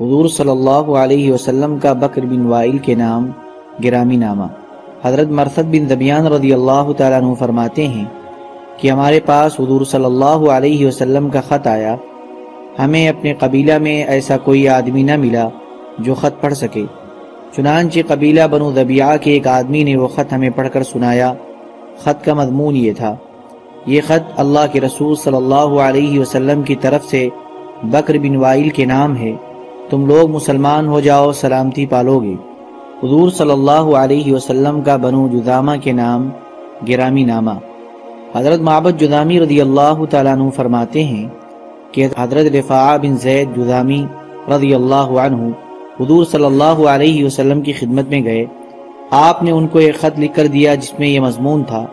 حضور صلی اللہ علیہ وسلم کا بکر بن وائل کے نام گرامی نامہ۔ حضرت مرثد بن دبیان رضی اللہ تعالیٰ عنہ فرماتے ہیں کہ ہمارے پاس حضور صلی اللہ علیہ وسلم کا خط آیا۔ ہمیں اپنے قبیلہ میں ایسا کوئی آدمی نہ ملا جو خط پڑھ سکے۔ چنانچہ قبیلہ بنو دبیعہ کے ایک آدمی نے وہ خط ہمیں پڑھ کر سنایا۔ خط کا مضمون یہ تھا۔ یہ خط اللہ کے رسول صلی اللہ علیہ وسلم کی طرف سے بکر بن وائل کے نام ہے۔ تم لوگ مسلمان ہو جاؤ، سلامتی پالو گے حضور صلی اللہ علیہ وسلم کا بنو جدامہ کے نام گرامی نامہ۔ حضرت معبد جدامی رضی اللہ تعالیٰ عنہ فرماتے ہیں کہ حضرت رفاع بن زید جدامی رضی اللہ عنہ حضور صلی اللہ علیہ وسلم کی خدمت میں گئے۔ آپ نے ان کو ایک خط لکھ کر دیا جس میں یہ مضمون تھا۔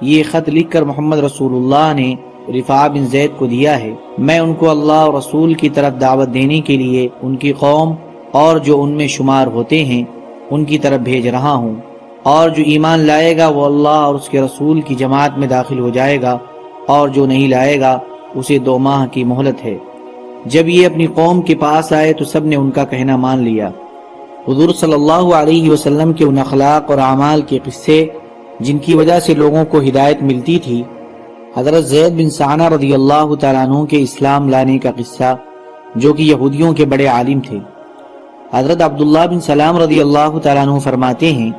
یہ خط لکھ کر محمد رسول اللہ نے رفاع بن زید کو دیا ہے۔ میں ان کو اللہ اور رسول کی طرف دعوت دینے کے لیے ان کی قوم اور جو ان میں شمار ہوتے ہیں، ان کی طرف بھیج رہا ہوں۔ اور جو ایمان لائے گا، وہ اللہ اور اس کے رسول کی جماعت میں داخل ہو جائے گا۔ اور جو نہیں لائے گا، اسے دو ماہ کی مہلت ہے۔ جب یہ اپنی قوم کے پاس آئے تو سب نے ان کا کہنا مان لیا۔ حضور صلی اللہ علیہ وسلم کے ان اخلاق اور اعمال کے قصے، جن کی وجہ سے لوگوں کو ہدایت ملتی تھی حضرت زید بن سانہ رضی اللہ تعالیٰ عنہ کے اسلام لانے کا قصہ جو کہ یہودیوں کے بڑے عالم تھے۔ حضرت عبداللہ بن سلام رضی اللہ تعالیٰ عنہ فرماتے ہیں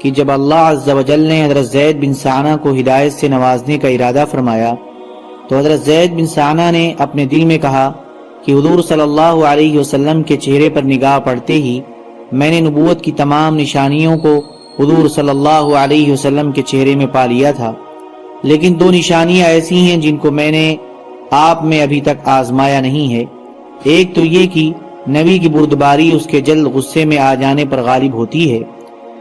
کہ جب اللہ عز و جل نے حضرت زید بن سانہ کو ہدایت سے نوازنے کا ارادہ فرمایا، تو حضرت زید بن سانہ نے اپنے دل میں کہا کہ حضور صلی اللہ علیہ وسلم کے چہرے پر نگاہ پڑتے ہی میں نے نبوت کی تمام نشانیوں کو حضور صلی اللہ علیہ وسلم کے چہرے میں پا لیا تھا۔ لیکن دو نشانیاں ایسی ہیں جن کو میں نے آپ میں ابھی تک آزمایا نہیں ہے۔ ایک تو یہ کہ نبی کی بردباری اس کے جلد غصے میں آ جانے پر غالب ہوتی ہے۔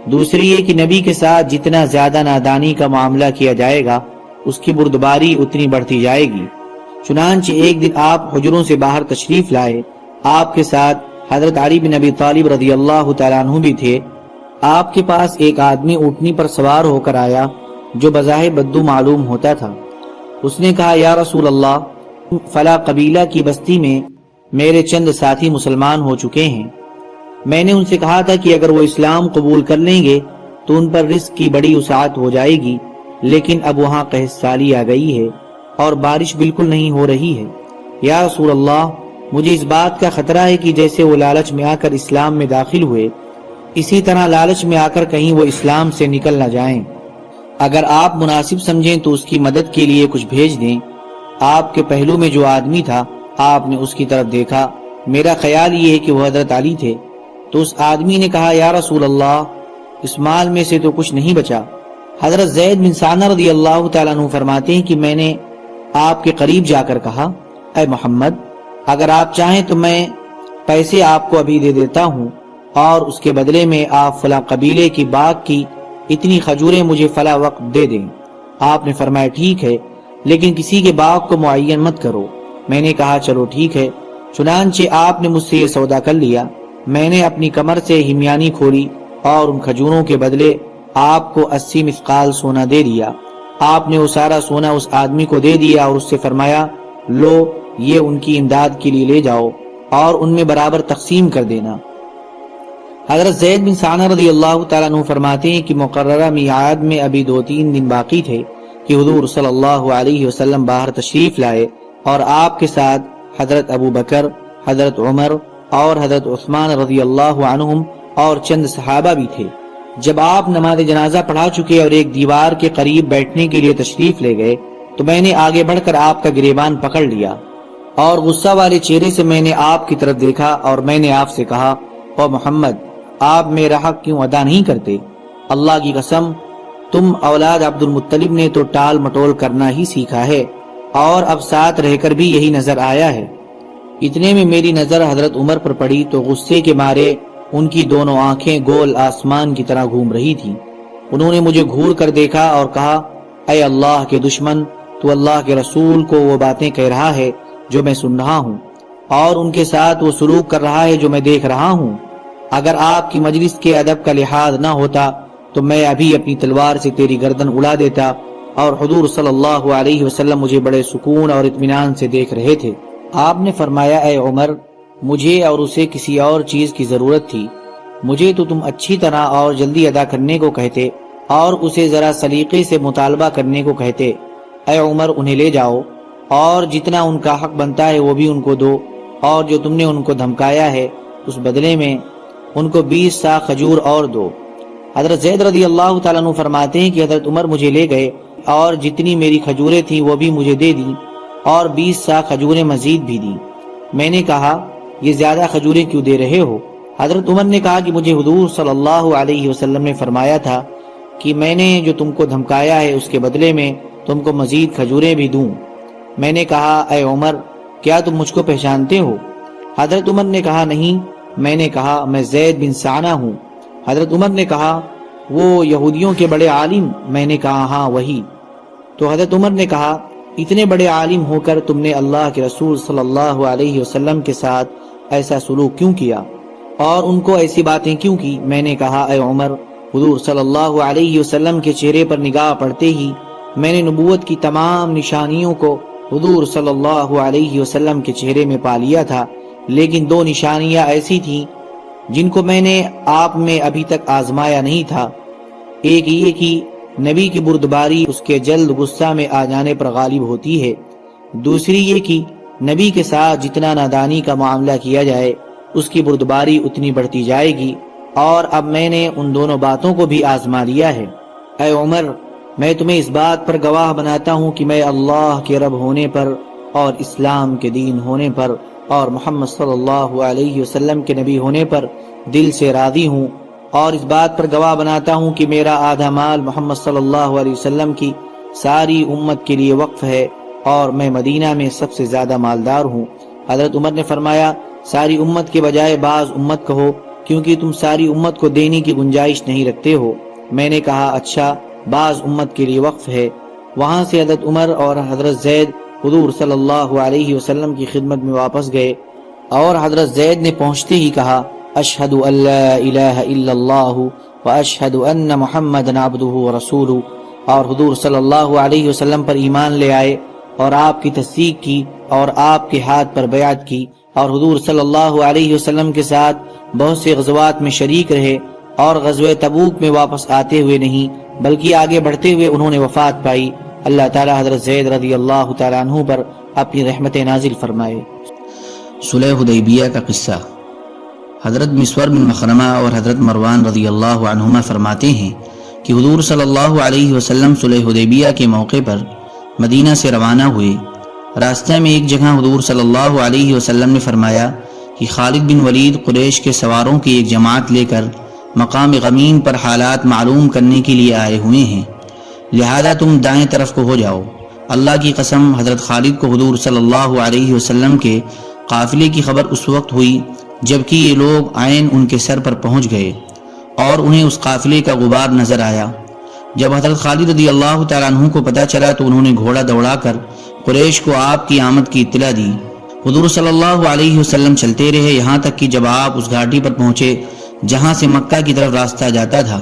دوسری یہ کہ نبی کے ساتھ جتنا زیادہ نادانی کا معاملہ کیا جائے گا، اس کی بردباری اتنی بڑھتی جائے گی۔ چنانچہ ایک دن آپ حجروں سے باہر تشریف لائے۔ آپ کے ساتھ حضرت علی بن ابی طالب رضی اللہ تعالیٰ عنہ بھی تھے۔ آپ کے پاس ایک آدمی اٹھنی پر سوار ہو کر آیا۔ جو بظاہر بدو معلوم ہوتا تھا۔ اس نے کہا، یا رسول اللہ، فلا قبیلہ کی بستی میں میرے چند ساتھی مسلمان ہو چکے ہیں۔ میں نے ان سے کہا تھا کہ اگر وہ اسلام قبول کر لیں گے تو ان پر رزق کی بڑی اسعت ہو جائے گی، لیکن اب وہاں قحط سالی آ گئی ہے اور بارش بالکل نہیں ہو رہی ہے۔ یا رسول اللہ، مجھے اس بات کا خطرہ ہے کہ جیسے وہ لالچ میں آ کر اسلام میں داخل ہوئے، اسی طرح لالچ میں آ کر کہیں وہ اسلام سے نکل نہ جائیں۔ اگر آپ مناسب سمجھیں تو اس کی مدد کے لیے کچھ بھیج دیں۔ آپ کے پہلو میں جو آدمی تھا، آپ نے اس کی طرف دیکھا۔ میرا خیال یہ ہے کہ وہ حضرت علی تھے۔ تو اس آدمی نے کہا، یا رسول اللہ، اس مال میں سے تو کچھ نہیں بچا۔ حضرت زید بن سانہ رضی اللہ تعالیٰ عنہ فرماتے ہیں کہ میں نے آپ کے قریب جا کر کہا، اے محمد، اگر آپ چاہیں تو میں پیسے آپ کو ابھی دے دیتا ہوں اور اس کے بدلے میں آپ فلاں قبیلے کی باغ کی اتنی خجوریں مجھے فلاں وقت دے دیں۔ آپ نے فرمایا، ٹھیک ہے، لیکن کسی کے باغ کو معین مت کرو۔ میں نے کہا، چلو ٹھیک ہے۔ چنانچہ آپ نے مجھ سے یہ سودا کر لیا۔ میں نے اپنی کمر سے ہمیانی کھولی اور ان کھجوروں کے بدلے آپ کو اسی مسقال سونا دے دیا۔ آپ نے وہ سارا سونا اس آدمی کو دے دیا اور اس سے فرمایا، لو، یہ ان کی امداد کے لیے لے جاؤ اور ان میں برابر تقسیم کر دینا۔ حضرت زید بن سانہ رضی اللہ تعالیٰ عنہ فرماتے ہیں کہ مقررہ میعاد میں ابھی دو تین دن باقی تھے کہ حضور صلی اللہ علیہ وسلم باہر تشریف لائے اور آپ کے ساتھ حضرت ابو بکر، حضرت عمر اور حضرت عثمان رضی اللہ عنہم اور چند صحابہ بھی تھے۔ جب آپ نماز جنازہ پڑھا چکے اور ایک دیوار کے قریب بیٹھنے کے لیے تشریف لے گئے تو میں نے آگے بڑھ کر آپ کا گریبان پکڑ لیا اور غصہ والے چہرے سے میں نے آپ کی طرف دیکھا اور میں نے آپ سے کہا، او محمد آپ میرا حق کیوں ادا نہیں کرتے؟ اللہ کی قسم، تم اولاد عبد المطلب نے تو ٹال مٹول کرنا ہی سیکھا ہے، اور اب ساتھ رہ کر بھی یہی نظر آیا ہے۔ اتنے میں میری نظر حضرت عمر پر پڑی تو غصے کے مارے ان کی دونوں آنکھیں گول آسمان کی طرح گھوم رہی تھی انہوں نے مجھے گھور کر دیکھا اور کہا، اے اللہ کے دشمن، تو اللہ کے رسول کو وہ باتیں کہہ رہا ہے جو میں سن رہا ہوں، اور ان کے ساتھ وہ سلوک کر رہا ہے جو میں دیکھ رہا ہوں۔ اگر آپ کی مجلس کے ادب کا لحاظ نہ ہوتا تو میں ابھی اپنی تلوار سے تیری گردن اڑا دیتا اور حضور صلی اللہ علیہ وسلم مجھے بڑے سکون اور اطمینان سے دیکھ رہے تھے۔ آپ نے فرمایا، اے عمر، مجھے اور اسے کسی اور چیز کی ضرورت تھی۔ مجھے تو تم اچھی طرح اور جلدی ادا کرنے کو کہتے اور اسے ذرا سلیقے سے مطالبہ کرنے کو کہتے۔ اے عمر، انہیں لے جاؤ اور جتنا ان کا حق بنتا ہے وہ بھی ان کو دو اور جو تم نے ان کو دھمکایا ہے اس بدلے میں ان کو بیس سا کھجور اور دو۔ حضرت زید رضی اللہ تعالیٰ عنہ فرماتے ہیں کہ حضرت عمر مجھے لے گئے اور جتنی میری کھجوریں تھیں وہ بھی مجھے دے دی اور بیس سا کھجوریں مزید بھی دی میں نے کہا، یہ زیادہ کھجوریں کیوں دے رہے ہو؟ حضرت عمر نے کہا کہ مجھے حضور صلی اللہ علیہ وسلم نے فرمایا تھا کہ میں نے جو تم کو دھمکایا ہے اس کے بدلے میں تم کو مزید کھجوریں بھی دوں۔ میں نے کہا، اے عمر، کیا تم مجھ کو پہچانتے ہو؟ حضرت عمر نے کہا، نہیں میں نے کہا، میں زید بن سانہ ہوں۔ حضرت عمر نے کہا، وہ یہودیوں کے بڑے عالم۔ میں نے کہا ہاں وہی۔ تو حضرت عمر نے کہا، اتنے بڑے عالم ہو کر تم نے اللہ کے رسول صلی اللہ علیہ وسلم کے ساتھ ایسا سلوک کیوں کیا؟ اور ان کو ایسی باتیں کیوں کی؟ میں نے کہا، اے عمر، حضور صلی اللہ علیہ وسلم کے چہرے پر نگاہ پڑتے ہی میں نے نبوت کی تمام نشانیوں کو حضور صلی اللہ علیہ وسلم کے چہرے میں پا لیا تھا۔ لیکن دو نشانیاں ایسی تھیں جن کو میں نے آپ میں ابھی تک آزمایا نہیں تھا۔ ایک یہ کہ نبی کی بردباری اس کے جلد غصہ میں آ جانے پر غالب ہوتی ہے۔ دوسری یہ کہ نبی کے ساتھ جتنا نادانی کا معاملہ کیا جائے، اس کی بردباری اتنی بڑھتی جائے گی۔ اور اب میں نے ان دونوں باتوں کو بھی آزما لیا ہے۔ اے عمر، میں تمہیں اس بات پر گواہ بناتا ہوں کہ میں اللہ کے رب ہونے پر اور اسلام کے دین ہونے پر اور محمد صلی اللہ علیہ وسلم کے نبی ہونے پر دل سے راضی ہوں اور اس بات پر گواہ بناتا ہوں کہ میرا آدھا مال محمد صلی اللہ علیہ وسلم کی ساری امت کے لیے وقف ہے اور میں مدینہ میں سب سے زیادہ مالدار ہوں۔ حضرت عمر نے فرمایا، ساری امت کے بجائے بعض امت کہو، کیونکہ تم ساری امت کو دینے کی گنجائش نہیں رکھتے ہو۔ میں نے کہا اچھا بعض امت کے لیے وقف ہے۔ وہاں سے حضرت عمر اور حضرت زید حضور صلی اللہ علیہ وسلم کی خدمت میں واپس گئے اور حضرت زید نے پہنچتے ہی کہا، اشہد اللہ الہ الا اللہ و اشہد ان محمد عبدہ و رسول اور حضور صلی اللہ علیہ وسلم پر ایمان لے آئے اور آپ کی تصدیق کی اور آپ کے ہاتھ پر بیعت کی اور حضور صلی اللہ علیہ وسلم کے ساتھ بہت سے غزوات میں شریک رہے اور غزوہ تبوک میں واپس آتے ہوئے نہیں، بلکہ آگے بڑھتے ہوئے انہوں نے وفات پائی۔ اللہ تعالی حضرت زید رضی اللہ تعالیٰ عنہ پر اپنی رحمت نازل فرمائے۔ صلح حدیبیہ کا قصہ۔ حضرت مسور بن مخرمہ اور حضرت مروان رضی اللہ عنہما فرماتے ہیں کہ حضور صلی اللہ علیہ وسلم صلح حدیبیہ کے موقع پر مدینہ سے روانہ ہوئے۔ راستہ میں ایک جگہ حضور صلی اللہ علیہ وسلم نے فرمایا کہ خالد بن ولید قریش کے سواروں کی ایک جماعت لے کر مقام غمین پر حالات معلوم کرنے کے لیے آئے ہوئے ہیں۔ لہذا تم دائیں طرف کو ہو جاؤ۔ اللہ کی قسم حضرت خالد کو حضور صلی اللہ علیہ وسلم کے قافلے کی خبر اس وقت ہوئی جبکہ یہ لوگ آئین ان کے سر پر پہنچ گئے اور انہیں اس قافلے کا غبار نظر آیا۔ جب حضرت خالد رضی اللہ تعالیٰ عنہ کو پتہ چلا تو انہوں نے گھوڑا دوڑا کر قریش کو آپ کی آمد کی اطلاع دی۔ حضور صلی اللہ علیہ وسلم چلتے رہے یہاں تک کہ جب آپ اس گھاٹی پر پہنچے جہاں سے مکہ کی طرف راستہ جاتا تھا۔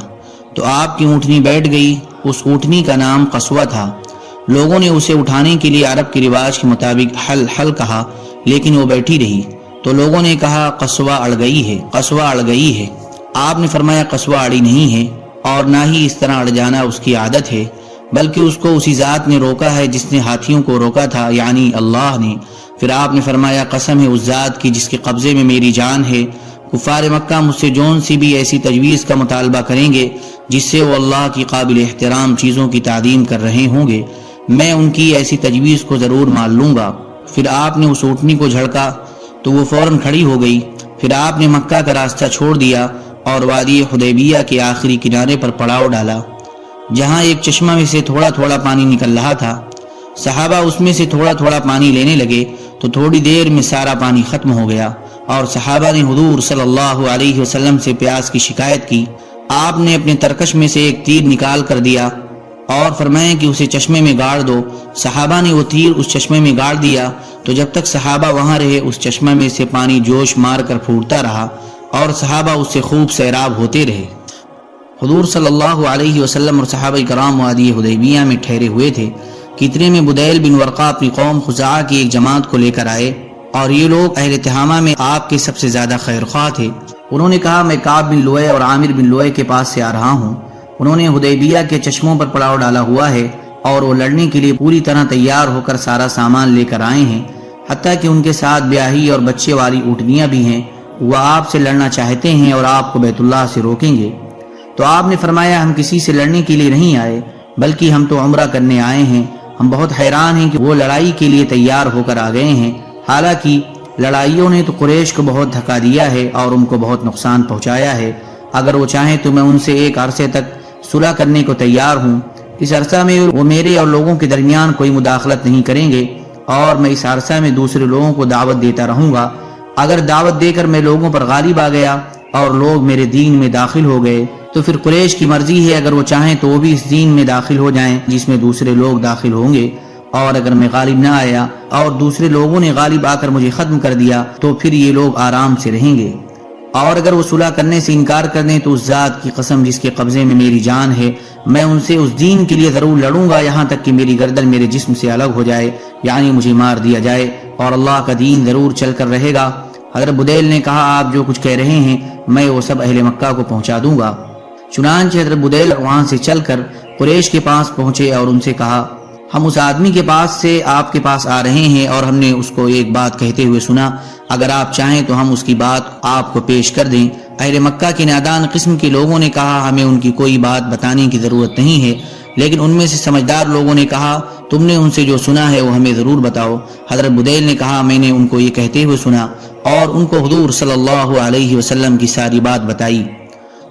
تو آپ کی اونٹنی بیٹھ گئی۔ اس اونٹنی کا نام قصوہ تھا۔ لوگوں نے اسے اٹھانے کے لیے عرب کے رواج کے مطابق حل حل کہا، لیکن وہ بیٹھی رہی۔ تو لوگوں نے کہا، قصوہ اڑ گئی ہے، قصوہ اڑ گئی ہے۔ آپ نے فرمایا، قصوہ اڑی نہیں ہے اور نہ ہی اس طرح اڑ جانا اس کی عادت ہے، بلکہ اس کو اسی ذات نے روکا ہے جس نے ہاتھیوں کو روکا تھا یعنی اللہ نے۔ پھر آپ نے فرمایا، قسم ہے اس ذات کی جس کے قبضے میں میری جان ہے۔ کفار مکہ مجھ سے جون سی بھی ایسی تجویز کا مطالبہ کریں گے جس سے وہ اللہ کی قابل احترام چیزوں کی تعدیم کر رہے ہوں گے، میں ان کی ایسی تجویز کو ضرور مان لوں گا۔ پھر آپ نے اس اوٹنی کو جھڑکا، تو وہ فوراً کھڑی ہو گئی۔ پھر آپ نے مکہ کا راستہ چھوڑ دیا اور وادی حدیبیہ کے آخری کنارے پر پڑاؤ ڈالا، جہاں ایک چشمہ میں سے تھوڑا تھوڑا پانی نکل رہا تھا۔ صحابہ اس میں سے تھوڑا تھوڑا پانی لینے لگے، تو تھوڑی دیر میں سارا پانی ختم ہو گیا۔ اور صحابہ نے حضور صلی اللہ علیہ وسلم سے پیاس کی شکایت کی۔ آپ نے اپنے ترکش میں سے ایک تیر نکال کر دیا اور فرمائیں کہ اسے چشمے میں گاڑ دو۔ صحابہ نے وہ تیر اس چشمے میں گاڑ دیا تو جب تک صحابہ وہاں رہے، اس چشمے میں سے پانی جوش مار کر پھوٹتا رہا اور صحابہ اس سے خوب سیراب ہوتے رہے۔ حضور صلی اللہ علیہ وسلم اور صحابہ کرام وادی حدیبیہ میں ٹھہرے ہوئے تھے۔ کتنے میں بدیل بن ورقہ اپنی قوم خزاع کی ایک جماعت کو لے کر آئے اور یہ لوگ اہل تہامہ میں آپ کے سب سے زیادہ خیر خواہ تھے۔ انہوں نے کہا، میں کعب بن لوئے اور عامر بن لوئے کے پاس سے آ رہا ہوں۔ انہوں نے حدیبیہ کے چشموں پر پڑاؤ ڈالا ہوا ہے اور وہ لڑنے کے لیے پوری طرح تیار ہو کر سارا سامان لے کر آئے ہیں۔ حتیٰ کہ ان کے ساتھ بیاہی اور بچے والی اٹھنیاں بھی ہیں۔ وہ آپ سے لڑنا چاہتے ہیں اور آپ کو بیت اللہ سے روکیں گے۔ تو آپ نے فرمایا، ہم کسی سے لڑنے کے لیے نہیں آئے، بلکہ ہم تو عمرہ کرنے آئے ہیں۔ ہم بہت حیران ہیں کہ وہ لڑائی کے لیے تیار ہو کر آ گئے ہیں۔ حالانکہ لڑائیوں نے تو قریش کو بہت دھکا دیا ہے اور ان کو بہت نقصان پہنچایا ہے۔ اگر وہ چاہیں تو میں ان سے ایک عرصے تک صلح کرنے کو تیار ہوں۔ اس عرصہ میں وہ میرے اور لوگوں کے درمیان کوئی مداخلت نہیں کریں گے اور میں اس عرصہ میں دوسرے لوگوں کو دعوت دیتا رہوں گا۔ اگر دعوت دے کر میں لوگوں پر غالب آ گیا اور لوگ میرے دین میں داخل ہو گئے، تو پھر قریش کی مرضی ہے اگر وہ چاہیں تو وہ بھی اس دین میں داخل ہو جائیں جس میں دوسرے لوگ داخل ہوں گے۔ اور اگر میں غالب نہ آیا اور دوسرے لوگوں نے غالب آ کر مجھے ختم کر دیا، تو پھر یہ لوگ آرام سے رہیں گے۔ اور اگر وہ صلح کرنے سے انکار کر دیں، تو اس ذات کی قسم جس کے قبضے میں میری جان ہے، میں ان سے اس دین کے لیے ضرور لڑوں گا، یہاں تک کہ میری گردن میرے جسم سے الگ ہو جائے یعنی مجھے مار دیا جائے اور اللہ کا دین ضرور چل کر رہے گا۔ حضرت بدیل نے کہا، آپ جو کچھ کہہ رہے ہیں، میں وہ سب اہل مکہ کو پہنچا دوں گا۔ چنانچہ حضرت بدیل وہاں سے چل کر قریش کے پاس پہنچے اور ان سے کہا ہم اس آدمی کے پاس سے آپ کے پاس آ رہے ہیں اور ہم نے اس کو ایک بات کہتے ہوئے سنا، اگر آپ چاہیں تو ہم اس کی بات آپ کو پیش کر دیں۔ اہل مکہ کے نادان قسم کے لوگوں نے کہا، ہمیں ان کی کوئی بات بتانے کی ضرورت نہیں ہے۔ لیکن ان میں سے سمجھدار لوگوں نے کہا، تم نے ان سے جو سنا ہے وہ ہمیں ضرور بتاؤ۔ حضرت بدیل نے کہا، میں نے ان کو یہ کہتے ہوئے سنا اور ان کو حضور صلی اللہ علیہ وسلم کی ساری بات بتائی۔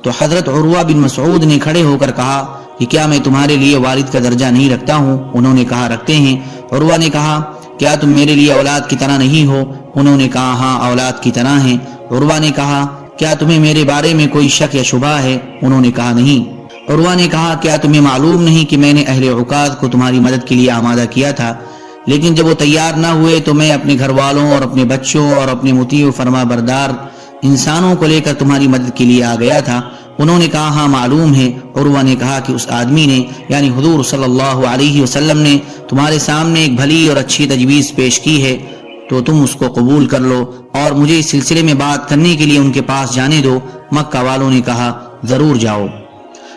تو حضرت عروہ بن مسعود نے کھڑے ہو کر کہا کہ کیا میں تمہارے لیے والد کا درجہ نہیں رکھتا ہوں؟ انہوں نے کہا، رکھتے ہیں۔ عروہ نے کہا، کیا تم میرے لیے اولاد کی طرح نہیں ہو؟ انہوں نے کہا ہاں اولاد کی طرح ہیں۔ عروہ نے کہا، کیا تمہیں میرے بارے میں کوئی شک یا شبہ ہے؟ انہوں نے کہا، نہیں۔ عروہ نے کہا، کیا تمہیں معلوم نہیں کہ میں نے اہل عقاد کو تمہاری مدد کے لیے آمادہ کیا تھا؟ لیکن جب وہ تیار نہ ہوئے تو میں اپنے گھر والوں اور اپنے بچوں اور اپنے متی و فرما بردار انسانوں کو لے کر تمہاری مدد کے لیے آ گیا تھا۔ انہوں نے کہا ہاں معلوم ہے عروہ نے کہا کہ اس آدمی نے یعنی حضور صلی اللہ علیہ وسلم نے تمہارے سامنے ایک بھلی اور اچھی تجویز پیش کی ہے، تو تم اس کو قبول کر لو اور مجھے اس سلسلے میں بات کرنے کے لیے ان کے پاس جانے دو۔ مکہ والوں نے کہا، ضرور جاؤ.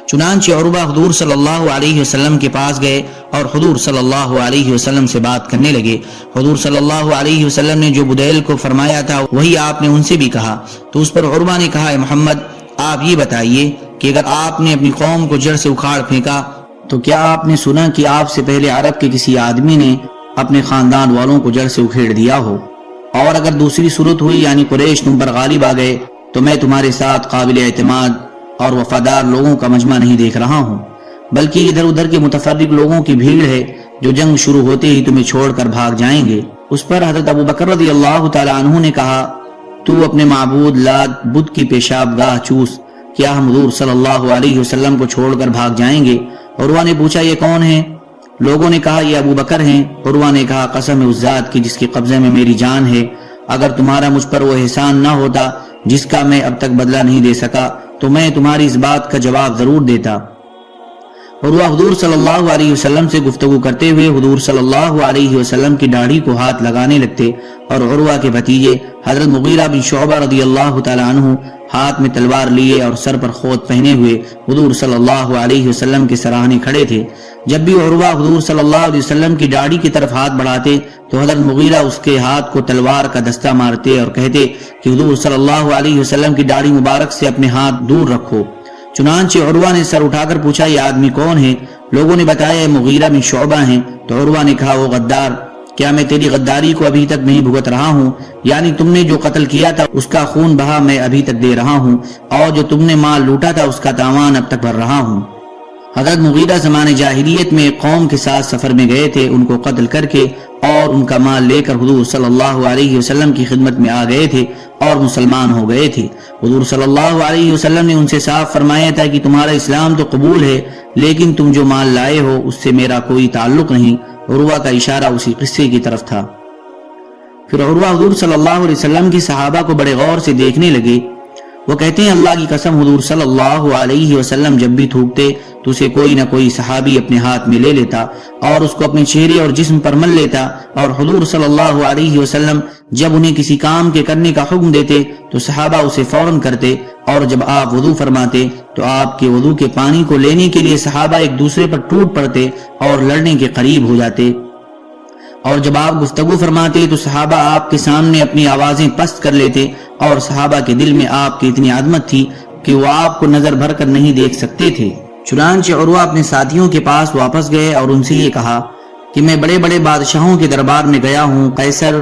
چنانچہ عروبہ حضور صلی اللہ علیہ وسلم کے پاس گئے اور حضور صلی اللہ علیہ وسلم سے بات کرنے لگے۔ حضور صلی اللہ علیہ وسلم نے جو بدیل کو فرمایا تھا، وہی آپ نے ان سے بھی کہا۔ تو اس پر عروبہ نے کہا، اے محمد آپ یہ بتائیے کہ اگر آپ نے اپنی قوم کو جڑ سے اکھاڑ پھینکا، تو کیا آپ نے سنا کہ آپ سے پہلے عرب کے کسی آدمی نے اپنے خاندان والوں کو جڑ سے اکھیڑ دیا ہو؟ اور اگر دوسری صورت ہوئی یعنی قریش تم پر غالب آ گئے، تو میں تمہارے ساتھ قابل اعتماد اور وفادار لوگوں کا مجمع نہیں دیکھ رہا ہوں، بلکہ ادھر ادھر کے متفرق لوگوں کی بھیڑ ہے جو جنگ شروع ہوتے ہی تمہیں چھوڑ کر بھاگ جائیں گے۔ اس پر حضرت ابو بکر رضی اللہ تعالیٰ عنہ نے کہا تو اپنے معبود لاد بدھ کی پیشاب گاہ چوس، کیا ہم حضور صلی اللہ علیہ وسلم کو چھوڑ کر بھاگ جائیں گے؟ عروہ نے پوچھا، یہ کون ہیں؟ لوگوں نے کہا، یہ ابو بکر ہیں۔ عروہ نے کہا، قسم اس ذات کی جس کے قبضے میں میری جان ہے۔ اگر تمہارا مجھ پر وہ احسان نہ ہوتا، جس کا میں اب تک بدلہ نہیں دے سکا، تو میں تمہاری اس بات کا جواب ضرور دیتا۔ عروہ حضور صلی اللہ علیہ وسلم سے گفتگو کرتے ہوئے حضور صلی اللہ علیہ وسلم کی داڑھی کو ہاتھ لگانے لگتے اور عروہ کے بھتیجے حضرت مغیرہ بن شعبہ رضی اللہ تعالی عنہ ہاتھ میں تلوار لیے اور سر پر خود پہنے ہوئے حضور صلی اللہ علیہ وسلم کے سراہنے کھڑے تھے۔ جب بھی عروہ حضور صلی اللہ علیہ وسلم کی داڑھی کی طرف ہاتھ بڑھاتے تو حضرت مغیرہ اس کے ہاتھ کو تلوار کا دستہ مارتے اور کہتے کہ حضور صلی اللہ علیہ وسلم کی داڑھی مبارک سے اپنے ہاتھ دور رکھو۔ چنانچہ عروہ نے سر اٹھا کر پوچھا، یہ آدمی کون ہے؟ لوگوں نے بتایا مغیرہ بن شعبہ ہیں۔ تو عروہ نے کہا، وہ غدار، کیا میں تیری غداری کو ابھی تک نہیں بھگت رہا ہوں؟ یعنی تم نے جو قتل کیا تھا، اس کا خون بہا میں ابھی تک دے رہا ہوں، اور جو تم نے مال لوٹا تھا، اس کا تاوان اب تک بھر رہا ہوں۔ حضرت مغیرہ زمان جاہلیت میں قوم کے ساتھ سفر میں گئے تھے، ان کو قتل کر کے اور ان کا مال لے کر حضور صلی اللہ علیہ وسلم کی خدمت میں آ گئے تھے اور مسلمان ہو گئے تھے۔ حضور صلی اللہ علیہ وسلم نے ان سے صاف فرمایا تھا کہ تمہارا اسلام تو قبول ہے، لیکن تم جو مال لائے ہو، اس سے میرا کوئی تعلق نہیں۔ عروہ کا اشارہ اسی قصے کی طرف تھا۔ پھر عروہ حضور صلی اللہ علیہ وسلم کی صحابہ کو بڑے غور سے دیکھنے لگے۔ وہ کہتے ہیں، اللہ کی قسم حضور صلی اللہ علیہ وسلم جب بھی تھوکتے تو اسے کوئی نہ کوئی صحابی اپنے ہاتھ میں لے لیتا اور اس کو اپنے چہرے اور جسم پر مل لیتا اور حضور صلی اللہ علیہ وسلم جب انہیں کسی کام کے کرنے کا حکم دیتے تو صحابہ اسے فوراً کرتے اور جب آپ وضو فرماتے تو آپ کے وضو کے پانی کو لینے کے لیے صحابہ ایک دوسرے پر ٹوٹ پڑتے اور لڑنے کے قریب ہو جاتے۔ اور جب آپ گفتگو فرماتے تو صحابہ آپ کے سامنے اپنی آوازیں پست کر لیتے اور صحابہ کے دل میں آپ کی اتنی عظمت تھی کہ وہ آپ کو نظر بھر کر نہیں دیکھ سکتے تھے۔ چنانچہ عروہ اپنے ساتھیوں کے پاس واپس گئے اور ان سے یہ کہا کہ میں بڑے بڑے بادشاہوں کے دربار میں گیا ہوں، قیصر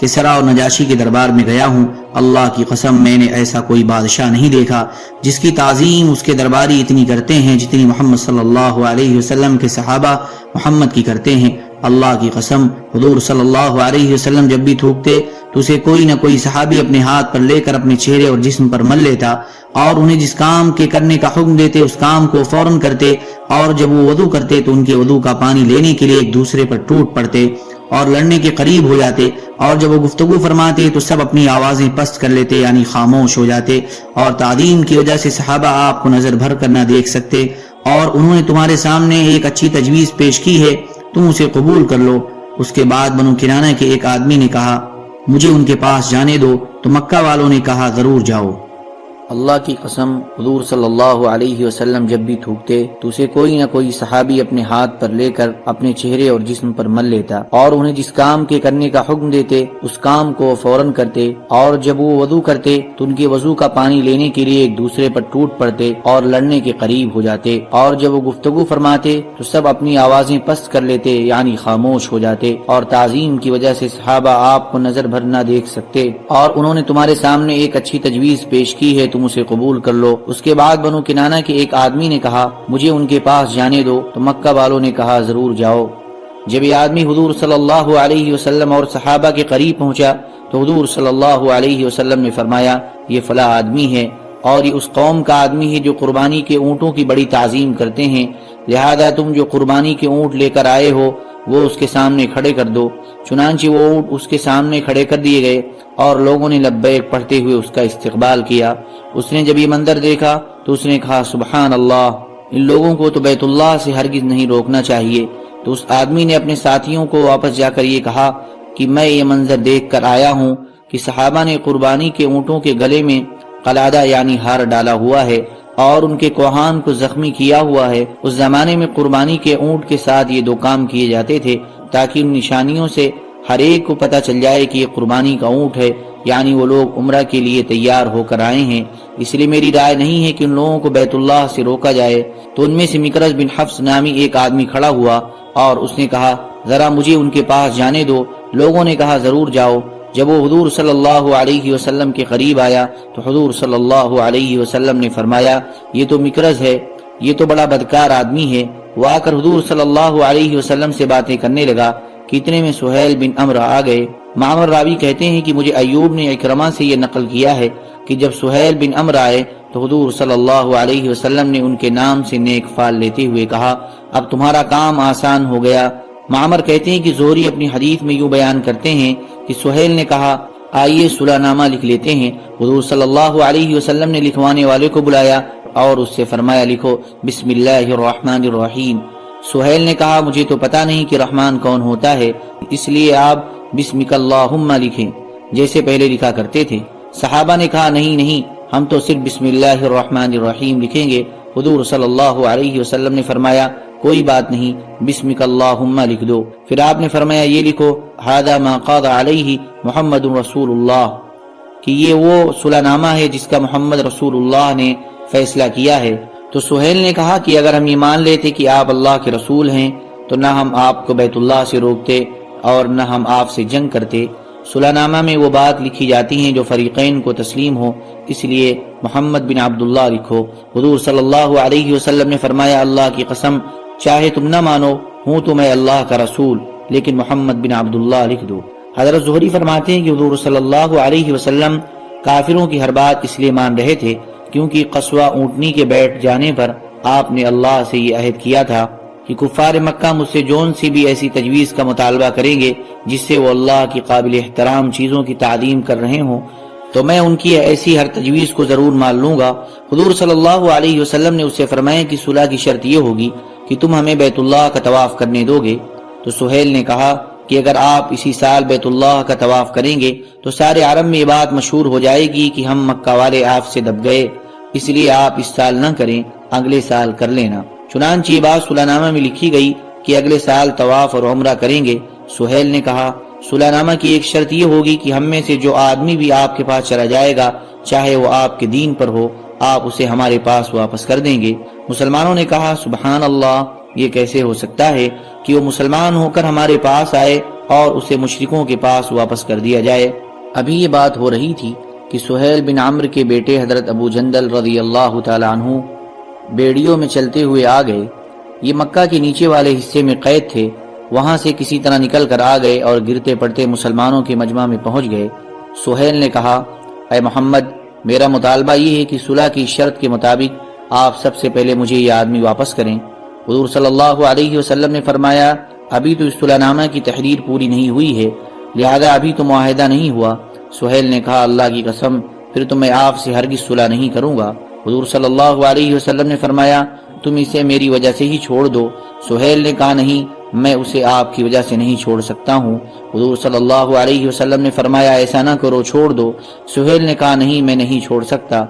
کسرا اور نجاشی کے دربار میں گیا ہوں۔ اللہ کی قسم، میں نے ایسا کوئی بادشاہ نہیں دیکھا جس کی تعظیم اس کے درباری اتنی کرتے ہیں جتنی محمد صلی اللہ علیہ وسلم کے صحابہ محمد کی کرتے ہیں۔ اللہ کی قسم، حضور صلی اللہ علیہ وسلم جب بھی تھوکتے، تو اسے کوئی نہ کوئی صحابی اپنے ہاتھ پر لے کر اپنے چہرے اور جسم پر مل لیتا، اور انہیں جس کام کے کرنے کا حکم دیتے، اس کام کو فوراً کرتے، اور جب وہ وضو کرتے، تو ان کے وضو کا پانی لینے کے لیے ایک دوسرے پر ٹوٹ پڑتے اور لڑنے کے قریب ہو جاتے، اور جب وہ گفتگو فرماتے، تو سب اپنی آوازیں پست کر لیتے یعنی خاموش ہو جاتے، اور تعلیم کی وجہ سے صحابہ آپ کو نظر بھر کر نہ دیکھ سکتے، اور انہوں نے تمہارے سامنے ایک اچھی تجویز پیش کی ہے تم اسے قبول کر لو۔ اس کے بعد بنو کنانہ کے ایک آدمی نے کہا، مجھے ان کے پاس جانے دو۔ تو مکہ والوں نے کہا، ضرور جاؤ۔ اللہ کی قسم حضور صلی اللہ علیہ وسلم جب بھی تھوکتے تو اسے کوئی نہ کوئی صحابی اپنے ہاتھ پر لے کر اپنے چہرے اور جسم پر مل لیتا اور انہیں جس کام کے کرنے کا حکم دیتے اس کام کو فوراً کرتے اور جب وہ وضو کرتے تو ان کے وضو کا پانی لینے کے لیے ایک دوسرے پر ٹوٹ پڑتے اور لڑنے کے قریب ہو جاتے اور جب وہ گفتگو فرماتے تو سب اپنی آوازیں پست کر لیتے یعنی خاموش ہو جاتے اور تعظیم کی وجہ سے صحابہ آپ کو نظر بھر نہ دیکھ سکتے اور انہوں نے تمہارے سامنے ایک اچھی تجویز پیش کی ہے تم تم اسے قبول کر لو۔ اس کے بعد بنو کنانا کے ایک آدمی نے کہا، مجھے ان کے پاس جانے دو۔ تو مکہ والوں نے کہا، ضرور جاؤ۔ جب یہ آدمی حضور صلی اللہ علیہ وسلم اور صحابہ کے قریب پہنچا، تو حضور صلی اللہ علیہ وسلم نے فرمایا، یہ فلاں آدمی ہے اور یہ اس قوم کا آدمی ہے جو قربانی کے اونٹوں کی بڑی تعظیم کرتے ہیں۔ لہذا تم جو قربانی کے اونٹ لے کر آئے ہو وہ اس کے سامنے کھڑے کر دو، چنانچہ وہ اونٹ اس کے سامنے کھڑے کر دیے گئے اور لوگوں نے لبیک پڑھتے ہوئے اس کا استقبال کیا۔ اس نے جب یہ منظر دیکھا تو اس نے کہا، سبحان اللہ، ان لوگوں کو تو بیت اللہ سے ہرگز نہیں روکنا چاہیے۔ تو اس آدمی نے اپنے ساتھیوں کو واپس جا کر یہ کہا کہ میں یہ منظر دیکھ کر آیا ہوں کہ صحابہ نے قربانی کے اونٹوں کے گلے میں قلادہ یعنی ہار ڈالا ہوا ہے۔ اور ان کے کوہان کو زخمی کیا ہوا ہے۔ اس زمانے میں قربانی کے اونٹ کے ساتھ یہ دو کام کیے جاتے تھے، تاکہ ان نشانیوں سے ہر ایک کو پتہ چل جائے کہ یہ قربانی کا اونٹ ہے یعنی وہ لوگ عمرہ کے لیے تیار ہو کر آئے ہیں۔ اس لیے میری رائے نہیں ہے کہ ان لوگوں کو بیت اللہ سے روکا جائے۔ تو ان میں سے مکرز بن حفظ نامی ایک آدمی کھڑا ہوا اور اس نے کہا، ذرا مجھے ان کے پاس جانے دو۔ لوگوں نے کہا، ضرور جاؤ۔ جب وہ حضور صلی اللہ علیہ وسلم کے قریب آیا تو حضور صلی اللہ علیہ وسلم نے فرمایا، یہ تو مکرز ہے، یہ تو بڑا بدکار آدمی ہے۔ وہ آ کر حضور صلی اللہ علیہ وسلم سے باتیں کرنے لگا کتنے میں سہیل بن امر آ گئے۔ معمر راوی کہتے ہیں کہ مجھے ایوب نے اکرما سے یہ نقل کیا ہے کہ جب سہیل بن امر آئے تو حضور صلی اللہ علیہ وسلم نے ان کے نام سے نیک فال لیتے ہوئے کہا، اب تمہارا کام آسان ہو گیا۔ معمر کہتے ہیں کہ زہری اپنی حدیث میں یوں بیان کرتے ہیں کہ سہیل نے کہا، آئیے صلح نامہ لکھ لیتے ہیں۔ حضور صلی اللہ علیہ وسلم نے لکھوانے والے کو بلایا اور اس سے فرمایا، لکھو، بسم اللہ الرحمن الرحیم۔ سہیل نے کہا، مجھے تو پتا نہیں کہ رحمان کون ہوتا ہے، اس لیے آپ بسمک اللہم لکھیں۔ جیسے پہلے لکھا کرتے تھے۔ صحابہ نے کہا، نہیں نہیں، ہم تو صرف بسم اللہ الرحمن الرحیم لکھیں گے۔ حضور صلی اللہ علیہ وسلم نے فرمایا کوئی بات نہیں، بسمک اللہم لکھ دو۔ پھر آپ نے فرمایا، یہ لکھو ہادہ ما قاد علیہ محمد رسول اللہ کہ یہ وہ صلح نامہ ہے جس کا محمد رسول اللہ نے فیصلہ کیا ہے۔ تو سہیل نے کہا کہ اگر ہم یہ مان لیتے کہ آپ اللہ کے رسول ہیں، تو نہ ہم آپ کو بیت اللہ سے روکتے اور نہ ہم آپ سے جنگ کرتے۔ صلح نامہ میں وہ بات لکھی جاتی ہیں جو فریقین کو تسلیم ہو۔ اس لیے محمد بن عبداللہ لکھو۔ حضور صلی اللہ علیہ وسلم نے فرمایا، اللہ کی قسم چاہے تم نہ مانو، ہوں تو میں اللہ کا رسول، لیکن محمد بن عبداللہ لکھ دو۔ حضرت زہری فرماتے ہیں کہ حضور صلی اللہ علیہ وسلم کافروں کی ہر بات اس لیے مان رہے تھے کیونکہ قصوہ اونٹنی کے بیٹھ جانے پر آپ نے اللہ سے یہ عہد کیا تھا کہ کفار مکہ مجھ سے جون سی بھی ایسی تجویز کا مطالبہ کریں گے جس سے وہ اللہ کی قابل احترام چیزوں کی تعلیم کر رہے ہوں۔ تو میں ان کی ایسی ہر تجویز کو ضرور مان لوں گا۔ حضور صلی اللہ علیہ وسلم نے اسے فرمایا کہ صلح کی شرط یہ ہوگی کہ تم ہمیں بیت اللہ کا طواف کرنے دو گے۔ تو سہیل نے کہا کہ اگر آپ اسی سال بیت اللہ کا طواف کریں گے، تو سارے عرب میں یہ بات مشہور ہو جائے گی کہ ہم مکہ والے آپ سے دب گئے۔ اس لیے آپ اس سال نہ کریں، اگلے سال کر لینا۔ چنانچہ یہ بات سلح نامہ میں لکھی گئی کہ اگلے سال طواف اور عمرہ کریں گے۔ سہیل نے کہا سلح نامہ کی ایک شرط یہ ہوگی کہ ہم میں سے جو آدمی بھی آپ کے پاس چلا جائے گا، چاہے وہ آپ کے دین پر ہو آپ اسے ہمارے پاس واپس کر دیں گے۔ مسلمانوں نے کہا، سبحان اللہ، یہ کیسے ہو سکتا ہے کہ وہ مسلمان ہو کر ہمارے پاس آئے اور اسے مشرکوں کے پاس واپس کر دیا جائے۔ ابھی یہ بات ہو رہی تھی کہ سہیل بن عمر کے بیٹے حضرت ابو جندل رضی اللہ تعالیٰ عنہ بیڑیوں میں چلتے ہوئے آ گئے۔ یہ مکہ کے نیچے والے حصے میں قید تھے۔ وہاں سے کسی طرح نکل کر آ گئے اور گرتے پڑتے مسلمانوں کے مجمع میں پہنچ گئے۔ سہیل نے کہا، اے محمد میرا مطالبہ یہ ہے کہ صلح کی شرط کے مطابق آپ سب سے پہلے مجھے یہ آدمی واپس کریں۔ حضور صلی اللہ علیہ وسلم نے فرمایا، ابھی تو اس صلح نامہ کی تحریر پوری نہیں ہوئی ہے، لہذا ابھی تو معاہدہ نہیں ہوا۔ سہیل نے کہا، اللہ کی قسم، پھر تو میں آپ سے ہرگز صلح نہیں کروں گا۔ حضور صلی اللہ علیہ وسلم نے فرمایا تم اسے میری وجہ سے ہی چھوڑ دو۔ سہیل نے کہا، نہیں، میں اسے آپ کی وجہ سے نہیں چھوڑ سکتا ہوں۔ حضور صلی اللہ علیہ وسلم نے فرمایا، ایسا نہ کرو، چھوڑ دو۔ سہیل نے کہا، نہیں، میں نہیں چھوڑ سکتا۔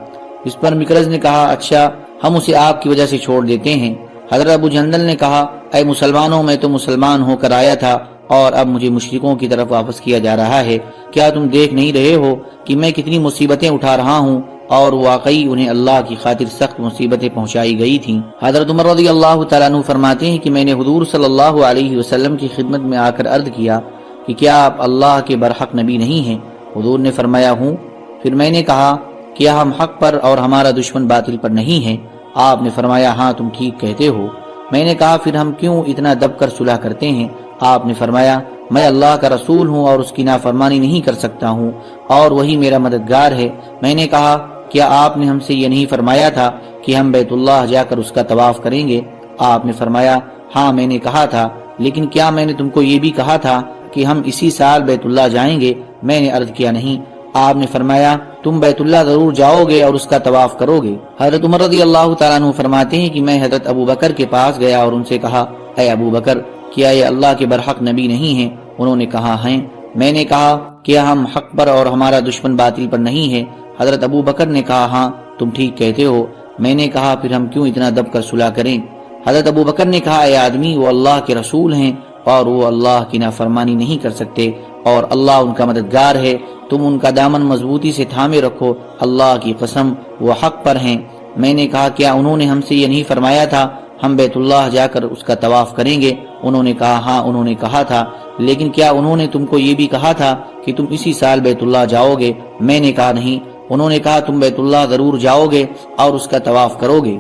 اس پر مکرز نے کہا اچھا ہم اسے آپ کی وجہ سے چھوڑ دیتے ہیں۔ حضرت ابو جندل نے کہا، اے مسلمانوں، میں تو مسلمان ہو کر آیا تھا اور اب مجھے مشرکوں کی طرف واپس کیا جا رہا ہے۔ کیا تم دیکھ نہیں رہے ہو کہ میں کتنی مصیبتیں اٹھا رہا ہوں؟ اور واقعی انہیں اللہ کی خاطر سخت مصیبتیں پہنچائی گئی تھیں۔ حضرت عمر رضی اللہ تعالیٰ عنہ فرماتے ہیں کہ میں نے حضور صلی اللہ علیہ وسلم کی خدمت میں آ کر عرض کیا کہ کیا آپ اللہ کے برحق نبی نہیں ہیں؟ حضور نے فرمایا، ہوں۔ پھر میں نے کہا، کیا ہم حق پر اور ہمارا دشمن باطل پر نہیں ہے آپ نے فرمایا ہاں تم ٹھیک کہتے ہو۔ میں نے کہا، پھر ہم کیوں اتنا دب کر صلح کرتے ہیں؟ آپ نے فرمایا، میں اللہ کا رسول ہوں اور اس کی نافرمانی نہیں کر سکتا ہوں اور وہی میرا مددگار ہے۔ میں نے کہا کیا آپ نے ہم سے یہ نہیں فرمایا تھا کہ ہم بیت اللہ جا کر اس کا طواف کریں گے؟ آپ نے فرمایا ہاں میں نے کہا تھا، لیکن کیا میں نے تم کو یہ بھی کہا تھا کہ ہم اسی سال بیت اللہ جائیں گے؟ میں نے عرض کیا نہیں۔ آپ نے فرمایا، تم بیت اللہ ضرور جاؤ گے اور اس کا طواف کرو گے۔ حضرت عمر رضی اللہ تعالیٰ عنہ فرماتے ہیں کہ میں حضرت ابو بکر کے پاس گیا اور ان سے کہا، اے ابو بکر، کیا یہ اللہ کے برحق نبی نہیں ہیں؟ انہوں نے کہا، ہیں۔ میں نے کہا کیا ہم حق پر اور ہمارا دشمن باطل پر نہیں ہے حضرت ابو بکر نے کہا ہاں تم ٹھیک کہتے ہو۔ میں نے کہا، پھر ہم کیوں اتنا دب کر صلح کریں؟ حضرت ابو بکر نے کہا، اے آدمی، وہ اللہ کے رسول ہیں اور وہ اللہ کی نافرمانی نہیں کر سکتے اور اللہ ان کا مددگار ہے۔ تم ان کا دامن مضبوطی سے تھامے رکھو۔ اللہ کی قسم، وہ حق پر ہیں۔ میں نے کہا، کیا انہوں نے ہم سے یہ نہیں فرمایا تھا؟ ہم بیت اللہ جا کر اس کا طواف کریں گے۔ انہوں نے کہا ہاں انہوں نے کہا تھا۔ لیکن کیا انہوں نے تم کو یہ بھی کہا تھا کہ تم اسی سال بیت اللہ جاؤ گے؟ میں نے کہا، نہیں۔ انہوں نے کہا، تم بیت اللہ ضرور جاؤ گے اور اس کا طواف کرو گے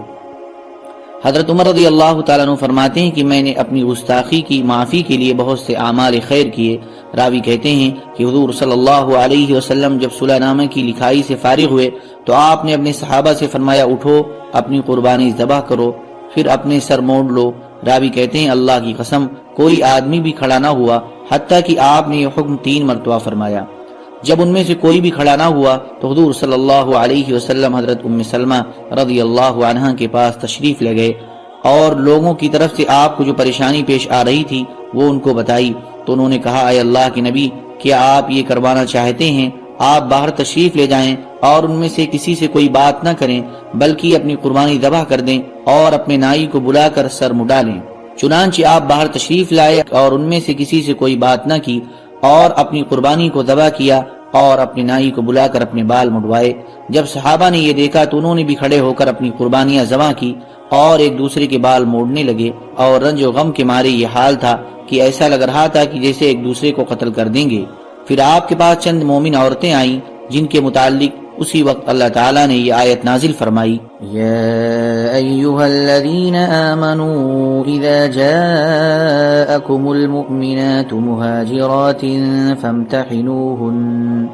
حضرت عمر رضی اللہ تعالیٰ عنہ فرماتے ہیں کہ میں نے اپنی گستاخی کی معافی کے لیے بہت سے اعمال خیر کیے۔ راوی کہتے ہیں کہ حضور صلی اللہ علیہ وسلم جب صلح نامہ کی لکھائی سے فارغ ہوئے تو آپ نے اپنے صحابہ سے فرمایا، اٹھو، اپنی قربانی ذبح کرو، پھر اپنے سر موڑ لو۔ راوی کہتے ہیں، اللہ کی قسم، کوئی آدمی بھی کھڑا نہ ہوا حتیٰ کہ آپ نے یہ حکم تین مرتبہ فرمایا۔ جب ان میں سے کوئی بھی کھڑا نہ ہوا تو حضور صلی اللہ علیہ وسلم حضرت ام سلمہ رضی اللہ عنہ کے پاس تشریف لے گئے اور لوگوں کی طرف سے آپ کو جو پریشانی پیش آ رہی تھی وہ ان کو بتائی تو انہوں نے کہا، اے اللہ کے نبی، کیا آپ یہ کروانا چاہتے ہیں؟ آپ باہر تشریف لے جائیں اور ان میں سے کسی سے کوئی بات نہ کریں، بلکہ اپنی قربانی دبا کر دیں اور اپنے نائی کو بلا کر سر مڈا لیں۔ چنانچہ آپ باہر تشریف لائے اور ان میں سے کسی سے کوئی بات نہ کی اور اپنی قربانی کو ذبح کیا اور اپنی نائی کو بلا کر اپنے بال مڈوائے جب صحابہ نے یہ دیکھا تو انہوں نے بھی کھڑے ہو کر اپنی قربانیاں جمع کی اور ایک دوسرے کے بال موڑنے لگے اور رنج و غم کے مارے یہ حال تھا کہ ایسا لگ رہا تھا کہ جیسے ایک دوسرے کو قتل کر دیں گے۔ پھر آپ کے پاس چند مومن عورتیں آئیں جن کے متعلق اسی وقت اللہ تعالیٰ نے یہ آیت نازل فرمائی۔ یا ایوہا الذین آمنوا اذا جاءکم المؤمنات مہاجرات فامتحنوہن۔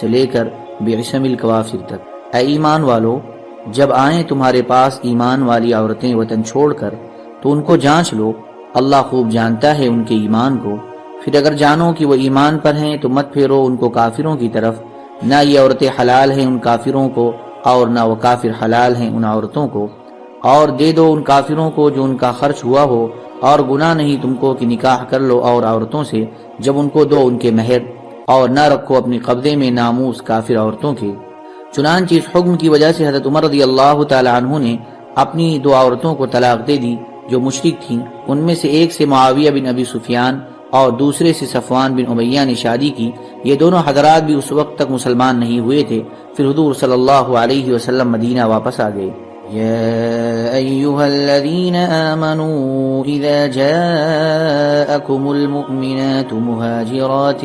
سے لے کر بعشم الکوافر تک۔ اے ایمان والو، جب آئیں تمہارے پاس ایمان والی عورتیں وطن چھوڑ کر، تو ان کو جانچ لو۔ اللہ خوب جانتا ہے ان کے ایمان کو۔ پھر اگر جانو کہ وہ ایمان پر ہیں، تو مت پھیرو ان کو کافروں کی طرف۔ نہ یہ عورتیں حلال ہیں ان کافروں کو اور نہ وہ کافر حلال ہیں ان عورتوں کو۔ اور دے دو ان کافروں کو جو ان کا خرچ ہوا ہو، اور گناہ نہیں تم کو کہ نکاح کر لو اور عورتوں سے جب ان کو دو ان کے مہر، اور نہ رکھو اپنی قبضے میں ناموس کافر عورتوں کے۔ چنانچہ اس حکم کی وجہ سے حضرت عمر رضی اللہ تعالی عنہ نے اپنی دو عورتوں کو طلاق دے دی جو مشرق تھیں، ان میں سے ایک سے معاویہ بن ابی سفیان اور دوسرے سے صفوان بن عمیہ نے شادی کی۔ یہ دونوں حضرات بھی اس وقت تک مسلمان نہیں ہوئے تھے۔ پھر حضور صلی اللہ علیہ وسلم مدینہ واپس آ گئے۔ يا أيها الذين آمنوا إذا جاءكم المؤمنات مهاجرات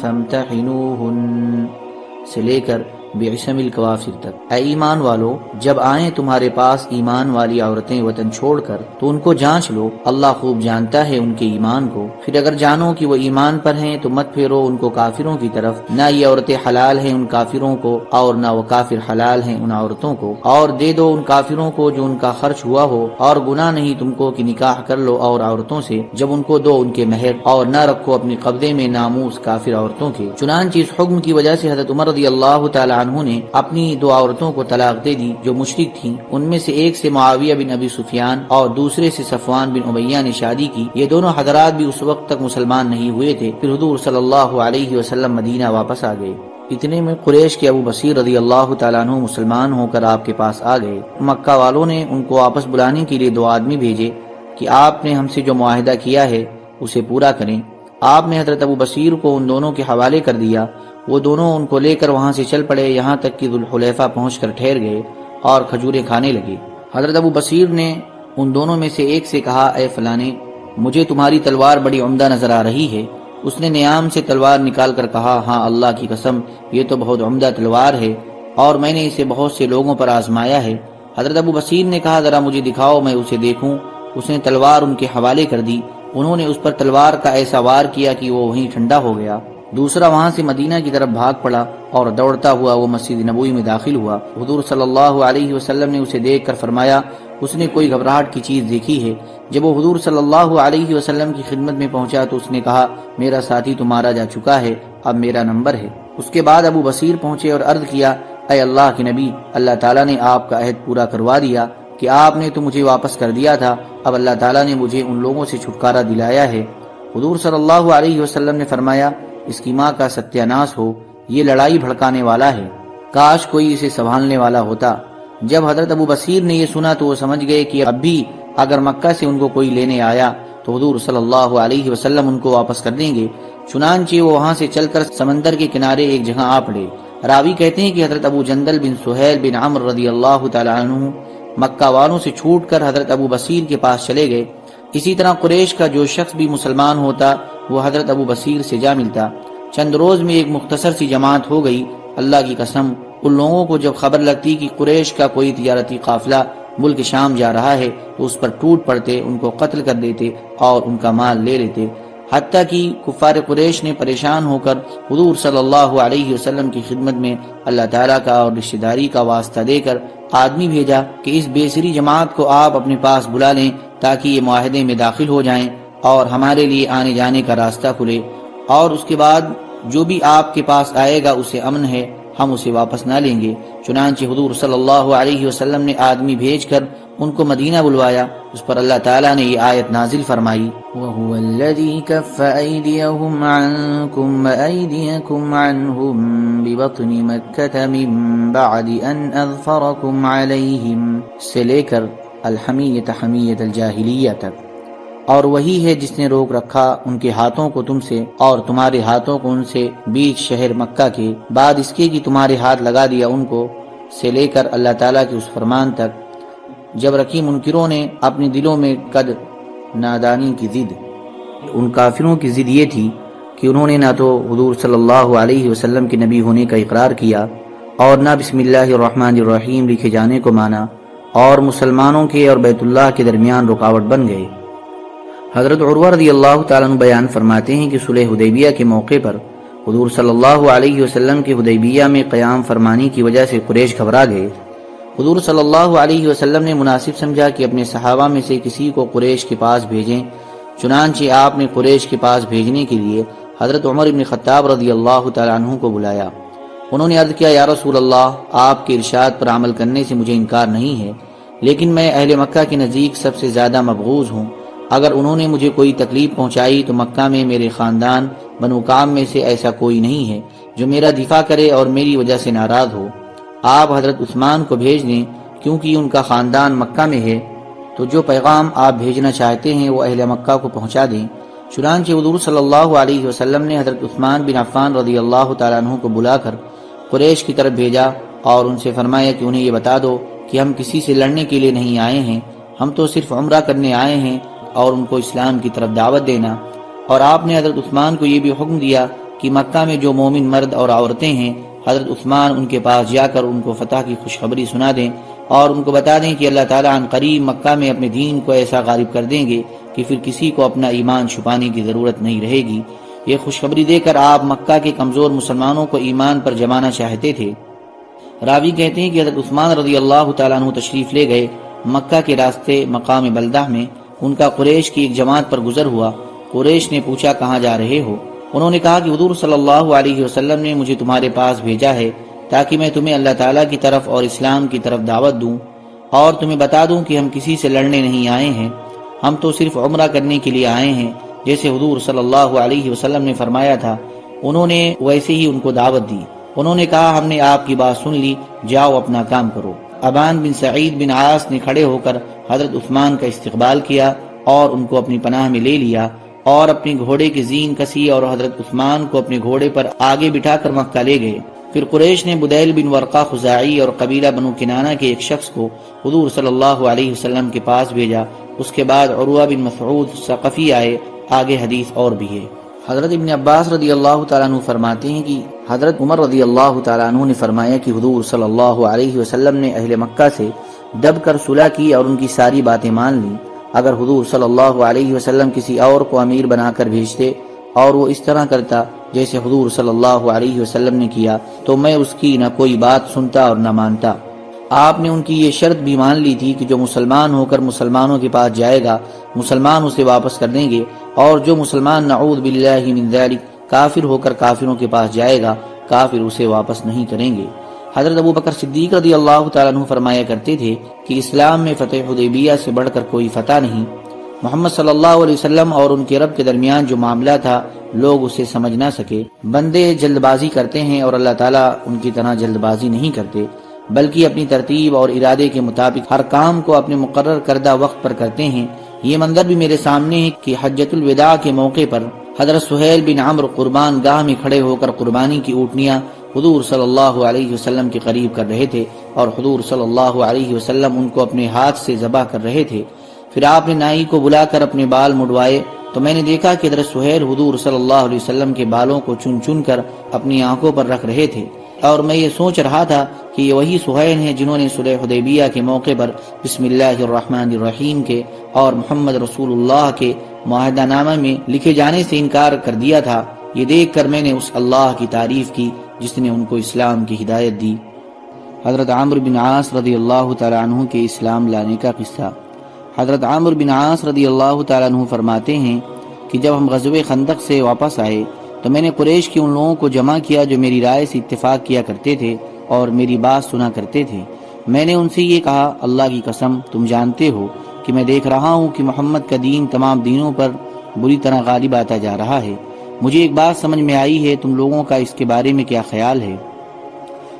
فامتحنوهن سے لے کر بعشم الکوافر تک۔ اے ایمان والو، جب آئیں تمہارے پاس ایمان والی عورتیں وطن چھوڑ کر، تو ان کو جانچ لو۔ اللہ خوب جانتا ہے ان کے ایمان کو۔ پھر اگر جانو کہ وہ ایمان پر ہیں، تو مت پھیرو ان کو کافروں کی طرف۔ نہ یہ عورتیں حلال ہیں ان کافروں کو، اور نہ وہ کافر حلال ہیں ان عورتوں کو۔ اور دے دو ان کافروں کو جو ان کا خرچ ہوا ہو۔ اور گناہ نہیں تم کو کہ نکاح کر لو اور عورتوں سے، جب ان کو دو ان کے مہر۔ اور نہ رکھو اپنی قبضے میں ناموس کافر عورتوں کے۔ چنانچہ اس حکم کی وجہ سے حضرت عمر رضی اللہ تعالی عنہ نے اپنی دو عورتوں کو طلاق دے دی جو مشرق تھیں۔ ان میں سے ایک سے معاویہ بن ابی سفیان اور دوسرے سے صفوان بن عمیہ نے شادی کی۔ یہ دونوں حضرات بھی اس وقت تک مسلمان نہیں ہوئے تھے۔ پھر حضور صلی اللہ علیہ وسلم مدینہ واپس آ گئے۔ اتنے میں قریش کے ابو بصیر رضی اللہ تعالیٰ عنہ مسلمان ہو کر آپ کے پاس آ گئے۔ مکہ والوں نے ان کو واپس بلانے کے لیے دو آدمی بھیجے کہ آپ نے ہم سے جو معاہدہ کیا ہے، اسے پورا کریں۔ آپ نے حضرت ابو بصیر کو ان دونوں کے حوالے کر دیا۔ وہ دونوں ان کو لے کر وہاں سے چل پڑے، یہاں تک کہ ذوالحلیفہ پہنچ کر ٹھہر گئے اور کھجورے کھانے لگے۔ حضرت ابو بصیر نے ان دونوں میں سے ایک سے کہا، اے فلانے، مجھے تمہاری تلوار بڑی عمدہ نظر آ رہی ہے۔ اس نے نیام سے تلوار نکال کر کہا ہاں اللہ کی قسم، یہ تو بہت عمدہ تلوار ہے اور میں نے اسے بہت سے لوگوں پر آزمایا ہے۔ حضرت ابو بصیر نے کہا، ذرا مجھے دکھاؤ، میں اسے دیکھوں۔ اس نے تلوار ان کے حوالے کر دی۔ انہوں نے اس پر تلوار کا ایسا وار کیا کہ وہ وہیں ٹھنڈا ہو گیا۔ دوسرا وہاں سے مدینہ کی طرف بھاگ پڑا اور دوڑتا ہوا وہ مسجد نبوی میں داخل ہوا۔ حضور صلی اللہ علیہ وسلم نے اسے دیکھ کر فرمایا، اس نے کوئی گھبراہٹ کی چیز دیکھی ہے؟ جب وہ حضور صلی اللہ علیہ وسلم کی خدمت میں پہنچا تو اس نے کہا، میرا ساتھی تمہارا جا چکا ہے، اب میرا نمبر ہے۔ اس کے بعد ابو بصیر پہنچے اور عرض کیا، اے اللہ کے نبی، اللہ تعالیٰ نے آپ کا عہد پورا کروا دیا کہ آپ نے تو مجھے واپس کر دیا تھا، اب اللہ تعالیٰ نے مجھے ان لوگوں سے چھٹکارا دلایا ہے۔ حضور صلی اللہ علیہ وسلم نے فرمایا اس کی ماں کا ستیاناس ہو، یہ لڑائی بھڑکانے والا ہے۔ کاش کوئی اسے سنبھالنے والا ہوتا۔ جب حضرت ابو بصیر نے یہ سنا تو وہ سمجھ گئے کہ اب بھی اگر مکہ سے ان کو کوئی لینے آیا تو حضور صلی اللہ علیہ وسلم ان کو واپس کر دیں گے۔ چنانچہ وہ وہاں سے چل کر سمندر کے کنارے ایک جگہ آ پڑے۔ راوی کہتے ہیں کہ حضرت ابو جندل بن سہیل بن عمر رضی اللہ تعالی عنہ مکہ والوں سے چھوٹ کر حضرت ابو بصیر کے پاس چلے گئے۔ اسی طرح قریش کا جو شخص بھی مسلمان ہوتا، وہ حضرت ابو بصیر سے جا ملتا۔ چند روز میں ایک مختصر سی جماعت ہو گئی، اللہ کی قسم، ان لوگوں کو جب خبر لگتی کہ قریش کا کوئی تجارتی قافلہ ملک شام جا رہا ہے، تو اس پر ٹوٹ پڑتے، ان کو قتل کر دیتے اور ان کا مال لے لیتے۔ حتیٰ کہ کفار قریش نے پریشان ہو کر حضور صلی اللہ علیہ وسلم کی خدمت میں اللہ تعالیٰ کا اور رشتہ داری کا واسطہ دے کر آدمی بھیجا کہ اس بیسری جماعت کو آپ اپنے پاس بلا لیں۔ تاکہ یہ معاہدے میں داخل ہو جائیں اور ہمارے لیے آنے جانے کا راستہ کھلے اور اس کے بعد جو بھی آپ کے پاس آئے گا اسے امن ہے، ہم اسے واپس نہ لیں گے۔ چنانچہ حضور صلی اللہ علیہ وسلم نے آدمی بھیج کر ان کو مدینہ بلوایا۔ اس پر اللہ تعالیٰ نے یہ آیت نازل فرمائی۔ وَهُوَ الَّذِي كَفَّ أَيْدِيَهُمْ عَنْكُمْ وَأَيْدِيَكُمْ عَنْهُمْ بِبَطْنِ مَكَّةَ مِنْ بَعْدِ أَنْ أَظْفَرَكُمْ عَلَيْهِمْ۔ سے لے کر الحمیت حمیت الجاہلیہ تک اور وہی ہے جس نے روک رکھا ان کے ہاتھوں کو تم سے اور تمہارے ہاتھوں کو ان سے بیچ شہر مکہ کے بعد اس کے کی تمہارے ہاتھ لگا دیا ان کو سے لے کر اللہ تعالیٰ کے اس فرمان تک، جب رکھی منکروں نے اپنی دلوں میں قد نادانی کی ضد۔ ان کافروں کی ضد یہ تھی کہ انہوں نے نہ تو حضور صلی اللہ علیہ وسلم کے نبی ہونے کا اقرار کیا اور نہ بسم اللہ الرحمن الرحیم لکھے جانے کو مانا۔ اور مسلمانوں کے اور بیت اللہ کے درمیان رکاوٹ بن گئے حضرت عروہ رضی اللہ تعالیٰ بیان فرماتے ہیں کہ صلح حدیبیہ کے موقع پر حضور صلی اللہ علیہ وسلم کے حدیبیہ میں قیام فرمانی کی وجہ سے قریش گھبرا گئے۔ حضور صلی اللہ علیہ وسلم نے مناسب سمجھا کہ اپنے صحابہ میں سے کسی کو قریش کے پاس بھیجیں، چنانچہ آپ نے قریش کے پاس بھیجنے کے لیے حضرت عمر بن خطاب رضی اللہ تعالیٰ عنہ کو بلایا۔ انہوں نے عرض کیا، یا رسول اللہ، آپ کے ارشاد پر عمل کرنے سے مجھے انکار نہیں ہے، لیکن میں اہل مکہ کے نزدیک سب سے زیادہ مبغوض ہوں۔ اگر انہوں نے مجھے کوئی تکلیف پہنچائی تو مکہ میں میرے خاندان، بنو کام میں سے ایسا کوئی نہیں ہے جو میرا دفاع کرے اور میری وجہ سے ناراض ہو۔ آپ حضرت عثمان کو بھیج دیں، کیونکہ ان کا خاندان مکہ میں ہے۔ تو جو پیغام آپ بھیجنا چاہتے ہیں وہ اہل مکہ کو پہنچا دیں۔ چنانچہ حضور صلی اللہ علیہ وسلم نے حضرت عثمان بن عفان رضی اللہ تعالیٰ عنہ کو بلا کر قریش کی طرف بھیجا اور ان سے فرمایا کہ انہیں یہ بتا دو کہ ہم کسی سے لڑنے کے لیے نہیں آئے ہیں۔ ہم تو صرف عمرہ کرنے آئے ہیں اور ان کو اسلام کی طرف دعوت دینا۔ اور آپ نے حضرت عثمان کو یہ بھی حکم دیا کہ مکہ میں جو مومن مرد اور عورتیں ہیں، حضرت عثمان ان کے پاس جا کر ان کو فتح کی خوشخبری سنا دیں اور ان کو بتا دیں کہ اللہ تعالیٰ عن قریب مکہ میں اپنے دین کو ایسا غالب کر دیں گے کہ پھر کسی کو اپنا ایمان چھپانے کی ضرورت نہیں رہے گی۔ یہ خوشخبری دے کر آپ مکہ کے کمزور مسلمانوں کو ایمان پر جمانا چاہتے تھے۔ راوی کہتے ہیں کہ حضرت عثمان رضی اللہ تعالیٰ عنہ تشریف لے گئے مکہ کے راستے مقام بلدہ میں۔ ان کا قریش کی ایک جماعت پر گزر ہوا۔ قریش نے پوچھا، کہاں جا رہے ہو؟ انہوں نے کہا کہ حضور صلی اللہ علیہ وسلم نے مجھے تمہارے پاس بھیجا ہے تاکہ میں تمہیں اللہ تعالیٰ کی طرف اور اسلام کی طرف دعوت دوں اور تمہیں بتا دوں کہ ہم کسی سے لڑنے نہیں آئے ہیں۔ ہم تو صرف عمرہ کرنے کے لیے آئے ہیں۔ جیسے حضور صلی اللہ علیہ وسلم نے فرمایا تھا، انہوں نے ویسے ہی ان کو دعوت دی۔ انہوں نے کہا، ہم نے آپ کی بات سن لی، جاؤ اپنا کام کرو۔ ابان بن سعید بن عاص نے کھڑے ہو کر حضرت عثمان کا استقبال کیا اور ان کو اپنی پناہ میں لے لیا اور اپنی گھوڑے کی زین کسی اور حضرت عثمان کو اپنے گھوڑے پر آگے بٹھا کر مکہ لے گئے۔ پھر قریش نے بدیل بن ورقہ خزائی اور قبیلہ بنو کنانہ کے ایک شخص کو حضور صلی اللہ علیہ وسلم کے پاس بھیجا۔ اس کے بعد عروہ بن مسعود ثقفی آئے آگے حدیث اور بھی ہے۔ حضرت ابن عباس رضی اللہ تعالیٰ عنہ فرماتے ہیں کہ حضرت عمر رضی اللہ تعالیٰ عنہ نے فرمایا کہ حضور صلی اللہ علیہ وسلم نے اہل مکہ سے دب کر صلح کی اور ان کی ساری باتیں مان لی اگر حضور صلی اللہ علیہ وسلم کسی اور کو امیر بنا کر بھیجتے اور وہ اس طرح کرتا جیسے حضور صلی اللہ علیہ وسلم نے کیا، تو میں اس کی نہ کوئی بات سنتا اور نہ مانتا۔ آپ نے ان کی یہ شرط بھی مان لی تھی کہ جو مسلمان ہو کر مسلمانوں کے پاس جائے گا، مسلمان اسے واپس کر دیں گے، اور جو مسلمان نعوذ باللہ من ذالک کافر ہو کر کافروں کے پاس جائے گا، کافر اسے واپس نہیں کریں گے۔ حضرت ابو بکر صدیق رضی اللہ تعالیٰ عنہ فرمایا کرتے تھے کہ اسلام میں فتح حدیبیہ سے بڑھ کر کوئی فتح نہیں۔ محمد صلی اللہ علیہ وسلم اور ان کے رب کے درمیان جو معاملہ تھا، لوگ اسے سمجھ نہ سکے۔ بندے جلد بازی کرتے ہیں اور اللہ تعالیٰ ان کی طرح جلد بازی نہیں کرتے۔ بلکہ اپنی ترتیب اور ارادے کے مطابق ہر کام کو اپنے مقرر کردہ وقت پر کرتے ہیں۔ یہ منظر بھی میرے سامنے ہے کہ حجت الوداع کے موقع پر حضرت سہیل بن عمر قربان گاہ میں کھڑے ہو کر قربانی کی اوٹنیاں حضور صلی اللہ علیہ وسلم کے قریب کر رہے تھے اور حضور صلی اللہ علیہ وسلم ان کو اپنے ہاتھ سے ذبح کر رہے تھے۔ پھر آپ نے نائی کو بلا کر اپنے بال مڑوائے تو میں نے دیکھا کہ حضرت سہیل حضور صلی اللہ علیہ وسلم کے بالوں کو چن چن کر اپنی آنکھوں پر رکھ رہے تھے۔ اور میں یہ سوچ رہا تھا کہ یہ وہی سہیل ہیں جنہوں نے صلح حدیبیہ کے موقع پر بسم اللہ الرحمن الرحیم کے اور محمد رسول اللہ کے معاہدہ نامہ میں لکھے جانے سے انکار کر دیا تھا۔ یہ دیکھ کر میں نے اس اللہ کی تعریف کی جس نے ان کو اسلام کی ہدایت دی۔ حضرت عامر بن عاص رضی اللہ تعالیٰ عنہ کے اسلام لانے کا قصہ۔ حضرت عامر بن عاص رضی اللہ تعالیٰ عنہ فرماتے ہیں کہ جب ہم غزوہ خندق سے واپس آئے تو میں نے قریش کے ان لوگوں کو جمع کیا جو میری رائے سے اتفاق کیا کرتے تھے اور میری بات سنا کرتے تھے۔ میں نے ان سے یہ کہا، اللہ کی قسم، تم جانتے ہو کہ میں دیکھ رہا ہوں کہ محمد کا دین تمام دینوں پر بری طرح غالب آتا جا رہا ہے۔ مجھے ایک بات سمجھ میں آئی ہے، تم لوگوں کا اس کے بارے میں کیا خیال ہے؟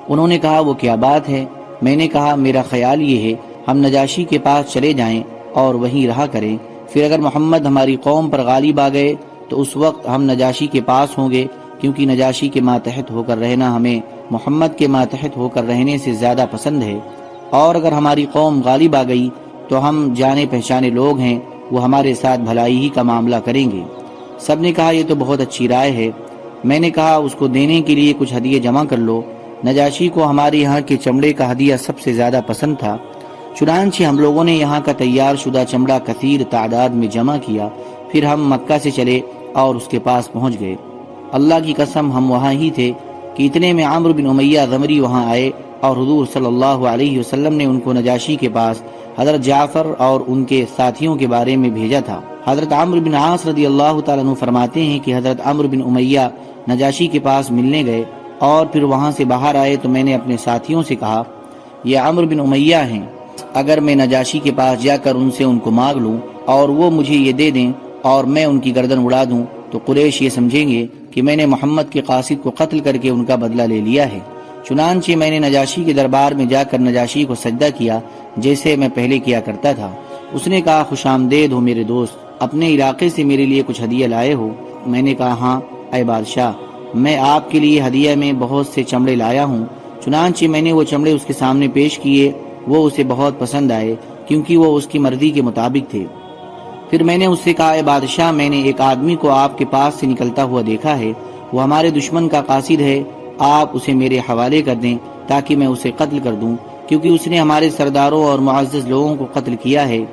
انہوں نے کہا، وہ کیا بات ہے؟ میں نے کہا، میرا خیال یہ ہے، ہم نجاشی کے پاس چلے جائیں اور وہیں رہا کریں۔ پھر اگر محمد ہماری قوم پر غالب آ گئے تو اس وقت ہم نجاشی کے پاس ہوں گے، کیونکہ نجاشی کے ماتحت ہو کر رہنا ہمیں محمد کے ماتحت ہو کر رہنے سے زیادہ پسند ہے۔ اور اگر ہماری قوم غالب آ گئی، تو ہم جانے پہچانے لوگ ہیں، وہ ہمارے ساتھ بھلائی ہی کا معاملہ کریں گے۔ سب نے کہا، یہ تو بہت اچھی رائے ہے۔ میں نے کہا، اس کو دینے کے لیے کچھ ہدیے جمع کر لو۔ نجاشی کو ہمارے یہاں کے چمڑے کا ہدیہ سب سے زیادہ پسند تھا۔ چنانچہ ہم لوگوں نے یہاں کا تیار شدہ چمڑا کثیر تعداد میں جمع کیا۔ پھر ہم مکہ سے چلے اور اس کے پاس پہنچ گئے۔ اللہ کی قسم ہم وہاں ہی تھے کہ اتنے میں عامر بن امیہ غمری وہاں آئے اور حضور صلی اللہ علیہ وسلم نے ان کو نجاشی کے پاس حضرت جعفر اور ان کے ساتھیوں کے بارے میں بھیجا تھا۔ حضرت عامر بن عاص رضی اللہ تعالیٰ عنہ فرماتے ہیں کہ حضرت عامر بن امیہ نجاشی کے پاس ملنے گئے اور پھر وہاں سے باہر آئے تو میں نے اپنے ساتھیوں سے کہا، یہ عامر بن امیہ ہیں، اگر میں نجاشی کے پاس جا کر ان سے ان کو مانگ لوں اور وہ مجھے یہ دے دیں اور میں ان کی گردن اڑا دوں تو قریش یہ سمجھیں گے کہ میں نے محمد کے قاصد کو قتل کر کے ان کا بدلہ لے لیا ہے۔ چنانچہ میں نے نجاشی کے دربار میں جا کر نجاشی کو سجدہ کیا، جیسے میں پہلے کیا کرتا تھا۔ اس نے کہا، خوش آمدید ہو میرے دوست، اپنے علاقے سے میرے لیے کچھ ہدیہ لائے ہو۔ میں نے کہا ہاں اے بادشاہ، میں آپ کے لیے ہدیہ میں بہت سے چمڑے لایا ہوں۔ چنانچہ میں نے وہ چمڑے اس کے سامنے پیش کیے، وہ اسے بہت پسند آئے، کیونکہ وہ اس کی مرضی کے مطابق تھے۔ پھر میں نے اس سے کہا، اے بادشاہ، میں نے ایک آدمی کو آپ کے پاس سے نکلتا ہوا دیکھا ہے، وہ ہمارے دشمن کا قاصد ہے، آپ اسے میرے حوالے کر دیں تاکہ میں اسے قتل کر دوں، کیونکہ اس نے ہمارے سرداروں اور معزز لوگوں کو قتل کیا ہے۔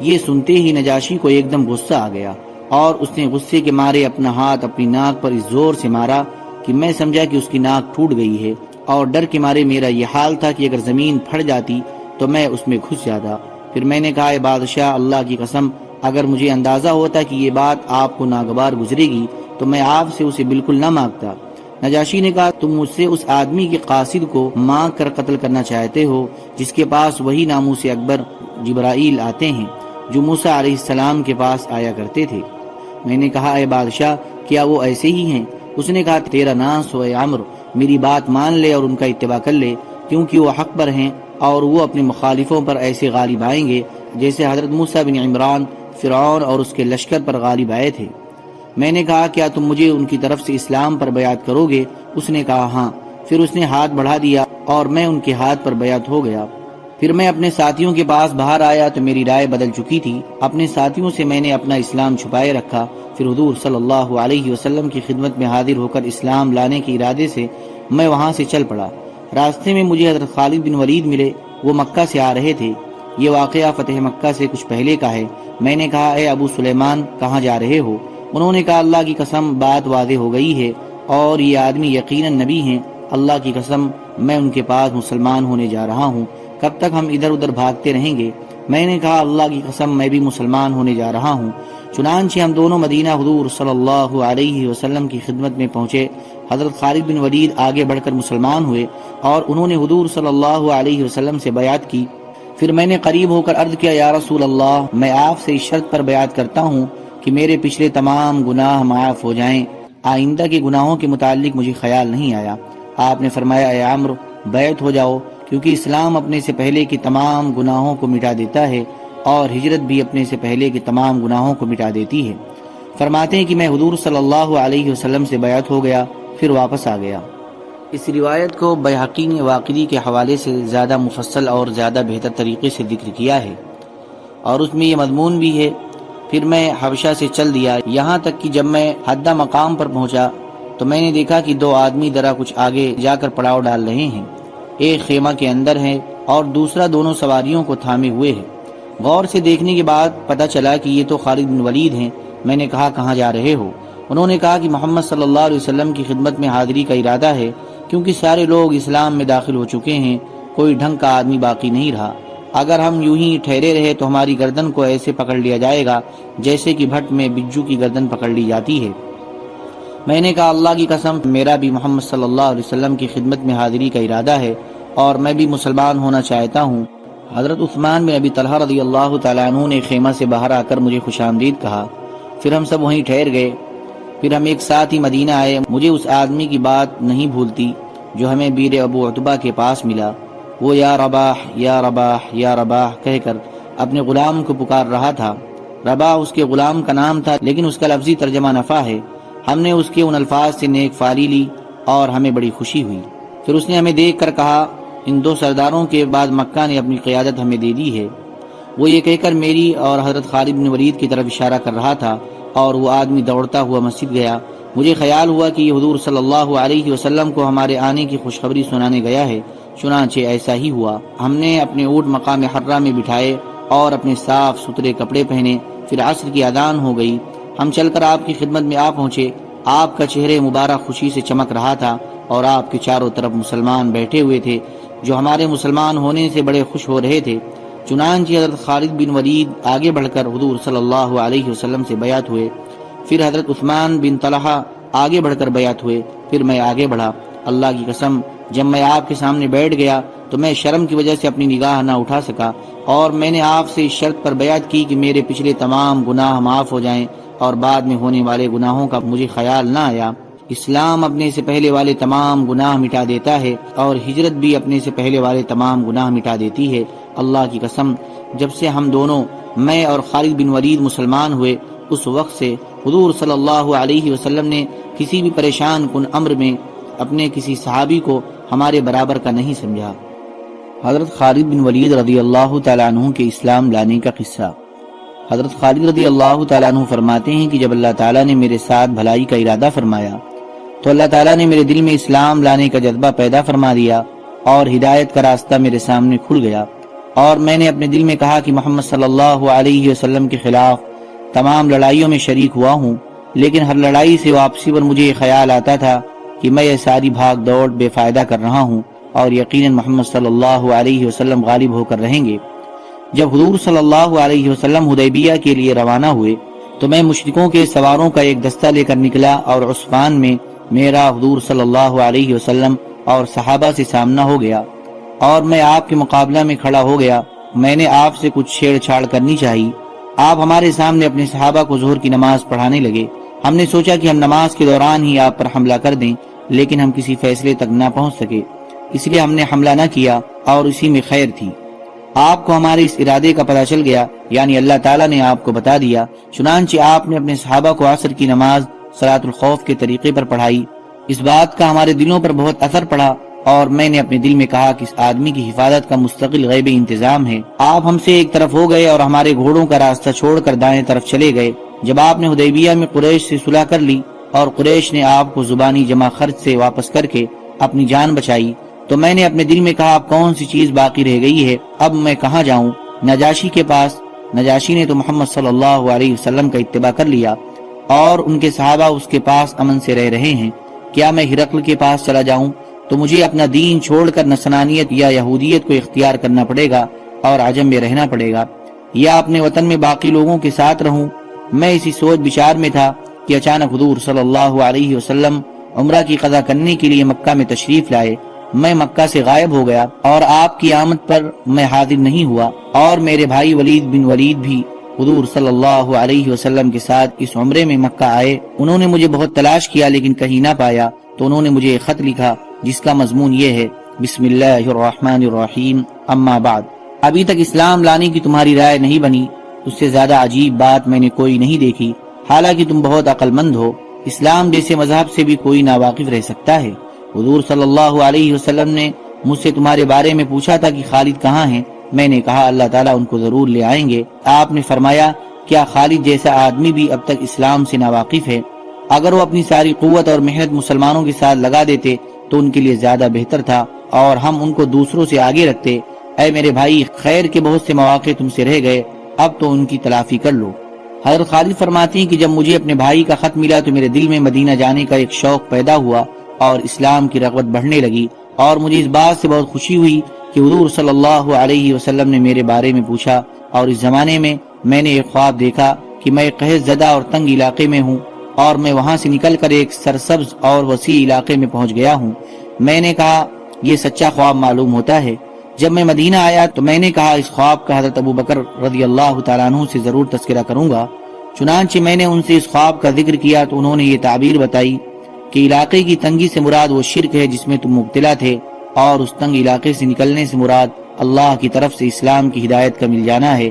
یہ سنتے ہی نجاشی کو ایک دم غصہ آ گیا اور اس نے غصے کے مارے اپنا ہاتھ اپنی ناک پر اس زور سے مارا کہ میں سمجھا کہ اس کی ناک ٹوٹ گئی ہے اور ڈر کے مارے میرا یہ حال تھا کہ اگر زمین پھٹ جاتی تو میں اس میں گھس جاتا۔ پھر میں نے کہا، اے بادشاہ، اللہ کی قسم اگر مجھے اندازہ ہوتا کہ یہ بات آپ کو ناگوار گزرے گی، تو میں آپ سے اسے بالکل نہ مانگتا۔ نجاشی نے کہا، تم مجھ سے اس آدمی کے قاصد کو مانگ کر قتل کرنا چاہتے ہو، جس کے پاس وہی نامو سے اکبر جبرائیل آتے ہیں، جو موسیٰ علیہ السلام کے پاس آیا کرتے تھے۔ میں نے کہا، اے بادشاہ، کیا وہ ایسے ہی ہیں؟ اس نے کہا، تیرا ناس ہو، اے عمر میری بات مان لے اور ان کا اتباع کر لے، کیونکہ وہ حق پر ہیں اور وہ اپنے مخالفوں پر ایسے غالب آئیں گے جیسے حضرت موسیٰ بن عمران فرعون اور اس کے لشکر پر غالب آئے تھے۔ میں نے کہا، کیا تم مجھے ان کی طرف سے اسلام پر بیعت کرو گے؟ اس نے کہا ہاں۔ پھر اس نے ہاتھ بڑھا دیا اور میں ان کے ہاتھ پر بیعت ہو گیا۔ پھر میں اپنے ساتھیوں کے پاس باہر آیا تو میری رائے بدل چکی تھی۔ اپنے ساتھیوں سے میں نے اپنا اسلام چھپائے رکھا۔ پھر حضور صلی اللہ علیہ وسلم کی خدمت میں حاضر ہو کر اسلام لانے کے ارادے سے میں وہاں سے چل پڑا۔ راستے میں مجھے حضرت خالد بن ولید ملے۔ وہ مکہ سے آ رہے تھے۔ یہ واقعہ فتح مکہ سے کچھ پہلے کا ہے۔ میں نے کہا، اے ابو سلیمان، کہاں جا رہے ہو؟ انہوں نے کہا، اللہ کی قسم، بات واضح ہو گئی ہے اور یہ آدمی یقیناً نبی ہیں۔ اللہ کی قسم، میں ان کے پاس مسلمان ہونے جا رہا ہوں۔ کب تک ہم ادھر ادھر بھاگتے رہیں گے؟ میں نے کہا، اللہ کی قسم، میں بھی مسلمان ہونے جا رہا ہوں۔ چنانچہ ہم دونوں مدینہ حضور صلی اللہ علیہ وسلم کی خدمت میں پہنچے۔ حضرت خالد بن ولید آگے بڑھ کر مسلمان ہوئے اور انہوں نے حضور صلی اللہ علیہ وسلم سے بیعت کی۔ پھر میں نے قریب ہو کر عرض کیا، یا رسول اللہ، میں آپ سے اس شرط پر بیعت کرتا ہوں کہ میرے پچھلے تمام گناہ معاف ہو جائیں۔ آئندہ کے گناہوں کے متعلق مجھے خیال نہیں آیا۔ آپ نے فرمایا، اے عمر بیعت ہو جاؤ، کیونکہ اسلام اپنے سے پہلے کی تمام گناہوں کو مٹا دیتا ہے اور ہجرت بھی اپنے سے پہلے کے تمام گناہوں کو مٹا دیتی ہے۔ فرماتے ہیں کہ میں حضور صلی اللہ علیہ وسلم سے بیعت ہو گیا، پھر واپس آ گیا۔ اس روایت کو بحقی نے واقعی کے حوالے سے زیادہ مفصل اور زیادہ بہتر طریقے سے ذکر کیا ہے اور اس میں یہ مضمون بھی ہے، پھر میں حبشہ سے چل دیا، یہاں تک کہ جب میں حدہ مقام پر پہنچا تو میں نے دیکھا کہ دو آدمی درا کچھ آگے جا کر پڑاؤ ڈال رہے ہیں۔ ایک خیمہ کے اندر ہے اور دوسرا دونوں سواریوں کو تھامے ہوئے ہے غور سے دیکھنے کے بعد پتا چلا کہ یہ تو خالد بن ولید ہیں۔ میں نے کہا، کہاں جا رہے ہو؟ انہوں نے کہا کہ محمد صلی اللہ علیہ وسلم کی خدمت میں حاضری کا ارادہ ہے۔ کیونکہ سارے لوگ اسلام میں داخل ہو چکے ہیں، کوئی ڈھنگ کا آدمی باقی نہیں رہا۔ اگر ہم یوں ہی ٹھہرے رہے تو ہماری گردن کو ایسے پکڑ لیا جائے گا جیسے کہ بھٹ میں بجو کی گردن پکڑ لی جاتی ہے۔ میں نے کہا، اللہ کی قسم، میرا بھی محمد صلی اللہ علیہ وسلم کی خدمت میں حاضری کا ارادہ ہے اور میں بھی مسلمان ہونا چاہتا ہوں۔ حضرت عثمان میں ابھی طلحہ رضی اللہ تعالیٰ عنہ نے خیمہ سے باہر آ کر مجھے خوش آمدید کہا۔ پھر ہم سب وہیں ٹھہر گئے۔ پھر ہم ایک ساتھ ہی مدینہ آئے۔ مجھے اس آدمی کی بات نہیں بھولتی جو ہمیں بیر ابو عطبہ کے پاس ملا۔ وہ یا رباح یا رباح یا رباح کہہ کر اپنے غلام کو پکار رہا تھا۔ رباح اس کے غلام کا نام تھا، لیکن اس کا لفظی ترجمہ نفع ہے۔ ہم نے اس کے ان الفاظ سے نیک فاری لی اور ہمیں بڑی خوشی ہوئی۔ پھر اس نے ہمیں دیکھ کر کہا، ان دو سرداروں کے بعد مکہ نے اپنی قیادت ہمیں دے دی ہے۔ وہ یہ کہہ کر میری اور حضرت خالد بن ولید کی طرف اشارہ کر رہا تھا اور وہ آدمی دوڑتا ہوا مسجد گیا۔ مجھے خیال ہوا کہ یہ حضور صلی اللہ علیہ وسلم کو ہمارے آنے کی خوشخبری سنانے گیا ہے، چنانچہ ایسا ہی ہوا۔ ہم نے اپنے اونٹ مقام حرہ میں بٹھائے اور اپنے صاف ستھرے کپڑے پہنے پھر عصر کی ادان ہو گئی۔ ہم چل کر آپ کی خدمت میں آ پہنچے۔ آپ کا چہرے مبارک خوشی سے چمک رہا تھا اور آپ کے چاروں طرف مسلمان بیٹھے ہوئے تھے، جو ہمارے مسلمان ہونے سے بڑے خوش ہو رہے تھے۔ چنانچہ حضرت خالد بن ولید آگے بڑھ کر حضور صلی اللہ علیہ وسلم سے بیعت ہوئے، پھر حضرت عثمان بن طلحہ آگے بڑھ کر بیعت ہوئے، پھر میں آگے بڑھا۔ اللہ کی قسم، جب میں آپ کے سامنے بیٹھ گیا تو میں شرم کی وجہ سے اپنی نگاہ نہ اٹھا سکا اور میں نے آپ سے اس شرط پر بیعت کی کہ میرے پچھلے تمام گناہ معاف ہو جائیں اور بعد میں ہونے والے گناہوں کا مجھے خیال نہ آیا۔ اسلام اپنے سے پہلے والے تمام گناہ مٹا دیتا ہے اور ہجرت بھی اپنے سے پہلے والے تمام گناہ مٹا دیتی ہے۔ اللہ کی قسم، جب سے ہم دونوں میں اور خالد بن ولید مسلمان ہوئے، اس وقت سے حضور صلی اللہ علیہ وسلم نے کسی بھی پریشان کن امر میں اپنے کسی صحابی کو ہمارے برابر کا نہیں سمجھا۔ حضرت خالد بن ولید رضی اللہ تعالیٰ عنہ کے اسلام لانے کا قصہ۔ حضرت خالد رضی اللہ تعالیٰ عنہ فرماتے ہیں کہ جب اللہ تعالیٰ نے میرے ساتھ بھلائی کا ارادہ فرمایا، تو اللہ تعالیٰ نے میرے دل میں اسلام لانے کا جذبہ پیدا فرما دیا اور ہدایت کا راستہ میرے سامنے کھل گیا۔ اور میں نے اپنے دل میں کہا کہ محمد صلی اللہ علیہ وسلم کے خلاف تمام لڑائیوں میں شریک ہوا ہوں، لیکن ہر لڑائی سے واپسی پر مجھے یہ خیال آتا تھا کہ میں یہ ساری بھاگ دوڑ بے فائدہ کر رہا ہوں اور یقیناً محمد صلی اللہ علیہ وسلم غالب ہو کر رہیں گے۔ جب حضور صلی اللہ علیہ وسلم حدیبیہ کے لیے روانہ ہوئے، تو میں مشرکوں کے سواروں کا ایک دستہ لے کر نکلا اور عثمان میں میرا حضور صلی اللہ علیہ وسلم اور صحابہ سے سامنا ہو گیا۔ اور میں آپ کے مقابلہ میں کھڑا ہو گیا، میں نے آپ سے کچھ چھیڑ چھاڑ کرنی چاہی۔ آپ ہمارے سامنے اپنے صحابہ کو ظہر کی نماز پڑھانے لگے۔ ہم نے سوچا کہ ہم نماز کے دوران ہی آپ پر حملہ کر دیں، لیکن ہم کسی فیصلے تک نہ پہنچ سکے۔ اس لیے ہم نے حملہ نہ کیا اور اسی میں خیر تھی۔ آپ کو ہمارے اس ارادے کا پتہ چل گیا یعنی اللہ تعالیٰ نے آپ کو بتا دیا۔ چنانچہ آپ نے اپنے صحابہ کو عصر کی نماز سلاۃ الخوف کے طریقے پر پڑھائی۔ اس بات کا ہمارے دلوں پر بہت اثر پڑا۔ اور میں نے اپنے دل میں کہا کہ اس آدمی کی حفاظت کا مستقل غیب انتظام ہے۔ آپ ہم سے ایک طرف ہو گئے اور ہمارے گھوڑوں کا راستہ چھوڑ کر دائیں طرف چلے گئے۔ جب آپ نے حدیبیہ میں قریش سے صلح کر لی اور قریش نے آپ کو زبانی جمع خرچ سے واپس کر کے اپنی جان بچائی، تو میں نے اپنے دل میں کہا، اب کون سی چیز باقی رہ گئی ہے؟ اب میں کہاں جاؤں؟ نجاشی کے پاس۔ نجاشی نے تو محمد صلی اللہ علیہ وسلم کا اتباع کر لیا اور ان کے صحابہ اس کے پاس امن سے رہ رہے ہیں۔ کیا میں ہرقل کے پاس چلا جاؤں؟ تو مجھے اپنا دین چھوڑ کر نسنانیت یا یہودیت کو اختیار کرنا پڑے گا اور عجم میں رہنا پڑے گا۔ یا اپنے وطن میں باقی لوگوں کے ساتھ رہوں۔ میں اسی سوچ بچار میں تھا کہ اچانک حضور صلی اللہ علیہ وسلم عمرہ کی قضا کرنے کے لیے مکہ میں تشریف لائے۔ میں مکہ سے غائب ہو گیا اور آپ کی آمد پر میں حاضر نہیں ہوا اور میرے بھائی ولید بن ولید بھی حضور صلی اللہ علیہ وسلم کے ساتھ اس عمرے میں مکہ آئے۔ انہوں نے مجھے بہت تلاش کیا لیکن کہیں نہ پایا۔ تو انہوں نے مجھے ایک خط لکھا جس کا مضمون یہ ہے، بسم اللہ الرحمن الرحیم۔ اما بعد۔ ابھی تک اسلام لانے کی تمہاری رائے نہیں بنی۔ اس سے زیادہ عجیب بات میں نے کوئی نہیں دیکھی۔ حالانکہ تم بہت عقل مند ہو۔ اسلام جیسے مذہب سے بھی کوئی ناواقف رہ سکتا ہے۔ حضور صلی اللہ علیہ وسلم نے مجھ سے تمہارے بارے میں پوچھا تھا کہ خالد کہاں ہیں۔ میں نے کہا اللہ تعالیٰ ان کو ضرور لے آئیں گے۔ آپ نے فرمایا، کیا خالد جیسا آدمی بھی اب تک اسلام سے ناواقف ہے؟ اگر وہ اپنی ساری قوت اور محنت مسلمانوں کے ساتھ لگا دیتے، تو ان کے لیے زیادہ بہتر تھا۔ اور ہم ان کو دوسروں سے آگے رکھتے۔ اے میرے بھائی، خیر کے بہت سے مواقع تم سے رہ گئے، اب تو ان کی تلافی کر لو۔ حضرت خالد فرماتی ہیں کہ جب مجھے اپنے بھائی کا خط ملا، تو میرے دل میں مدینہ جانے کا ایک شوق پیدا ہوا اور اسلام کی رغبت بڑھنے لگی۔ اور مجھے اس بات سے بہت خوشی ہوئی کہ حضور صلی اللہ علیہ وسلم نے میرے بارے میں پوچھا اور اس زمانے میں میں نے ایک خواب دیکھا کہ میں قحط زدہ اور تنگ علاقے میں ہوں اور میں وہاں سے نکل کر ایک سرسبز اور وسیع علاقے میں پہنچ گیا ہوں۔ میں نے کہا، یہ سچا خواب معلوم ہوتا ہے۔ جب میں مدینہ آیا تو میں نے کہا، اس خواب کا حضرت ابو بکر رضی اللہ تعالیٰ عنہ سے ضرور تذکرہ کروں گا۔ چنانچہ میں نے ان سے اس خواب کا ذکر کیا تو انہوں نے یہ تعبیر بتائی کہ علاقے کی تنگی سے مراد وہ شرک ہے جس میں تم مبتلا تھے۔ اور اس تنگ علاقے سے نکلنے سے مراد اللہ کی طرف سے اسلام کی ہدایت کا مل جانا ہے۔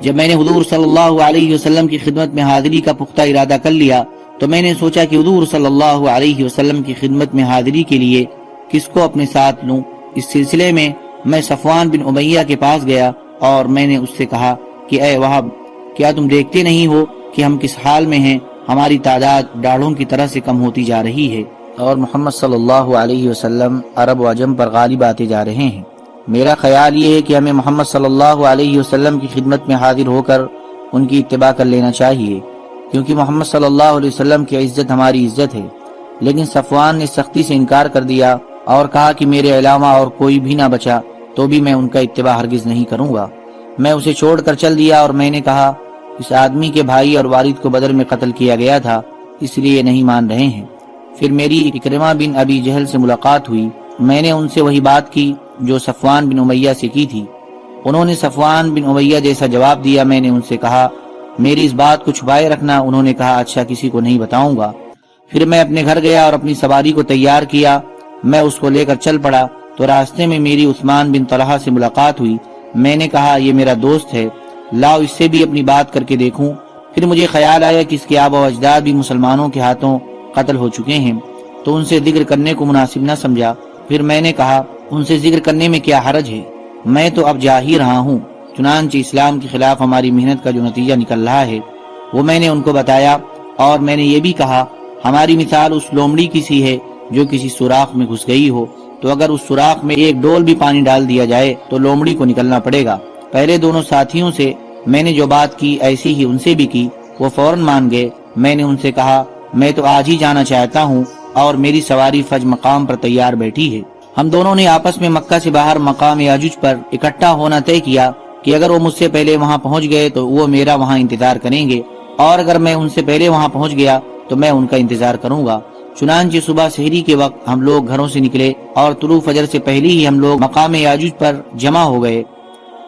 جب میں نے حضور صلی اللہ علیہ وسلم کی خدمت میں حاضری کا پختہ ارادہ کر لیا، تو میں نے سوچا کہ حضور صلی اللہ علیہ وسلم کی خدمت میں حاضری کے لیے کس کو اپنے ساتھ لوں؟ اس سلسلے میں میں صفوان بن امیہ کے پاس گیا اور میں نے اس سے کہا کہ اے وہب کیا تم دیکھتے نہیں ہو کہ ہم کس حال میں ہیں؟ ہماری تعداد ڈاڑھوں کی طرح سے کم ہوتی جا رہی ہے۔ اور محمد صلی اللہ علیہ وسلم عرب و عجم پر غالب آتے جا رہے ہیں۔ میرا خیال یہ ہے کہ ہمیں محمد صلی اللہ علیہ وسلم کی خدمت میں حاضر ہو کر ان کی اتباع کر لینا چاہیے، کیونکہ محمد صلی اللہ علیہ وسلم کی عزت ہماری عزت ہے۔ لیکن صفوان نے سختی سے انکار کر دیا اور کہا کہ میرے علاوہ اور کوئی بھی نہ بچا تو بھی میں ان کا اتباع ہرگز نہیں کروں گا۔ میں اسے چھوڑ کر چل دیا اور میں نے کہا، اس آدمی کے بھائی اور والد کو بدر میں قتل کیا گیا تھا، اس لیے نہیں مان رہے ہیں۔ پھر میری اکرما بن ابی جہل سے ملاقات ہوئی۔ میں نے ان سے وہی بات کی جو صفوان بن امیہ سے کی تھی۔ انہوں نے صفوان بن امیہ جیسا جواب دیا، میں نے ان سے کہا، میری اس بات کو چھپائے رکھنا۔ انہوں نے کہا اچھا کسی کو نہیں بتاؤں گا۔ پھر میں اپنے گھر گیا اور اپنی سواری کو تیار کیا۔ میں اس کو لے کر چل پڑا۔ تو راستے میں میری عثمان بن طلحہ سے ملاقات ہوئی۔ میں نے کہا، یہ میرا دوست ہے۔ لاؤ اس سے بھی اپنی بات کر کے دیکھوں۔ پھر مجھے خیال آیا کہ اس کے آب و اجداد بھی مسلمانوں کے ہاتھوں قتل ہو چکے ہیں۔ تو ان سے ذکر کرنے کو مناسب نہ سمجھا۔ پھر میں نے کہا، ان سے ذکر کرنے میں کیا حرج ہے؟ میں تو اب جا ہی رہا ہوں۔ چنانچہ اسلام کے خلاف ہماری محنت کا جو نتیجہ نکل رہا ہے، وہ میں نے ان کو بتایا۔ اور میں نے یہ بھی کہا، ہماری مثال اس لومڑی کی سی ہے جو کسی سوراخ میں گھس گئی ہو۔ تو اگر اس سوراخ میں ایک ڈول بھی پانی ڈال دیا جائے، تو لومڑی کو نکلنا پڑے گا۔ پہلے دونوں ساتھیوں سے میں نے جو بات کی، ایسی ہی ان سے بھی کی۔ وہ فوراً مان گئے۔ میں نے ان سے کہا میں تو آج ہی جانا چاہتا ہوں اور میری سواری فج مقام پر تیار بیٹھی ہے۔ ہم دونوں نے آپس میں مکہ سے باہر مقام یاجوج پر اکٹھا ہونا طے کیا کہ اگر وہ مجھ سے پہلے وہاں پہنچ گئے تو وہ میرا وہاں انتظار کریں گے اور اگر میں ان سے پہلے وہاں پہنچ گیا تو میں ان کا انتظار کروں گا۔ چنانچہ صبح سہری کے وقت ہم لوگ گھروں سے نکلے اور طلوع فجر سے پہلی ہی ہم لوگ مقام یاجوج پر جمع ہو گئے۔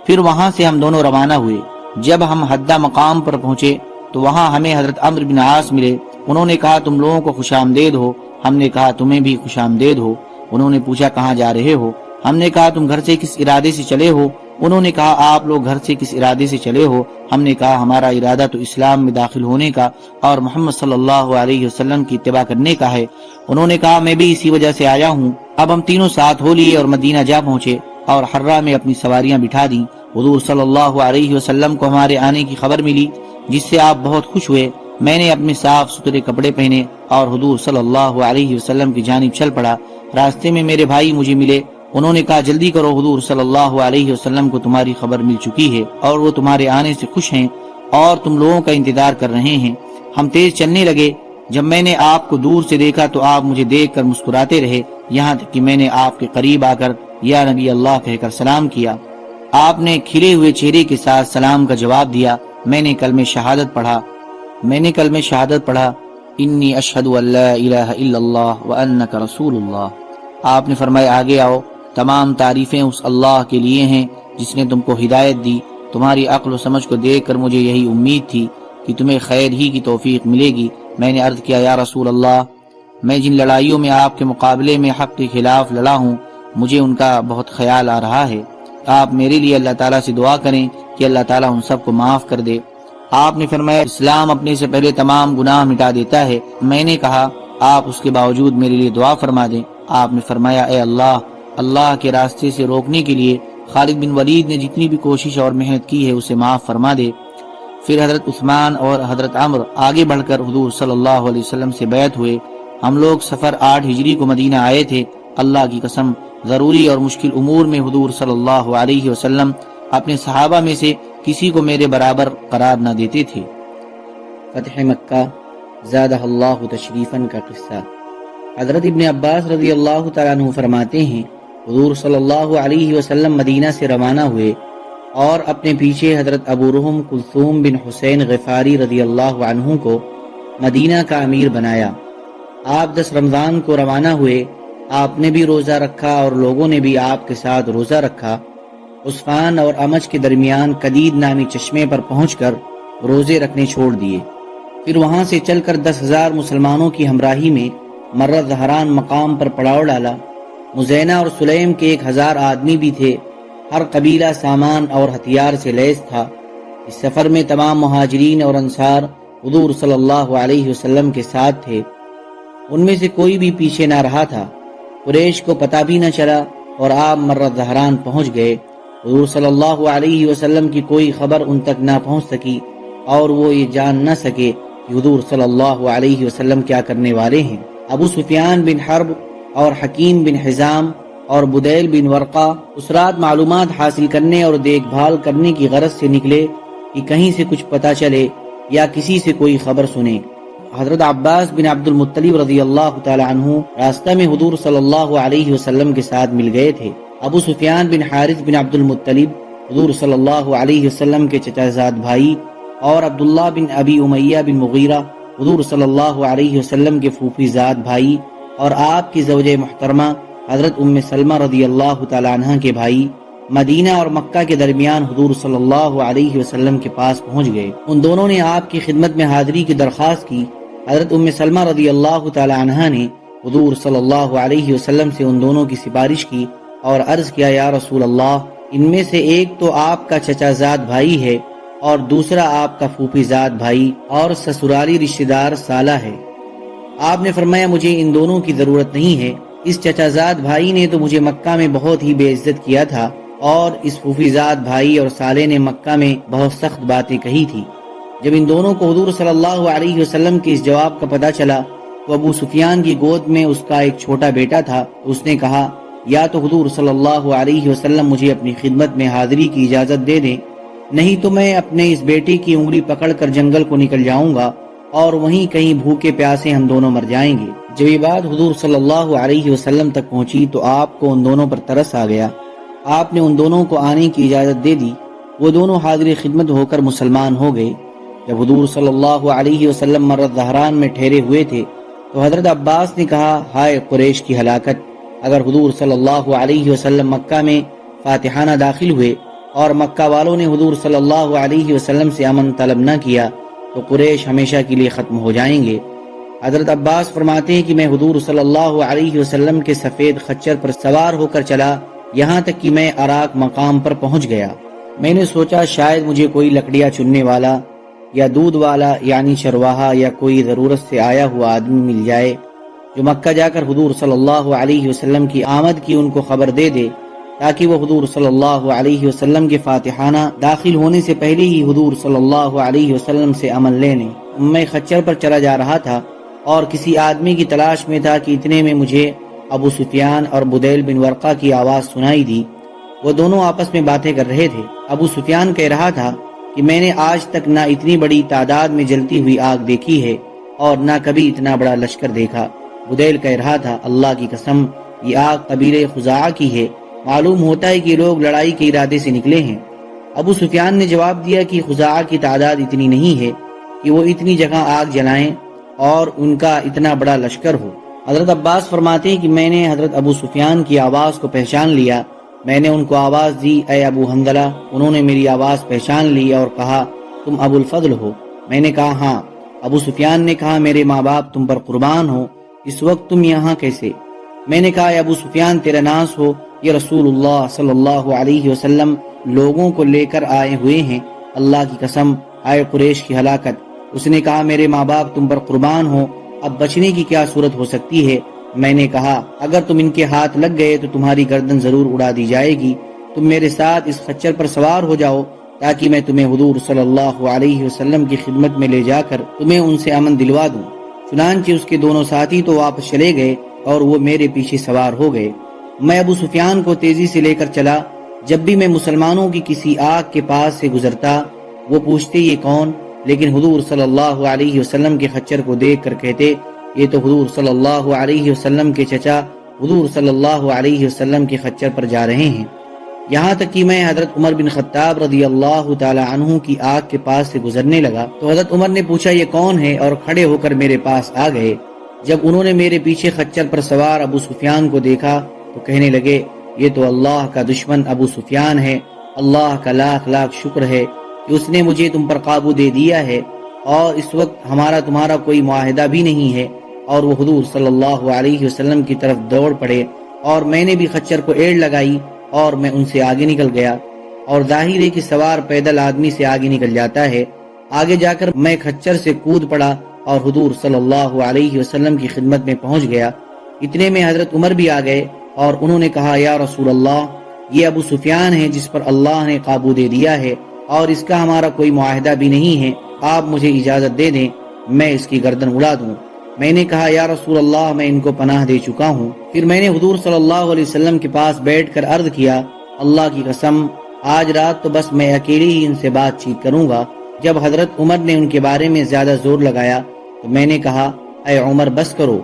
پھر وہاں سے ہم دونوں روانہ ہوئے۔ جب ہم حدہ مقام پر پہنچے تو وہاں ہمیں حضرت عمر بن عاص ملے۔ انہوں نے کہا، تم لوگوں کو خوش آمدید ہو. ہم نے کہا، تمہیں بھی خوش آمدید ہو. انہوں نے پوچھا، کہاں جا رہے ہو? ہم نے کہا، تم گھر سے کس ارادے سے چلے ہو؟ انہوں نے کہا، آپ لوگ گھر سے کس ارادے سے چلے ہو؟ ہم نے کہا، ہمارا ارادہ تو اسلام میں داخل ہونے کا اور محمد صلی اللہ علیہ وسلم کی اتباع کرنے کا ہے۔ انہوں نے کہا، میں بھی اسی وجہ سے آیا ہوں۔ اب ہم تینوں ساتھ ہو لیے اور مدینہ جا پہنچے اور حرہ میں اپنی سواریاں بٹھا دیں۔ حضور صلی اللہ علیہ وسلم کو ہمارے آنے کی خبر ملی، جس سے آپ بہت خوش ہوئے۔ میں نے اپنے صاف ستھرے کپڑے پہنے اور حضور صلی اللہ علیہ وسلم کی جانب چل پڑا۔ راستے میں میرے بھائی مجھے ملے۔ انہوں نے کہا، جلدی کرو حضور صلی اللہ علیہ وسلم کو تمہاری خبر مل چکی ہے اور وہ تمہارے آنے سے خوش ہیں اور تم لوگوں کا انتظار کر رہے ہیں۔ ہم تیز چلنے لگے۔ جب میں نے آپ کو دور سے دیکھا تو آپ مجھے دیکھ کر مسکراتے رہے۔ یہاں تک کہ میں نے آپ کے قریب آ کر یا نبی اللہ کہہ کر سلام کیا۔ آپ نے کھلے ہوئے چہرے کے ساتھ سلام کا جواب دیا۔ میں نے کل میں شہادت پڑھا۔ میں نے کل میں شہادت پڑھا، انی اشہد اللہ الہ الا اللہ وانک رسول اللہ. آپ نے فرمایا، آگے آؤ، تمام تعریفیں اس اللہ کے لیے ہیں جس نے تم کو ہدایت دی۔ تمہاری عقل و سمجھ کو دیکھ کر مجھے یہی امید تھی کہ تمہیں خیر ہی کی توفیق ملے گی۔ میں نے عرض کیا، یا رسول اللہ، میں جن لڑائیوں میں آپ کے مقابلے میں حق کے خلاف لڑا ہوں، مجھے ان کا بہت خیال آ رہا ہے۔ آپ میرے لیے اللہ تعالیٰ سے دعا کریں کہ اللہ تعالیٰ ان سب کو معاف کر دے۔ آپ نے فرمایا، اسلام اپنے سے پہلے تمام گناہ مٹا دیتا ہے۔ میں نے کہا، آپ اس کے باوجود میرے لیے دعا فرما دیں۔ آپ نے فرمایا، اے اللہ اللہ کے راستے سے روکنے کے لیے خالد بن ولید نے جتنی بھی کوشش اور محنت کی ہے اسے معاف فرما دے۔ پھر حضرت عثمان اور حضرت عمر آگے بڑھ کر حضور صلی اللہ علیہ وسلم سے بیعت ہوئے۔ ہم لوگ سفر آٹھ ہجری کو مدینہ آئے تھے۔ اللہ کی قسم، ضروری اور مشکل امور میں حضور صلی اللہ علیہ وسلم اپنے صحابہ میں سے کسی کو میرے برابر قرار نہ دیتے تھے فتح مکہ، زادہ اللہ تشریفاً کا قصہ۔ حضرت ابن عباس رضی اللہ تعالیٰ عنہ فرماتے ہیں، حضور صلی اللہ علیہ وسلم مدینہ سے روانہ ہوئے اور اپنے پیچھے حضرت ابو رحم کلثوم بن حسین غفاری رضی اللہ عنہ کو مدینہ کا امیر بنایا۔ آپ دس رمضان کو روانہ ہوئے، آپ نے بھی روزہ رکھا اور لوگوں نے بھی آپ کے ساتھ روزہ رکھا۔ عثفان اور امج کے درمیان قدید نامی چشمے پر پہنچ کر روزے رکھنے چھوڑ دیے۔ پھر وہاں سے چل کر دس ہزار مسلمانوں کی ہمراہی میں مرد زہران مقام پر پڑاؤ ڈالا۔ مزینہ اور سلیم کے ایک ہزار آدمی بھی تھے۔ ہر قبیلہ سامان اور ہتھیار سے لیس تھا۔ اس سفر میں تمام مہاجرین اور انصار حضور صلی اللہ علیہ وسلم کے ساتھ تھے۔ ان میں سے کوئی بھی پیچھے نہ رہا تھا۔ قریش کو پتہ بھی نہ چلا اور آپ مرد زہران پہنچ گئے۔ حضور صلی اللہ علیہ وسلم کی کوئی خبر ان تک نہ پہنچ سکی اور وہ یہ جان نہ سکے کہ حضور صلی اللہ علیہ وسلم کیا کرنے والے ہیں۔ ابو سفیان بن حرب اور حکیم بن حزام اور بدیل بن ورقہ اس رات معلومات حاصل کرنے اور دیکھ بھال کرنے کی غرض سے نکلے کہ کہیں سے کچھ پتا چلے یا کسی سے کوئی خبر سنے۔ حضرت عباس بن عبد المطلب رضی اللہ تعالی عنہ راستہ میں حضور صلی اللہ علیہ وسلم کے ساتھ مل گئے تھے۔ ابو سفیان بن حارث بن عبد المطلب، حضور صلی اللہ علیہ وسلم کے چچا بھائی اور عبداللہ بن ابی امیہ بن مغیرہ، حضور صلی اللہ علیہ وسلم کے پھوپھی زاد بھائی اور آپ کی زوجہ محترمہ حضرت ام سلمہ رضی اللہ تعالیٰ عنہ کے بھائی مدینہ اور مکہ کے درمیان حضور صلی اللہ علیہ وسلم کے پاس پہنچ گئے۔ ان دونوں نے آپ کی خدمت میں حاضری کی درخواست کی۔ حضرت ام سلمہ رضی اللہ تعالی عنہ نے حضور صلی اللہ علیہ وسلم سے ان دونوں کی سفارش کی۔ اور عرض کیا، یا رسول اللہ، ان میں سے ایک تو آپ کا چچا زاد بھائی ہے اور دوسرا آپ کا پھوپھی زاد بھائی اور سسرالی رشتہ دار سالہ ہے۔ آپ نے فرمایا، مجھے ان دونوں کی ضرورت نہیں ہے۔ اس چچا زاد بھائی نے تو مجھے مکہ میں بہت ہی بے عزت کیا تھا اور اس فوفیزاد بھائی اور سالے نے مکہ میں بہت سخت باتیں کہی تھی۔ جب ان دونوں کو حضور صلی اللہ علیہ وسلم کے اس جواب کا پتہ چلا تو ابو سفیان کی گود میں اس کا ایک چھوٹا بیٹا تھا، اس نے کہا یا تو حضور صلی اللہ علیہ وسلم مجھے اپنی خدمت میں حاضری کی اجازت دے دیں نہیں تو میں اپنے اس بیٹے کی انگلی پکڑ کر جنگل کو نکل جاؤں گا اور وہیں کہیں بھوکے پیاسے ہم دونوں مر جائیں گے۔ جب یہ بات حضور صلی اللہ علیہ وسلم تک پہنچی تو آپ کو ان دونوں پر ترس آ گیا۔ آپ نے ان دونوں کو آنے کی اجازت دے دی۔ وہ دونوں حاضر خدمت ہو کر مسلمان ہو گئے۔ جب حضور صلی اللہ علیہ وسلم مرد زہران میں ٹھہرے ہوئے تھے تو حضرت عباس نے کہا، ہائے قریش کی ہلاکت اگر حضور صلی اللہ علیہ وسلم مکہ میں فاتحانہ داخل ہوئے اور مکہ والوں نے حضور صلی اللہ علیہ وسلم سے امن طلب نہ کیا، تو قریش ہمیشہ کے لیے ختم ہو جائیں گے۔ حضرت عباس فرماتے ہیں کہ میں حضور صلی اللہ علیہ وسلم کے سفید خچر پر سوار ہو کر چلا، یہاں تک کہ میں عراق مقام پر پہنچ گیا۔ میں نے سوچا شاید مجھے کوئی لکڑیاں چننے والا یا دودھ والا یعنی چرواہا یا کوئی ضرورت سے آیا ہوا آدمی مل جائے۔ جو مکہ جا کر حضور صلی اللہ علیہ وسلم کی آمد کی ان کو خبر دے دے، تاکہ وہ حضور صلی اللہ علیہ وسلم کے فاتحانہ داخل ہونے سے پہلے ہی حضور صلی اللہ علیہ وسلم سے عمل لینے میں خچر پر چلا جا رہا تھا اور کسی آدمی کی تلاش میں تھا کہ اتنے میں مجھے ابو سفیان اور بدیل بن ورقہ کی آواز سنائی دی۔ وہ دونوں آپس میں باتیں کر رہے تھے۔ ابو سفیان کہہ رہا تھا کہ میں نے آج تک نہ اتنی بڑی تعداد میں جلتی ہوئی آگ دیکھی ہے اور نہ کبھی اتنا بڑا لشکر دیکھا۔ بدیل کہہ رہا تھا، اللہ کی قسم، یہ آگ قبیل خزا کی ہے۔ معلوم ہوتا ہے کہ لوگ لڑائی کے ارادے سے نکلے ہیں۔ ابو سفیان نے جواب دیا کہ خزا کی تعداد اتنی نہیں ہے کہ وہ اتنی جگہ آگ جلائیں اور ان کا اتنا بڑا لشکر ہو۔ حضرت عباس فرماتے ہیں کہ میں نے حضرت ابو سفیان کی آواز کو پہچان لیا۔ میں نے ان کو آواز دی، اے ابو حنزلہ انہوں نے میری آواز پہچان لی اور کہا، تم ابو الفضل ہو۔ میں نے کہا ہاں۔ ابو سفیان نے کہا، میرے ماں باپ تم پر قربان ہو اس وقت تم یہاں کیسے؟ میں نے کہا ابو سفیان، تیرا ناس ہو۔ یہ رسول اللہ صلی اللہ علیہ وسلم، لوگوں کو لے کر آئے ہوئے ہیں۔ اللہ کی قسم، آئے قریش کی ہلاکت۔ اس نے کہا، میرے ماں باپ تم پر قربان ہو اب بچنے کی کیا صورت ہو سکتی ہے؟ میں نے کہا، اگر تم ان کے ہاتھ لگ گئے تو تمہاری گردن ضرور اڑا دی جائے گی۔ تم میرے ساتھ اس خچر پر سوار ہو جاؤ، تاکہ میں تمہیں حضور صلی اللہ علیہ وسلم کی خدمت میں لے جا کر تمہیں ان سے امن دلوا دوں۔ چنانچہ اس کے دونوں ساتھی تو واپس چلے گئے اور وہ میرے پیچھے سوار ہو گئے۔ میں ابو سفیان کو تیزی سے لے کر چلا۔ جب بھی میں مسلمانوں کی کسی آگ کے پاس سے گزرتا، وہ پوچھتے، یہ کون؟ لیکن حضور صلی اللہ علیہ وسلم کے خچر کو دیکھ کر کہتے، یہ تو حضور صلی اللہ علیہ وسلم کے چچا، حضور صلی اللہ علیہ وسلم کے خچر پر جا رہے ہیں۔ یہاں تک کہ میں حضرت عمر بن خطاب رضی اللہ تعالی عنہ کی آگ کے پاس سے گزرنے لگا تو حضرت عمر نے پوچھا، یہ کون ہے؟ اور کھڑے ہو کر میرے پاس آ گئے۔ جب انہوں نے میرے پیچھے خچر پر سوار ابو سفیان کو دیکھا تو کہنے لگے، یہ تو اللہ کا دشمن ابو سفیان ہے، اللہ کا لاکھ لاکھ شکر ہے کہ اس نے مجھے تم پر قابو دے دیا ہے اور اس وقت ہمارا تمہارا کوئی معاہدہ بھی نہیں ہے۔ اور وہ حضور صلی اللہ علیہ وسلم کی طرف دوڑ پڑے اور میں نے بھی خچر کو ایڑ لگائی۔ اور میں ان سے آگے نکل گیا اور ظاہر ہے کہ سوار پیدل آدمی سے آگے نکل جاتا ہے۔ آگے جا کر میں خچر سے کود پڑا اور حضور صلی اللہ علیہ وسلم کی خدمت میں پہنچ گیا۔ اتنے میں حضرت عمر بھی آ گئے اور انہوں نے کہا، یا رسول اللہ، یہ ابو سفیان ہے جس پر اللہ نے قابو دے دیا ہے اور اس کا ہمارا کوئی معاہدہ بھی نہیں ہے۔ آپ مجھے اجازت دے دیں، میں اس کی گردن اڑا دوں۔ میں نے کہا، یا رسول اللہ، میں ان کو پناہ دے چکا ہوں. پھر میں نے حضور صلی اللہ علیہ وسلم کے پاس بیٹھ کر عرض کیا، اللہ کی قسم، آج رات تو بس میں اکیلی ہی ان سے بات چیت کروں گا. جب حضرت عمر نے ان کے بارے میں زیادہ زور لگایا، تو میں نے کہا، اے عمر، بس کرو.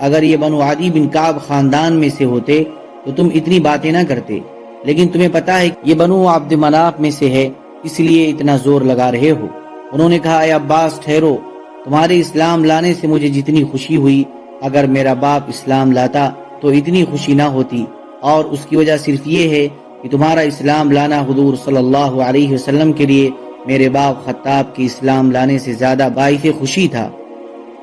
اگر یہ بنو عادی بن کعب خاندان میں سے ہوتے، تو تم اتنی باتیں نہ کرتے. لیکن تمہیں پتا ہے یہ بنو عبد مناف میں سے ہے، اس لیے اتنا زور لگا رہے ہو. انہوں نے کہا، اے عباس، ٹھہرو. تمہارے اسلام لانے سے مجھے جتنی خوشی ہوئی، اگر میرا باپ اسلام لاتا تو اتنی خوشی نہ ہوتی۔ اور اس کی وجہ صرف یہ ہے کہ تمہارا اسلام لانا حضور صلی اللہ علیہ وسلم کے لیے میرے باپ خطاب کی اسلام لانے سے زیادہ باعث خوشی تھا۔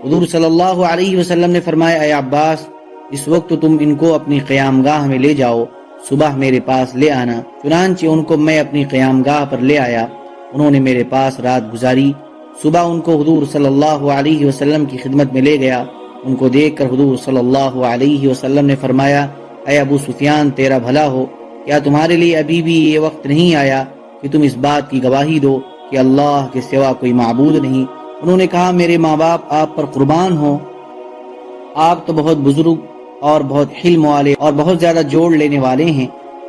حضور صلی اللہ علیہ وسلم نے فرمایا، اے عباس، اس وقت تم ان کو اپنی قیام گاہ میں لے جاؤ، صبح میرے پاس لے آنا۔ چنانچہ ان کو میں اپنی قیام گاہ پر لے آیا، انہوں نے میرے پاس رات گزاری۔ صبح ان کو حضور صلی اللہ علیہ وسلم کی خدمت میں لے گیا۔ ان کو دیکھ کر حضور صلی اللہ علیہ وسلم نے فرمایا، اے ابو سفیان، تیرا بھلا ہو۔ کیا تمہارے لیے ابھی بھی یہ وقت نہیں آیا کہ تم اس بات کی گواہی دو کہ اللہ کے سوا کوئی معبود نہیں؟ انہوں نے کہا، میرے ماں باپ، آپ پر قربان ہو آپ تو بہت بزرگ اور بہت حلم والے اور بہت زیادہ جوڑ لینے والے ہیں۔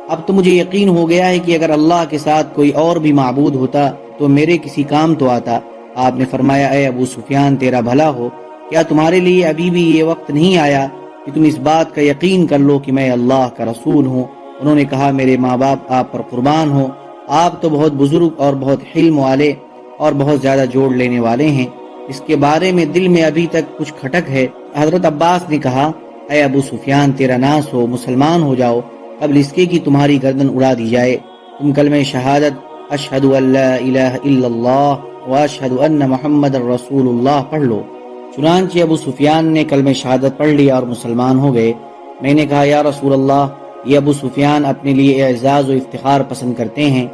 اب تو مجھے یقین ہو گیا ہے کہ اگر اللہ کے ساتھ کوئی اور بھی معبود ہوتا تو میرے کسی کام تو آتا۔ آپ نے فرمایا، اے ابو سفیان، تیرا بھلا ہو۔ کیا تمہارے لیے ابھی بھی یہ وقت نہیں آیا کہ تم اس بات کا یقین کر لو کہ میں اللہ کا رسول ہوں؟ انہوں نے کہا، میرے ماں باپ آپ پر قربان ہو آپ تو بہت بزرگ اور بہت حلم والے اور بہت زیادہ جوڑ لینے والے ہیں۔ اس کے بارے میں دل میں ابھی تک کچھ کھٹک ہے۔ حضرت عباس نے کہا، اے ابو سفیان، تیرا ناس ہو، مسلمان ہو جاؤ۔ قبل اس کے کی تمہاری گردن اڑا دی جائے۔ تم کلمہ شہادت اشہد الہ الا اللہ و اشہد ان محمد الرسول اللہ پڑھ لو۔ چنانچہ ابو سفیان نے کلمہ شہادت پڑھ لیا اور مسلمان ہو گئے۔ میں نے کہا، یا رسول اللہ یہ ابو سفیان اپنے لیے اعزاز و افتخار پسند کرتے ہیں۔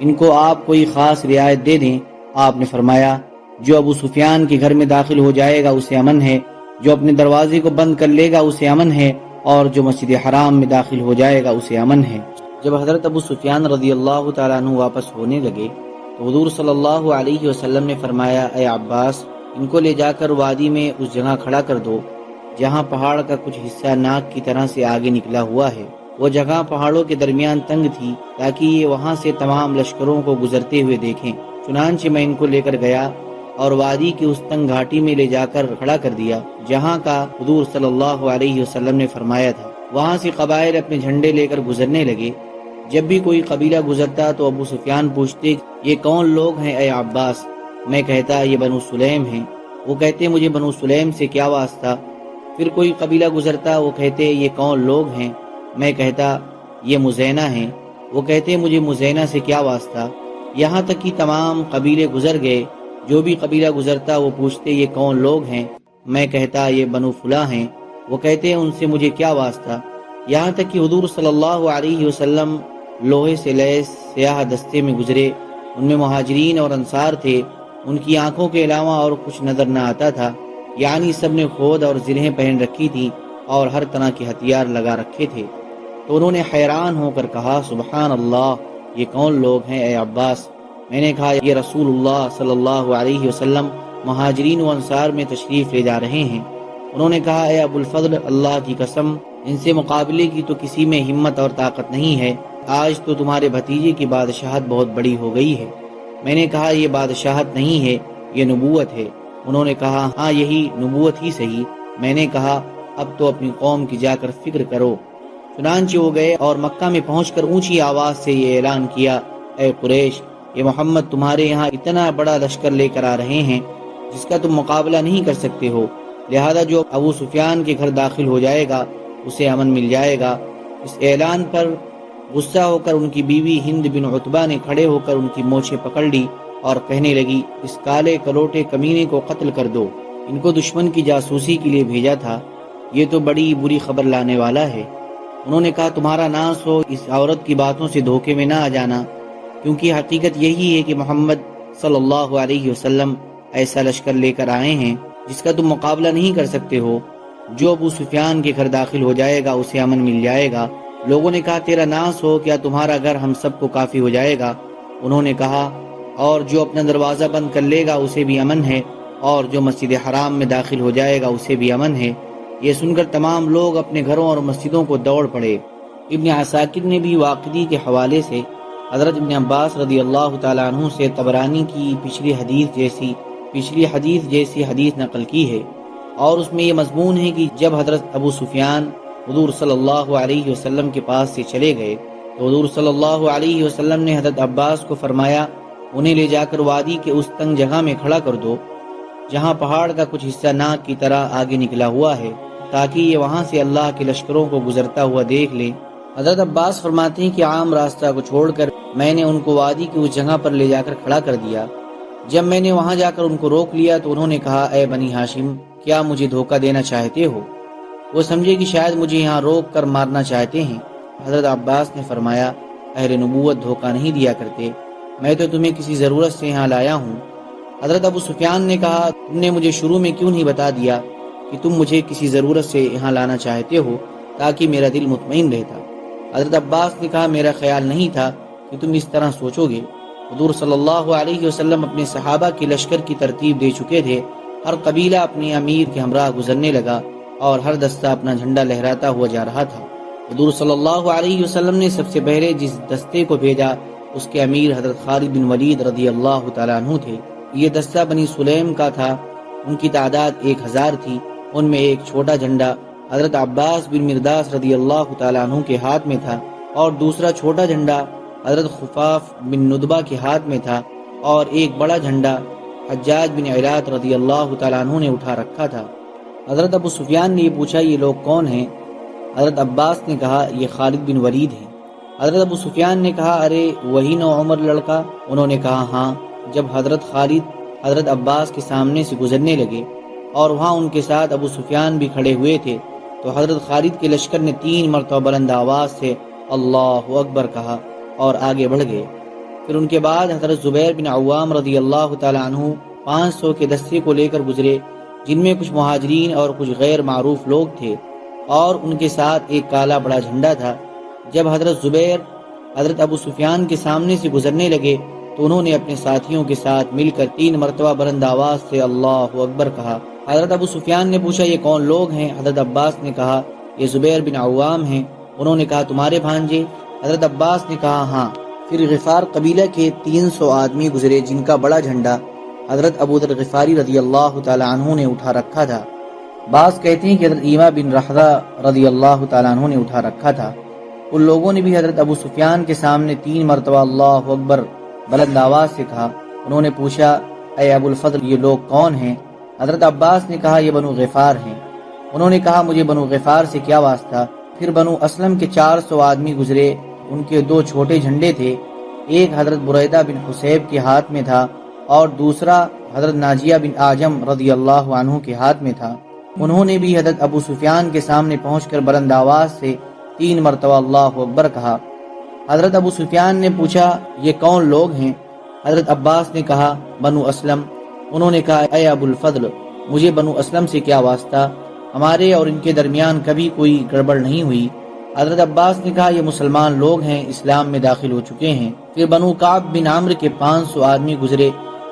ان کو آپ کوئی خاص رعایت دے دیں۔ آپ نے فرمایا، جو ابو سفیان کے گھر میں داخل ہو جائے گا، اسے امن ہے۔ جو اپنے دروازے کو بند کر لے گا، اسے امن ہے۔ اور جو مسجد حرام میں داخل ہو جائے گا، اسے امن ہے۔ جب حضرت ابو سفیان رضی اللہ تعالیٰ عنہ واپس ہونے لگے تو حضور صلی اللہ علیہ وسلم نے فرمایا، اے عباس، ان کو لے جا کر وادی میں اس جگہ کھڑا کر دو، جہاں پہاڑ کا کچھ حصہ ناک کی طرح سے آگے نکلا ہوا ہے۔ وہ جگہ پہاڑوں کے درمیان تنگ تھی، تاکہ یہ وہاں سے تمام لشکروں کو گزرتے ہوئے دیکھیں۔ چنانچہ میں ان کو لے کر گیا اور وادی کی اس تنگ گھاٹی میں لے جا کر کھڑا کر دیا، جہاں کا حضور صلی اللہ علیہ وسلم نے فرمایا تھا۔ وہاں سے قبائل اپنے جھنڈے لے کر گزرنے لگے۔ جب بھی کوئی قبیلہ گزرتا تو ابو سفیان پوچھتے، یہ کون لوگ ہیں اے عباس؟ میں کہتا، یہ بنو سلیم ہیں۔ وہ کہتے، مجھے بنو سلیم سے کیا واسطہ؟ پھر کوئی قبیلہ گزرتا، وہ کہتے، یہ کون لوگ ہیں؟ میں کہتا، یہ مزینہ ہیں۔ وہ کہتے، مجھے مزینہ سے کیا واسطہ؟ یہاں تک کہ تمام قبیلے گزر گئے۔ جو بھی قبیلہ گزرتا، وہ پوچھتے، یہ کون لوگ ہیں؟ میں کہتا، یہ بنو فلا ہیں۔ وہ کہتے، ان سے مجھے کیا واسطہ؟ یہاں تک کہ حضور صلی اللہ علیہ وسلم لوہے سے لیس سیاہ دستے میں گزرے۔ ان میں مہاجرین اور انصار تھے۔ ان کی آنکھوں کے علاوہ اور کچھ نظر نہ آتا تھا۔ یعنی سب نے خود اور زرہیں پہن رکھی تھی اور ہر طرح کے ہتھیار لگا رکھے تھے۔ تو انہوں نے حیران ہو کر کہا، سبحان اللہ، یہ کون لوگ ہیں اے عباس؟ میں نے کہا، یہ رسول اللہ صلی اللہ علیہ وسلم مہاجرین و انصار میں تشریف لے جا رہے ہیں۔ انہوں نے کہا، اے ابو الفضل اللہ کی قسم ان سے مقابلے کی تو کسی میں ہمت اور طاقت نہیں ہے۔ آج تو تمہارے بھتیجے کی بادشاہت بہت بڑی ہو گئی ہے۔ میں نے کہا، یہ بادشاہت نہیں ہے، یہ نبوت ہے۔ انہوں نے کہا ہاں یہی نبوت ہی صحیح۔ میں نے کہا، اب تو اپنی قوم کی جا کر فکر کرو۔ چنانچہ وہ گئے اور مکہ میں پہنچ کر اونچی آواز سے یہ اعلان کیا، اے قریش، یہ محمد تمہارے یہاں اتنا بڑا لشکر لے کر آ رہے ہیں، جس کا تم مقابلہ نہیں کر سکتے ہو۔ لہذا جو ابو سفیان کے گھر داخل ہو جائے گا اسے امن مل جائے گا۔ اس اعلان پر غصہ ہو کر ان کی بیوی ہند بن عطبہ نے کھڑے ہو کر ان کی موچے پکڑ لی اور کہنے لگی، اس کالے کلوٹے کمینے کو قتل کر دو۔ ان کو دشمن کی جاسوسی کے لیے بھیجا تھا۔ یہ تو بڑی بری خبر لانے والا ہے۔ انہوں نے کہا، تمہارا ناس ہو، اس عورت کی باتوں سے دھوکے میں نہ آ جانا۔ کیونکہ حقیقت یہی ہے کہ محمد صلی اللہ علیہ وسلم ایسا لشکر لے کر آئے ہیں جس کا تم مقابلہ نہیں کر سکتے ہو۔ جو ابو سفیان کے گھر داخل ہو جائے گا، اسے امن مل جائے گا۔ لوگوں نے کہا، تیرا ناس ہو کیا تمہارا گھر ہم سب کو کافی ہو جائے گا؟ انہوں نے کہا، اور جو اپنا دروازہ بند کر لے گا، اسے بھی امن ہے۔ اور جو مسجد حرام میں داخل ہو جائے گا، اسے بھی امن ہے۔ یہ سن کر تمام لوگ اپنے گھروں اور مسجدوں کو دوڑ پڑے۔ ابن عساکر نے بھی واقعی کے حوالے سے حضرت ابن عباس رضی اللہ تعالیٰ عنہ سے تبرانی کی پچھلی حدیث جیسی، پچھلی حدیث جیسی حدیث نقل کی ہے۔ اور اس میں یہ مضمون ہے کہ جب حضرت ابو سفیان حضور صلی اللہ علیہ وسلم کے پاس سے چلے گئے، تو حضور صلی اللہ علیہ وسلم نے حضرت عباس کو فرمایا، انہیں لے جا کر وادی کے اس تنگ جگہ میں کھڑا کر دو، جہاں پہاڑ کا کچھ حصہ ناک کی طرح آگے نکلا ہوا ہے، تاکہ یہ وہاں سے اللہ کے لشکروں کو گزرتا ہوا دیکھ لے۔ حضرت عباس فرماتے ہیں کہ عام راستہ کو چھوڑ کر میں نے ان کو وادی کی اس جگہ پر لے جا کر کھڑا کر دیا۔ جب میں نے وہاں جا کر ان کو روک لیا، تو انہوں نے کہا، اے بنی ہاشم کیا مجھے دھوکہ دینا چاہتے ہو؟ وہ سمجھے کہ شاید مجھے یہاں روک کر مارنا چاہتے ہیں۔ حضرت عباس نے فرمایا، اہل نبوت دھوکہ نہیں دیا کرتے۔ میں تو تمہیں کسی ضرورت سے یہاں لایا ہوں۔ حضرت ابو سفیان نے کہا، تم نے مجھے شروع میں کیوں نہیں بتا دیا کہ تم مجھے کسی ضرورت سے یہاں لانا چاہتے ہو تاکہ میرا دل مطمئن رہتا؟ حضرت عباس نے کہا، میرا خیال نہیں تھا کہ تم اس طرح سوچو گے۔ حضور صلی اللہ علیہ وسلم اپنے صحابہ کی لشکر کی ترتیب دے چکے تھے۔ ہر قبیلہ اپنے امیر کے ہمراہ گزرنے لگا اور ہر دستہ اپنا جھنڈا لہراتا ہوا جا رہا تھا۔ حضور صلی اللہ علیہ وسلم نے سب سے پہلے جس دستے کو بھیجا، اس کے امیر حضرت خالد بن ولید رضی اللہ تعالیٰ عنہ تھے۔ یہ دستہ بنی سلیم کا تھا۔ ان کی تعداد ایک ہزار تھی۔ ان میں ایک چھوٹا جھنڈا حضرت عباس بن مرداس رضی اللہ تعالیٰ عنہ کے ہاتھ میں تھا اور دوسرا چھوٹا جھنڈا حضرت خفاف بن ندبہ کے ہاتھ میں تھا اور ایک بڑا جھنڈا حجاج بن عرات رضی اللہ تعالیٰ عنہ نے اٹھا رکھا تھا۔ حضرت ابو سفیان نے یہ پوچھا، یہ لوگ کون ہیں؟ حضرت عباس نے کہا، یہ خالد بن ولید ہیں۔ حضرت ابو سفیان نے کہا، ارے، وہی نو عمر لڑکا؟ انہوں نے کہا ہاں۔ جب حضرت خالد، حضرت عباس کے سامنے سے گزرنے لگے اور وہاں ان کے ساتھ ابو سفیان بھی کھڑے ہوئے تھے، تو حضرت خالد کے لشکر نے تین مرتبہ بلند آواز سے اللہ اکبر کہا اور آگے بڑھ گئے۔ پھر ان کے بعد حضرت زبیر بن عوام رضی اللہ تعالی عنہ پانچ سو کے دستے کو لے کر گزرے، جن میں کچھ مہاجرین اور کچھ غیر معروف لوگ تھے۔ اور ان کے ساتھ ایک کالا بڑا جھنڈا تھا۔ جب حضرت زبیر، حضرت ابو سفیان کے سامنے سے گزرنے لگے، تو انہوں نے اپنے ساتھیوں کے ساتھ مل کر تین مرتبہ بلند آواز سے اللہ اکبر کہا۔ حضرت ابو سفیان نے پوچھا، یہ کون لوگ ہیں؟ حضرت عباس نے کہا، یہ زبیر بن عوام ہیں۔ انہوں نے کہا، تمہارے بھانجے؟ حضرت عباس نے کہا ہاں۔ پھر غفار قبیلہ کے تین سو آدمی گزرے جن کا بڑا جھنڈا حضرت ابو در غفاری رضی اللہ تعالی عنہ نے اٹھا رکھا تھا۔ بعض کہتے ہیں کہ حضرت ایما بن رحضہ رضی اللہ تعالیٰ عنہ نے اٹھا رکھا تھا۔ ان لوگوں نے بھی حضرت ابو سفیان کے سامنے تین مرتبہ اللہ اکبر بلند آواز سے کہا۔ انہوں نے پوچھا، اے ابو الفضل، یہ لوگ کون ہیں؟ حضرت عباس نے کہا، یہ بنو غفار ہیں۔ انہوں نے کہا، مجھے بنو غفار سے کیا واسطہ؟ پھر بنو اسلم کے چار سو آدمی گزرے۔ ان کے دو چھوٹے جھنڈے تھے، ایک حضرت بریدہ بن حسیب کے ہاتھ میں تھا اور دوسرا حضرت ناجیہ بن آجم رضی اللہ عنہ کے ہاتھ میں تھا۔ انہوں نے بھی حضرت ابو سفیان کے سامنے پہنچ کر بلند آواز سے تین مرتبہ اللہ اکبر کہا۔ حضرت ابو سفیان نے پوچھا، یہ کون لوگ ہیں؟ حضرت عباس نے کہا، بنو اسلم انہوں نے کہا، اے ابو الفضل، مجھے بنو اسلم سے کیا واسطہ؟ ہمارے اور ان کے درمیان کبھی کوئی گڑبڑ نہیں ہوئی۔ حضرت عباس نے کہا، یہ مسلمان لوگ ہیں، اسلام میں داخل ہو چکے ہیں۔ پھر بنو کعب بن عامر کے پانچ سو آدمی گزرے،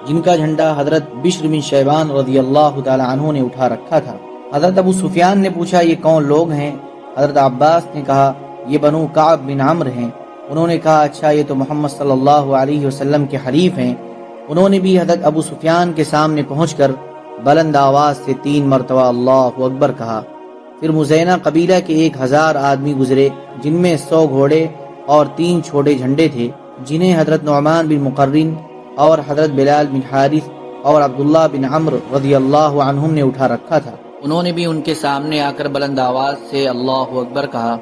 جن کا جھنڈا حضرت بشر بن شیبان رضی اللہ تعالی عنہ نے اٹھا رکھا تھا۔ حضرت ابو سفیان نے پوچھا، یہ کون لوگ ہیں؟ حضرت عباس نے کہا، یہ بنو کعب بن عمر ہیں۔ انہوں نے کہا اچھا یہ تو محمد صلی اللہ علیہ وسلم کے حریف ہیں۔ انہوں نے بھی حضرت ابو سفیان کے سامنے پہنچ کر بلند آواز سے تین مرتبہ اللہ اکبر کہا۔ پھر مزینہ قبیلہ کے ایک ہزار آدمی گزرے جن میں سو گھوڑے اور تین چھوٹے جھنڈے تھے جنہیں حضرت نعمان بن مقرن اور حضرت بلال بن حارث اور عبداللہ بن عمر رضی اللہ عنہم نے اٹھا رکھا تھا۔ انہوں نے بھی ان کے سامنے آ کر بلند آواز سے اللہ اکبر کہا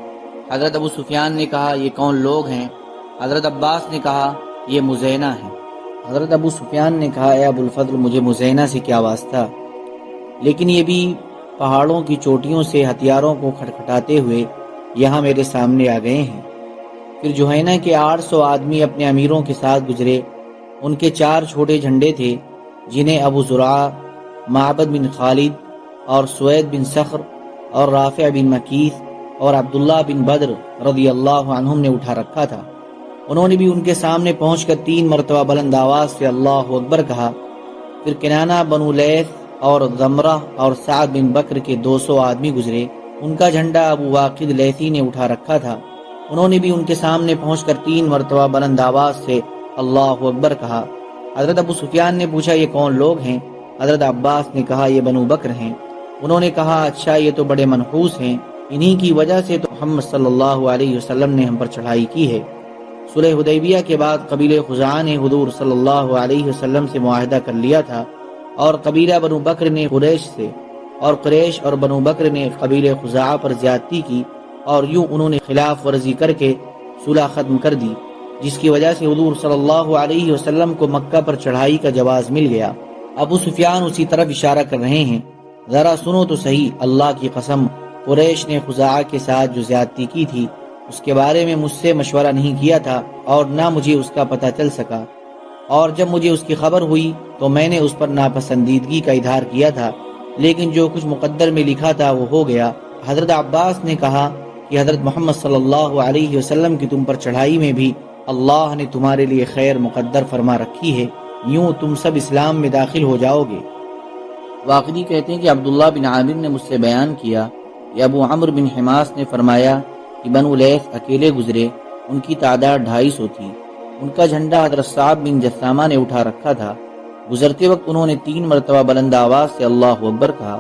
حضرت ابو سفیان نے کہا یہ کون لوگ ہیں؟ حضرت عباس نے کہا یہ مزینہ ہیں۔ حضرت ابو سفیان نے کہا اے ابو الفضل مجھے مزینہ سے کیا واسطہ؟ لیکن یہ بھی پہاڑوں کی چوٹیوں سے ہتھیاروں کو کھٹکھٹاتے ہوئے یہاں میرے سامنے آ گئے ہیں۔ پھر جوہینہ کے آٹھ سو آدمی اپنے امیروں کے ساتھ گزرے۔ ان کے چار چھوٹے جھنڈے تھے، جنہیں ابو ذرا معبد بن خالد اور سوید بن سخر اور رافع بن مکیس اور عبداللہ بن بدر رضی اللہ عنہم نے اٹھا رکھا تھا۔ انہوں نے بھی ان کے سامنے پہنچ کر تین مرتبہ بلند آواز سے اللہ اکبر کہا۔ پھر کنانا بنو لیث اور زمرہ اور سعد بن بکر کے دو سو آدمی گزرے۔ ان کا جھنڈا ابو واقد لیثی نے اٹھا رکھا تھا۔ انہوں نے بھی ان کے سامنے پہنچ کر تین مرتبہ بلند آواز سے اللہ اکبر کہا۔ حضرت ابو سفیان نے پوچھا، یہ کون لوگ ہیں؟ حضرت عباس نے کہا، یہ بنو بکر ہیں۔ انہوں نے کہا اچھا یہ تو بڑے منحوس ہیں۔ انہی کی وجہ سے تو محمد صلی اللہ علیہ وسلم نے ہم پر چڑھائی کی ہے۔ صلح حدیبیہ کے بعد قبیل خزاں نے حضور صلی اللہ علیہ وسلم سے معاہدہ کر لیا تھا۔ اور قبیلہ بنو بکر نے قریش سے، اور قریش اور بنو بکر نے قبیل خزاع پر زیادتی کی، اور یوں انہوں نے خلاف ورزی کر کے صلح ختم کر دی، جس کی وجہ سے حضور صلی اللہ علیہ وسلم کو مکہ پر چڑھائی کا جواز مل گیا۔ ابو سفیان اسی طرف اشارہ کر رہے ہیں، ذرا سنو تو صحیح اللہ کی قسم، قریش نے خزاع کے ساتھ جو زیادتی کی تھی، اس کے بارے میں مجھ سے مشورہ نہیں کیا تھا اور نہ مجھے اس کا پتہ چل سکا۔ اور جب مجھے اس کی خبر ہوئی تو میں نے اس پر ناپسندیدگی کا اظہار کیا تھا، لیکن جو کچھ مقدر میں لکھا تھا وہ ہو گیا۔ حضرت عباس نے کہا کہ حضرت محمد صلی اللہ علیہ وسلم کی تم پر چڑھائی میں بھی اللہ نے تمہارے لیے خیر مقدر فرما رکھی ہے۔ یوں تم سب اسلام میں داخل ہو جاؤ گے۔ واقعی کہتے ہیں کہ عبداللہ بن عامر نے مجھ سے بیان کیا کہ ابو عمر بن حماس نے فرمایا کہ بنو لیس اکیلے گزرے، ان کی تعداد ڈھائی سو تھی۔ ان کا جھنڈا حضرت صاحب بن جسامہ نے اٹھا رکھا تھا۔ گزرتے وقت انہوں نے تین مرتبہ بلند آواز سے اللہ اکبر کہا۔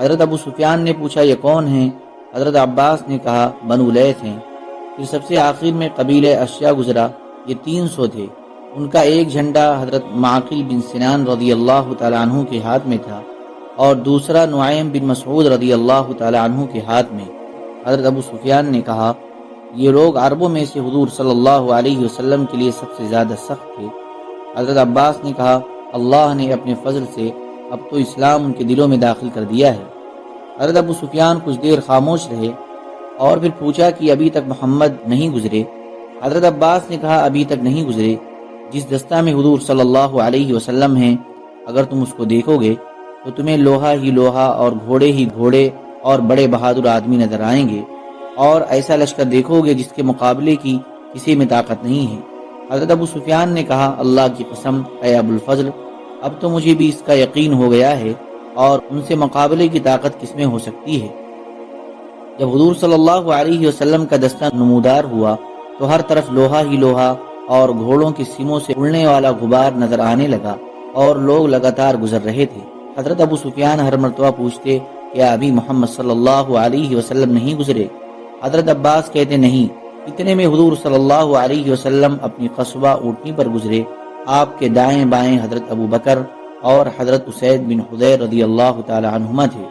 حضرت ابو سفیان نے پوچھا، یہ کون ہیں؟ حضرت عباس نے کہا، بنو لیس ہیں۔ پھر سب سے آخر میں قبیل اشیاء گزرا۔ یہ تین سو تھے۔ ان کا ایک جھنڈا حضرت معقل بن سنان رضی اللہ تعالیٰ عنہ کے ہاتھ میں تھا اور دوسرا نعیم بن مسعود رضی اللہ تعالیٰ عنہ کے ہاتھ میں۔ حضرت ابو سفیان نے کہا یہ لوگ عربوں میں سے حضور صلی اللہ علیہ وسلم کے لیے سب سے زیادہ سخت تھے۔ حضرت عباس نے کہا، اللہ نے اپنے فضل سے اب تو اسلام ان کے دلوں میں داخل کر دیا ہے۔ حضرت ابو سفیان کچھ دیر خاموش رہے اور پھر پوچھا کہ ابھی تک محمد نہیں گزرے۔ حضرت عباس نے کہا، ابھی تک نہیں گزرے۔ جس دستہ میں حضور صلی اللہ علیہ وسلم ہیں، اگر تم اس کو دیکھو گے تو تمہیں لوہا ہی لوہا اور گھوڑے ہی گھوڑے اور بڑے بہادر آدمی نظر آئیں گے۔ اور ایسا لشکر دیکھو گے جس کے مقابلے کی کسی میں طاقت نہیں ہے۔ حضرت ابو سفیان نے کہا، اللہ کی قسم، اے ابو الفضل، اب تو مجھے بھی اس کا یقین ہو گیا ہے اور ان سے مقابلے کی طاقت کس میں ہو سکتی ہے۔ جب حضور صلی اللہ علیہ وسلم کا دستہ نمودار ہوا، تو ہر طرف لوہا ہی لوہا اور گھوڑوں کی سیموں سے اڑنے والا غبار نظر آنے لگا اور لوگ لگاتار گزر رہے تھے۔ حضرت ابو سفیان ہر مرتبہ پوچھتے، کیا ابھی محمد صلی اللہ علیہ وسلم نہیں گزرے؟ حضرت عباس کہتے نہیں، اتنے میں حضور صلی اللہ علیہ وسلم اپنی قصبہ اونٹنی پر گزرے۔ آپ کے دائیں بائیں حضرت ابو بکر اور حضرت اسید بن حضیر رضی اللہ تعالی عنہما تھے۔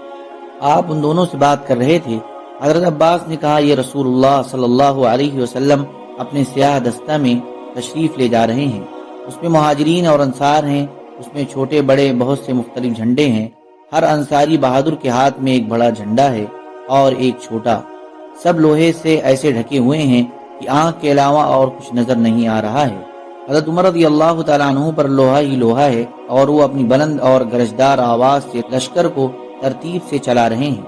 آپ ان دونوں سے بات کر رہے تھے۔ حضرت عباس نے کہا، یہ رسول اللہ صلی اللہ علیہ وسلم اپنے سیاہ دستہ میں تشریف لے جا رہے ہیں۔ اس میں مہاجرین اور انصار ہیں۔ اس میں چھوٹے بڑے بہت سے مختلف جھنڈے ہیں۔ ہر انصاری بہادر کے ہاتھ میں ایک بڑا جھنڈا ہے اور ایک چھوٹا۔ سب لوہے سے ایسے ڈھکے ہوئے ہیں کہ آنکھ کے علاوہ اور کچھ نظر نہیں آ رہا ہے۔ حضرت عمر رضی اللہ تعالیٰ عنہ پر لوہا ہی لوہا ہے اور وہ اپنی بلند اور گرجدار آواز سے لشکر کو ترتیب سے چلا رہے ہیں۔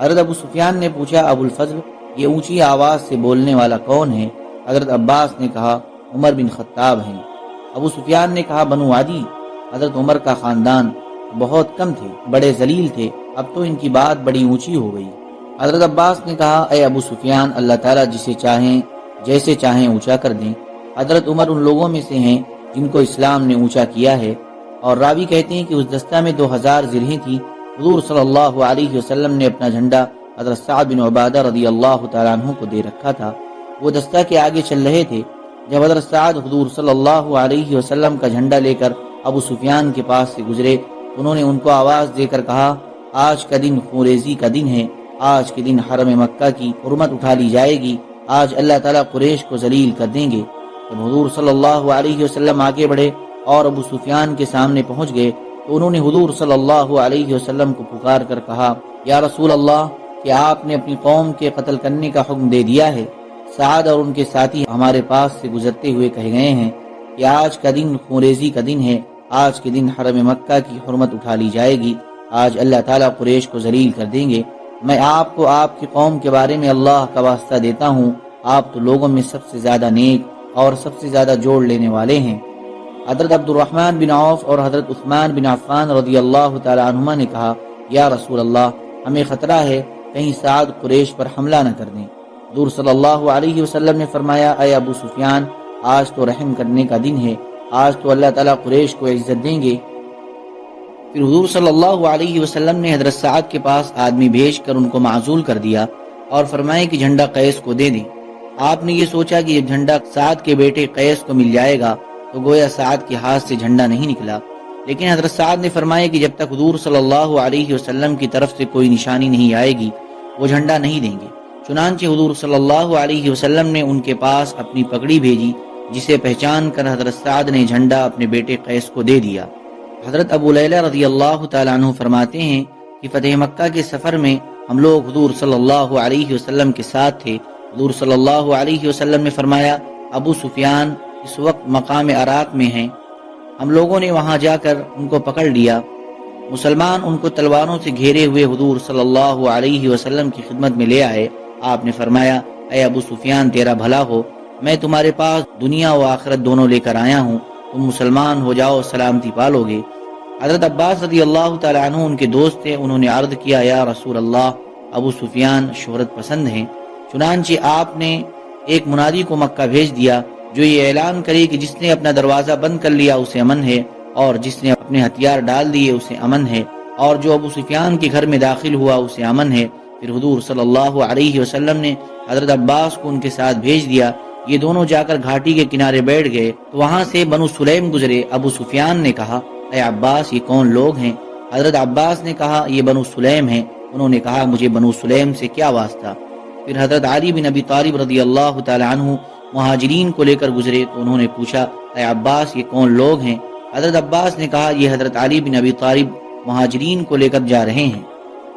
حضرت ابو سفیان نے پوچھا، ابو الفضل، یہ اونچی آواز سے بولنے والا کون ہے؟ حضرت عباس نے کہا، عمر بن خطاب ہیں۔ ابو سفیان نے کہا، بنو عادی۔ حضرت عمر کا خاندان بہت کم تھے، بڑے ذلیل تھے۔ اب تو ان کی بات بڑی اونچی ہو گئی۔ حضرت عباس نے کہا، اے ابو سفیان، اللہ تعالیٰ جسے چاہیں، جیسے چاہیں اونچا کر دیں۔ حضرت عمر ان لوگوں میں سے ہیں جن کو اسلام نے اونچا کیا ہے۔ اور راوی کہتے ہیں کہ اس دستہ میں دو ہزار زرہیں تھی حضور صلی اللہ علیہ وسلم نے اپنا جھنڈا حضرت سعد بن عبادہ رضی اللہ تعالیٰ عنہ کو دے رکھا تھا۔ وہ دستہ کے آگے چل رہے تھے۔ جب حضرت سعد حضور صلی اللہ علیہ وسلم کا جھنڈا لے کر ابو سفیان کے پاس سے گزرے، انہوں نے ان کو آواز دے کر کہا، آج کا دن خوریزی کا دن ہے۔ آج کے دن حرم مکہ کی حرمت اٹھا لی جائے گی۔ آج اللہ تعالیٰ قریش کو ذلیل کر دیں گے۔ جب حضور صلی اللہ علیہ وسلم آگے بڑھے اور ابو سفیان کے سامنے پہنچ گئے تو انہوں نے حضور صلی اللہ علیہ وسلم کو پکار کر کہا، یا رسول اللہ، کہ آپ نے اپنی قوم کے قتل کرنے کا حکم دے دیا ہے۔ سعد اور ان کے ساتھی ہمارے پاس سے گزرتے ہوئے کہے گئے ہیں کہ آج کا دن خوریزی کا دن ہے۔ آج کے دن حرم مکہ کی حرمت اٹھا لی جائے گی۔ آج اللہ تعالیٰ قریش کو ذلیل کر دیں گے۔ میں آپ کو آپ کی قوم کے بارے میں اللہ کا واسطہ دیتا ہوں۔ آپ تو لوگوں میں سب سے زیادہ نیک اور سب سے زیادہ جوڑ لینے والے ہیں۔ حضرت عبد الرحمن بن عوف اور حضرت عثمان بن عفان رضی اللہ تعالی عنہما نے کہا، یا رسول اللہ، ہمیں خطرہ ہے کہیں سعد قریش پر حملہ نہ کر دیں۔ دور صلی اللہ علیہ وسلم نے فرمایا، اے ابو سفیان، آج تو رحم کرنے کا دن ہے، آج تو اللہ تعالیٰ قریش کو عزت دیں گے۔ پھر حضور صلی اللہ علیہ وسلم نے حضرت سعد کے پاس آدمی بھیج کر ان کو معذول کر دیا اور فرمائے کہ جھنڈا قیس کو دے دیں۔ آپ نے یہ سوچا کہ یہ جھنڈا سعد کے بیٹے قیس کو مل جائے گا تو گویا سعد کے ہاتھ سے جھنڈا نہیں نکلا۔ لیکن حضرت سعد نے فرمایا کہ جب تک حضور صلی اللہ علیہ وسلم کی طرف سے کوئی نشانی نہیں آئے گی، وہ جھنڈا نہیں دیں گے۔ چنانچہ حضور صلی اللہ علیہ وسلم نے ان کے پاس اپنی پگڑی بھیجی، جسے پہچان کر حضرت سعد نے جھنڈا اپنے بیٹے قیس کو دے دیا۔ حضرت ابو لیلہ رضی اللہ تعالیٰ عنہ فرماتے ہیں کہ فتح مکہ کے سفر میں ہم لوگ حضور صلی اللہ علیہ وسلم کے ساتھ تھے۔ حضور صلی اللہ علیہ وسلم نے فرمایا، ابو سفیان اس وقت مقام عراق میں ہیں۔ ہم لوگوں نے وہاں جا کر ان کو پکڑ لیا۔ مسلمان ان کو تلواروں سے گھیرے ہوئے حضور صلی اللہ علیہ وسلم کی خدمت میں لے آئے۔ آپ نے فرمایا، اے ابو سفیان، تیرا بھلا ہو۔ میں تمہارے پاس دنیا و آخرت دونوں لے کر آیا ہوں۔ تم مسلمان ہو جاؤ، سلامتی پالو گے۔ حضرت عباس رضی اللہ تعالیٰ عنہ ان کے دوست تھے، انہوں نے عرض کیا، یا رسول اللہ، ابو سفیان شہرت پسند ہیں۔ چنانچہ آپ نے ایک منادی کو مکہ بھیج دیا، جو یہ اعلان کرے کہ جس نے اپنا دروازہ بند کر لیا اسے امن ہے، اور جس نے اپنے ہتھیار ڈال دیے اسے امن ہے، اور جو ابو سفیان کے گھر میں داخل ہوا اسے امن ہے۔ پھر حضور صلی اللہ علیہ وسلم نے حضرت عباس کو ان کے ساتھ بھیج دیا۔ یہ دونوں جا کر گھاٹی کے کنارے بیٹھ گئے۔ تو وہاں سے بنو سلیم گزرے۔ ابو سفیان نے کہا، اے عباس، یہ کون لوگ ہیں؟ حضرت عباس نے کہا، یہ بنو سلیم ہیں۔ انہوں نے کہا، مجھے بنو سلیم سے کیا واسطہ؟ پھر حضرت علی بن ابی طالب رضی اللہ تعالی عنہ مہاجرین کو لے کر گزرے۔ تو انہوں نے پوچھا، اے عباس، یہ کون لوگ ہیں؟ حضرت عباس نے کہا، یہ حضرت علی بن ابی طالب مہاجرین کو لے کر جا رہے ہیں۔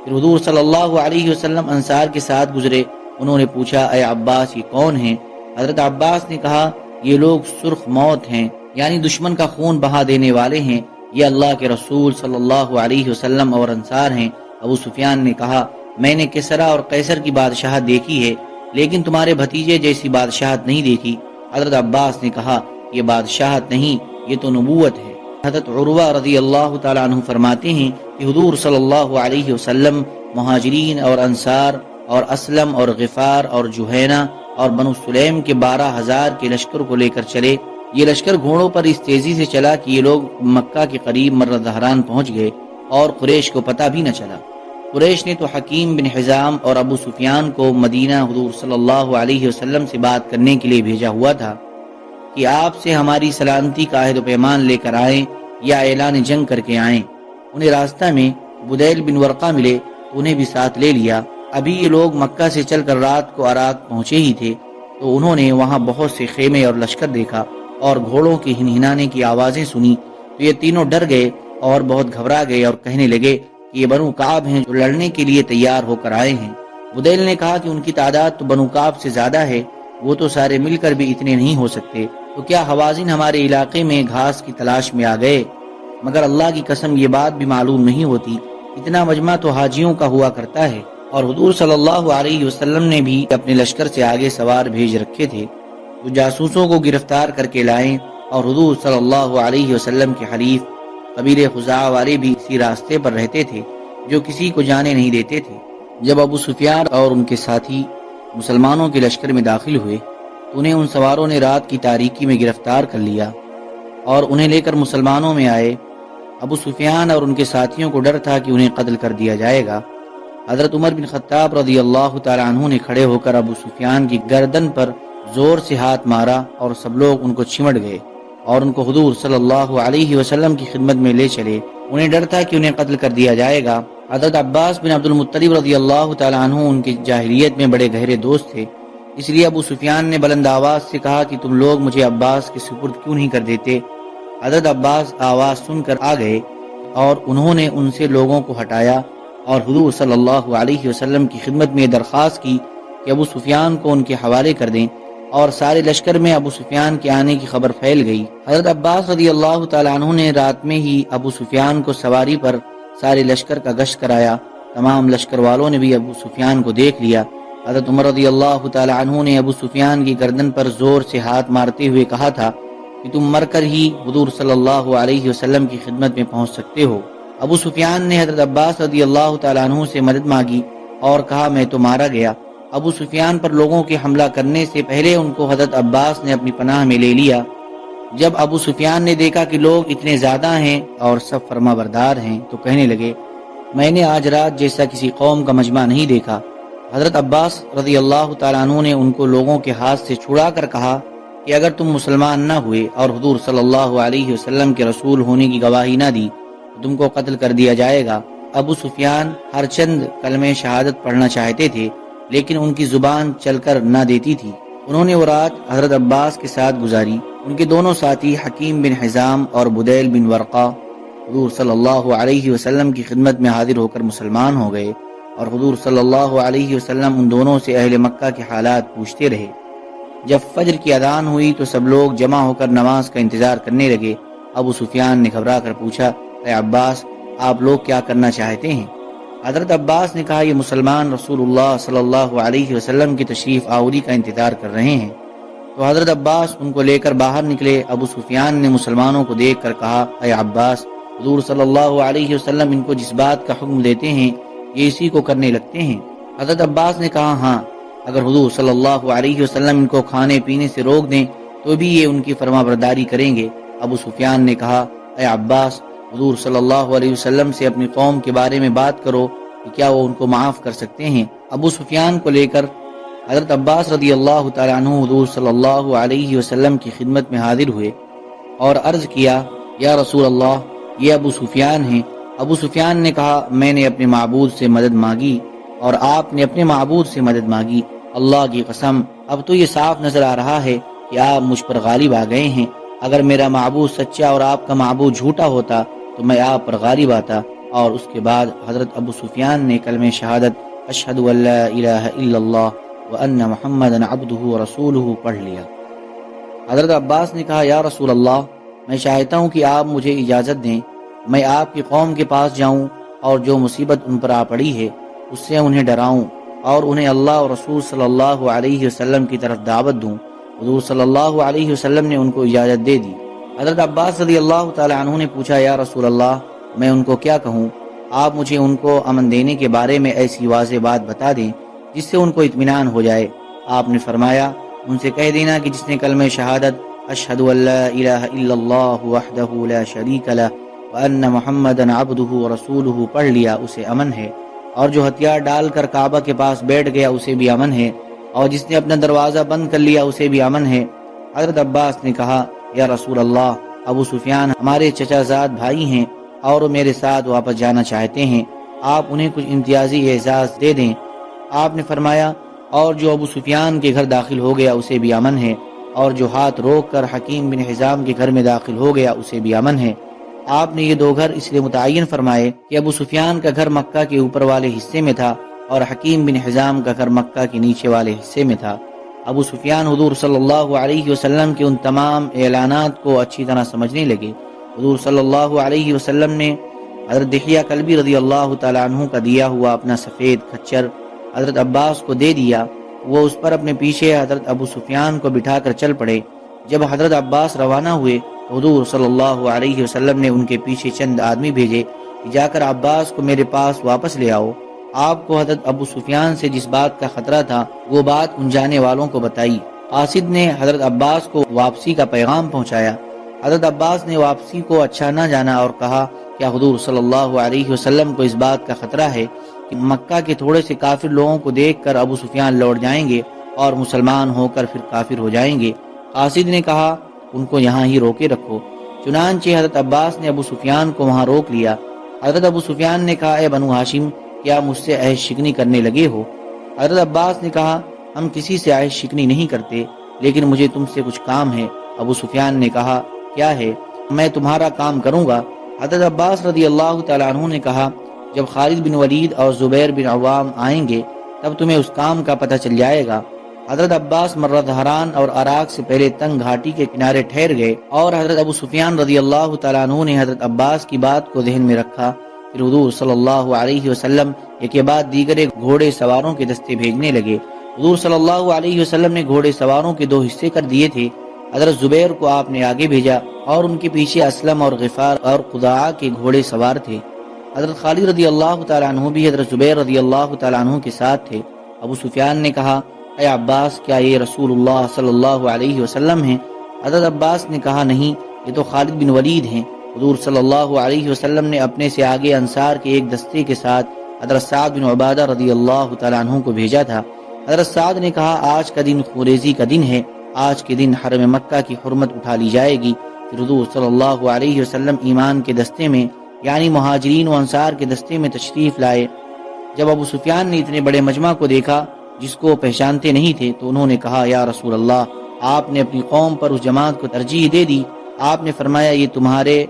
پھر حضور صلی اللہ علیہ وسلم انصار کے ساتھ گزرے۔ انہوں نے پوچھا، اے عباس، یہ کون ہیں؟ حضرت عباس نے کہا، یہ لوگ سرخ موت ہیں یعنی دشمن کا خون بہا دینے والے ہیں۔ یہ اللہ کے رسول صلی اللہ علیہ وسلم اور انصار ہیں۔ ابو سفیان نے کہا، میں نے کسرا اور قیصر کی بادشاہت دیکھی ہے، لیکن تمہارے بھتیجے جیسی بادشاہت نہیں دیکھی۔ حضرت عباس نے کہا، یہ بادشاہت نہیں، یہ تو نبوت ہے۔ حضرت عروہ رضی اللہ تعالیٰ عنہ فرماتے ہیں کہ حضور صلی اللہ علیہ وسلم مہاجرین اور انصار اور اسلم اور غفار اور جوہینا اور بنو سلیم کے بارہ ہزار کے لشکر کو لے کر چلے۔ یہ لشکر گھوڑوں پر اس تیزی سے چلا کہ یہ لوگ مکہ کے قریب مرد دہران پہنچ گئے اور قریش کو پتہ بھی نہ چلا۔ قریش نے تو حکیم بن حزام اور ابو سفیان کو مدینہ حضور صلی اللہ علیہ وسلم سے بات کرنے کے لیے بھیجا ہوا تھا کہ آپ سے ہماری سلامتی کا عہد و پیمان لے کر آئیں یا اعلان جنگ کر کے آئیں۔ انہیں راستہ میں بدیل بن ورقہ ملے، انہیں بھی ساتھ لے لیا۔ ابھی یہ لوگ مکہ سے چل کر رات کو عراق پہنچے ہی تھے، تو انہوں نے وہاں بہت سے خیمے اور لشکر دیکھا اور گھوڑوں کی ہنہنانے کی آوازیں سنی۔ تو یہ تینوں ڈر گئے اور بہت گھبرا گئے اور کہنے لگے کہ یہ بنو کعب ہیں جو لڑنے کے لیے تیار ہو کر آئے ہیں۔ بدیل نے کہا کہ ان کی تعداد تو بنو کعب سے زیادہ ہے، وہ تو سارے مل کر بھی اتنے نہیں ہو سکتے۔ تو کیا حوازن ہمارے علاقے میں گھاس کی تلاش میں آ گئے؟ مگر اللہ کی قسم یہ بات بھی معلوم نہیں ہوتی۔ اتنا مجمع تو حاجیوں کا ہوا کرتا ہے۔ اور حضور صلی اللہ علیہ وسلم نے بھی اپنے لشکر سے آگے سوار بھیج رکھے تھے۔ تو جاسوسوں کو گرفتار کر کے لائیں اور حضور صلی اللہ علیہ وسلم کے حریف قبیل خزا والے بھی اسی راستے پر رہتے تھے جو کسی کو جانے نہیں دیتے تھے۔ جب ابو سفیان اور ان کے ساتھی مسلمانوں کے لشکر میں داخل ہوئے تو انہیں ان سواروں نے رات کی تاریکی میں گرفتار کر لیا اور انہیں لے کر مسلمانوں میں آئے۔ ابو سفیان اور ان کے ساتھیوں کو ڈر تھا کہ انہیں قتل کر دیا جائے گا۔ حضرت عمر بن خطاب رضی اللہ تعالیٰ عنہ نے کھڑے ہو کر ابو سفیان کی گردن پر زور سے ہاتھ مارا اور سب لوگ ان کو چمٹ گئے اور ان کو حضور صلی اللہ علیہ وسلم کی خدمت میں لے چلے۔ انہیں ڈر تھا کہ انہیں قتل کر دیا جائے گا۔ حضرت عباس بن عبد المطلب رضی اللہ تعالیٰ عنہ ان کی جاہلیت میں بڑے گہرے دوست تھے۔ اس لیے ابو سفیان نے بلند آواز سے کہا کہ تم لوگ مجھے عباس کے سپرد کیوں نہیں کر دیتے؟ حضرت عباس آواز سن کر آ گئے اور انہوں نے ان سے لوگوں کو ہٹایا۔ اور حضور صلی اللہ علیہ وسلم کی خدمت میں درخواست کی کہ ابو سفیان کو ان کے حوالے کر دیں اور سارے لشکر میں ابو سفیان کے آنے کی خبر پھیل گئی۔ حضرت عباس رضی اللہ تعالیٰ عنہ نے رات میں ہی ابو سفیان کو سواری پر سارے لشکر کا گشت کرایا۔ تمام لشکر والوں نے بھی ابو سفیان کو دیکھ لیا۔ حضرت عمر رضی اللہ تعالی عنہ نے ابو سفیان کی گردن پر زور سے ہاتھ مارتے ہوئے کہا تھا کہ تم مر کر ہی حضور صلی اللہ علیہ وسلم کی خدمت میں پہنچ سکتے ہو۔ ابو سفیان نے حضرت عباس رضی اللہ تعالیٰ عنہ سے مدد مانگی اور کہا، میں تو مارا گیا۔ ابو سفیان پر لوگوں کے حملہ کرنے سے پہلے ان کو حضرت عباس نے اپنی پناہ میں لے لیا۔ جب ابو سفیان نے دیکھا کہ لوگ اتنے زیادہ ہیں اور سب فرما بردار ہیں تو کہنے لگے، میں نے آج رات جیسا کسی قوم کا مجمع نہیں دیکھا۔ حضرت عباس رضی اللہ تعالیٰ عنہ نے ان کو لوگوں کے ہاتھ سے چھڑا کر کہا کہ اگر تم مسلمان نہ ہوئے اور حضور صلی اللہ علیہ وسلم کے رسول ہونے کی گواہی نہ دی تم کو قتل کر دیا جائے گا۔ ابو سفیان ہر چند کلمہ شہادت پڑھنا چاہتے تھے، لیکن ان کی زبان چل کر نہ دیتی تھی۔ انہوں نے وہ رات حضرت عباس کے ساتھ گزاری۔ ان کے دونوں ساتھی حکیم بن حزام اور بدیل بن ورقہ حضور صلی اللہ علیہ وسلم کی خدمت میں حاضر ہو کر مسلمان ہو گئے اور حضور صلی اللہ علیہ وسلم ان دونوں سے اہل مکہ کے حالات پوچھتے رہے۔ جب فجر کی ادان ہوئی تو سب لوگ جمع ہو کر نماز کا انتظار کرنے لگے۔ ابو سفیان نے گھبرا کر پوچھا اے عباس، آپ لوگ کیا کرنا چاہتے ہیں؟ حضرت عباس نے کہا، یہ مسلمان رسول اللہ صلی اللہ علیہ وسلم کی تشریف آوری کا انتظار کر رہے ہیں۔ تو حضرت عباس ان کو لے کر باہر نکلے۔ ابو سفیان نے مسلمانوں کو دیکھ کر کہا، اے عباس، حضور صلی اللہ علیہ وسلم ان کو جس بات کا حکم دیتے ہیں، یہ اسی کو کرنے لگتے ہیں۔ حضرت عباس نے کہا ہاں اگر حضور صلی اللہ علیہ وسلم ان کو کھانے پینے سے روک دیں، تو بھی یہ ان کی فرما برداری کریں گے۔ ابو سفیان نے کہا، اے عباس حضور صلی اللہ علیہ وسلم سے اپنی قوم کے بارے میں بات کرو کہ کیا وہ ان کو معاف کر سکتے ہیں۔ ابو سفیان کو لے کر حضرت عباس رضی اللہ تعالیٰ عنہ حضور صلی اللہ علیہ وسلم کی خدمت میں حاضر ہوئے اور عرض کیا، یا رسول اللہ، یہ ابو سفیان ہیں۔ ابو سفیان نے کہا، میں نے اپنے معبود سے مدد مانگی اور آپ نے اپنے معبود سے مدد مانگی۔ اللہ کی قسم، اب تو یہ صاف نظر آ رہا ہے کہ آپ مجھ پر غالب آ گئے ہیں۔ اگر میرا معبود سچا اور آپ کا معبود جھوٹا ہوتا تو میں آپ پر غالب آتا اور اس کے بعد حضرت ابو سفیان نے کلم شہادت اشہد اللہ الہ الا اللہ وان محمد عبدہ رسولہ پڑھ لیا۔ حضرت عباس نے کہا، یا رسول اللہ، میں چاہتا ہوں کہ آپ مجھے اجازت دیں، میں آپ کی قوم کے پاس جاؤں اور جو مصیبت ان پر آ پڑی ہے، اس سے انہیں ڈراؤں اور انہیں اللہ اور رسول صلی اللہ علیہ وسلم کی طرف دعوت دوں۔ حضور صلی اللہ علیہ وسلم نے ان کو اجازت دے دی۔ حضرت عباس صلی اللہ تعالی عنہ نے پوچھا، یا رسول اللہ، میں ان کو کیا کہوں؟ آپ مجھے ان کو امن دینے کے بارے میں ایسی واضح بات بتا دیں جس سے ان کو اطمینان ہو جائے۔ آپ نے فرمایا، ان سے کہہ دینا کہ جس نے کلمہ شہادت، اشہد اللہ الہ الا اللہ وحدہ لا شریک لہ وان محمد عبدہ ورسولہ پڑھ لیا، اسے امن ہے۔ اور جو ہتھیار ڈال کر کعبہ کے پاس بیٹھ گیا، اسے بھی امن ہے۔ اور جس نے اپنا دروازہ بند کر لیا، اسے بھی امن ہے۔ حضرت عباس نے کہا یا رسول اللہ، ابو سفیان ہمارے چچا زاد بھائی ہیں اور میرے ساتھ واپس جانا چاہتے ہیں، آپ انہیں کچھ امتیازی اعزاز دے دیں۔ آپ نے فرمایا، اور جو ابو سفیان کے گھر داخل ہو گیا اسے بھی امن ہے، اور جو ہاتھ روک کر حکیم بن حزام کے گھر میں داخل ہو گیا اسے بھی امن ہے۔ آپ نے یہ دو گھر اس لیے متعین فرمائے کہ ابو سفیان کا گھر مکہ کے اوپر والے حصے میں تھا اور حکیم بن حزام کا گھر مکہ کے نیچے والے حصے میں تھا۔ ابو سفیان حضور صلی اللہ علیہ وسلم کے ان تمام اعلانات کو اچھی طرح سمجھنے لگے۔ حضور صلی اللہ علیہ وسلم نے حضرت دحیہ کلبی رضی اللہ تعالیٰ عنہ کا دیا ہوا اپنا سفید کھچر حضرت عباس کو دے دیا۔ وہ اس پر اپنے پیچھے حضرت ابو سفیان کو بٹھا کر چل پڑے۔ جب حضرت عباس روانہ ہوئے، حضور صلی اللہ علیہ وسلم نے ان کے پیچھے چند آدمی بھیجے کہ جا کر عباس کو میرے پاس واپس لے آؤ۔ آپ کو حضرت ابو سفیان سے جس بات کا خطرہ تھا، وہ بات ان جانے والوں کو بتائی۔ قاصد نے حضرت عباس کو واپسی کا پیغام پہنچایا۔ حضرت عباس نے واپسی کو اچھا نہ جانا اور کہا کیا حضور صلی اللہ علیہ وسلم کو اس بات کا خطرہ ہے کہ مکہ کے تھوڑے سے کافر لوگوں کو دیکھ کر ابو سفیان لوٹ جائیں گے اور مسلمان ہو کر پھر کافر ہو جائیں گے۔ قاصد نے کہا، ان کو یہاں ہی روکے رکھو۔ چنانچہ حضرت عباس نے ابو سفیان کو وہاں روک لیا۔ حضرت ابو سفیان نے کہا، اے بنو ہاشم کیا مجھ سے عہد شکنی کرنے لگے ہو؟ حضرت عباس نے کہا، ہم کسی سے عہد شکنی نہیں کرتے، لیکن مجھے تم سے کچھ کام ہے۔ ابو سفیان نے کہا، کیا ہے؟ میں تمہارا کام کروں گا۔ حضرت عباس رضی اللہ تعالیٰ عنہ نے کہا، جب خالد بن ولید اور زبیر بن عوام آئیں گے، تب تمہیں اس کام کا پتہ چل جائے گا۔ حضرت عباس مرد حران اور عراق سے پہلے تنگ گھاٹی کے کنارے ٹھہر گئے اور حضرت ابو سفیان رضی اللہ تعالیٰ عنہ نے حضرت عباس کی بات کو ذہن میں رکھا۔ پھر حضور صلی اللہ علیہ وسلم کے بعد دیگر گھوڑے سواروں کے دستے بھیجنے لگے۔ حضور صلی اللہ علیہ وسلم نے گھوڑے سواروں کے دو حصے کر دیے تھے۔ حضرت زبیر کو آپ نے آگے بھیجا اور ان کے پیچھے اسلم اور غفار اور خدا کے گھوڑے سوار تھے۔ حضرت خالد رضی اللہ تعالیٰ عنہ بھی حضرت زبیر رضی اللہ تعالیٰ عنہ کے ساتھ تھے۔ ابو سفیان نے کہا، اے عباس، کیا یہ رسول اللہ صلی اللہ علیہ وسلم ہیں؟ حضرت عباس نے کہا، نہیں، یہ تو خالد بن ولید ہیں۔ حضور صلی اللہ علیہ وسلم نے اپنے سے آگے انصار کے ایک دستے کے ساتھ حضرت سعد بن عبادہ رضی اللہ تعالیٰ عنہ کو بھیجا تھا۔ حضرت سعد نے کہا، آج کا دن خوریزی کا دن ہے، آج کے دن حرم مکہ کی حرمت اٹھا لی جائے گی۔ پھر حضور صلی اللہ علیہ وسلم ایمان کے دستے میں یعنی مہاجرین و انصار کے دستے میں تشریف لائے۔ جب ابو سفیان نے اتنے بڑے مجمع کو دیکھا، جس کو پہچانتے نہیں تھے، تو انہوں نے کہا، یا رسول اللہ، آپ نے اپنی قوم پر اس جماعت کو ترجیح دے دی۔ آپ نے فرمایا، یہ تمہارے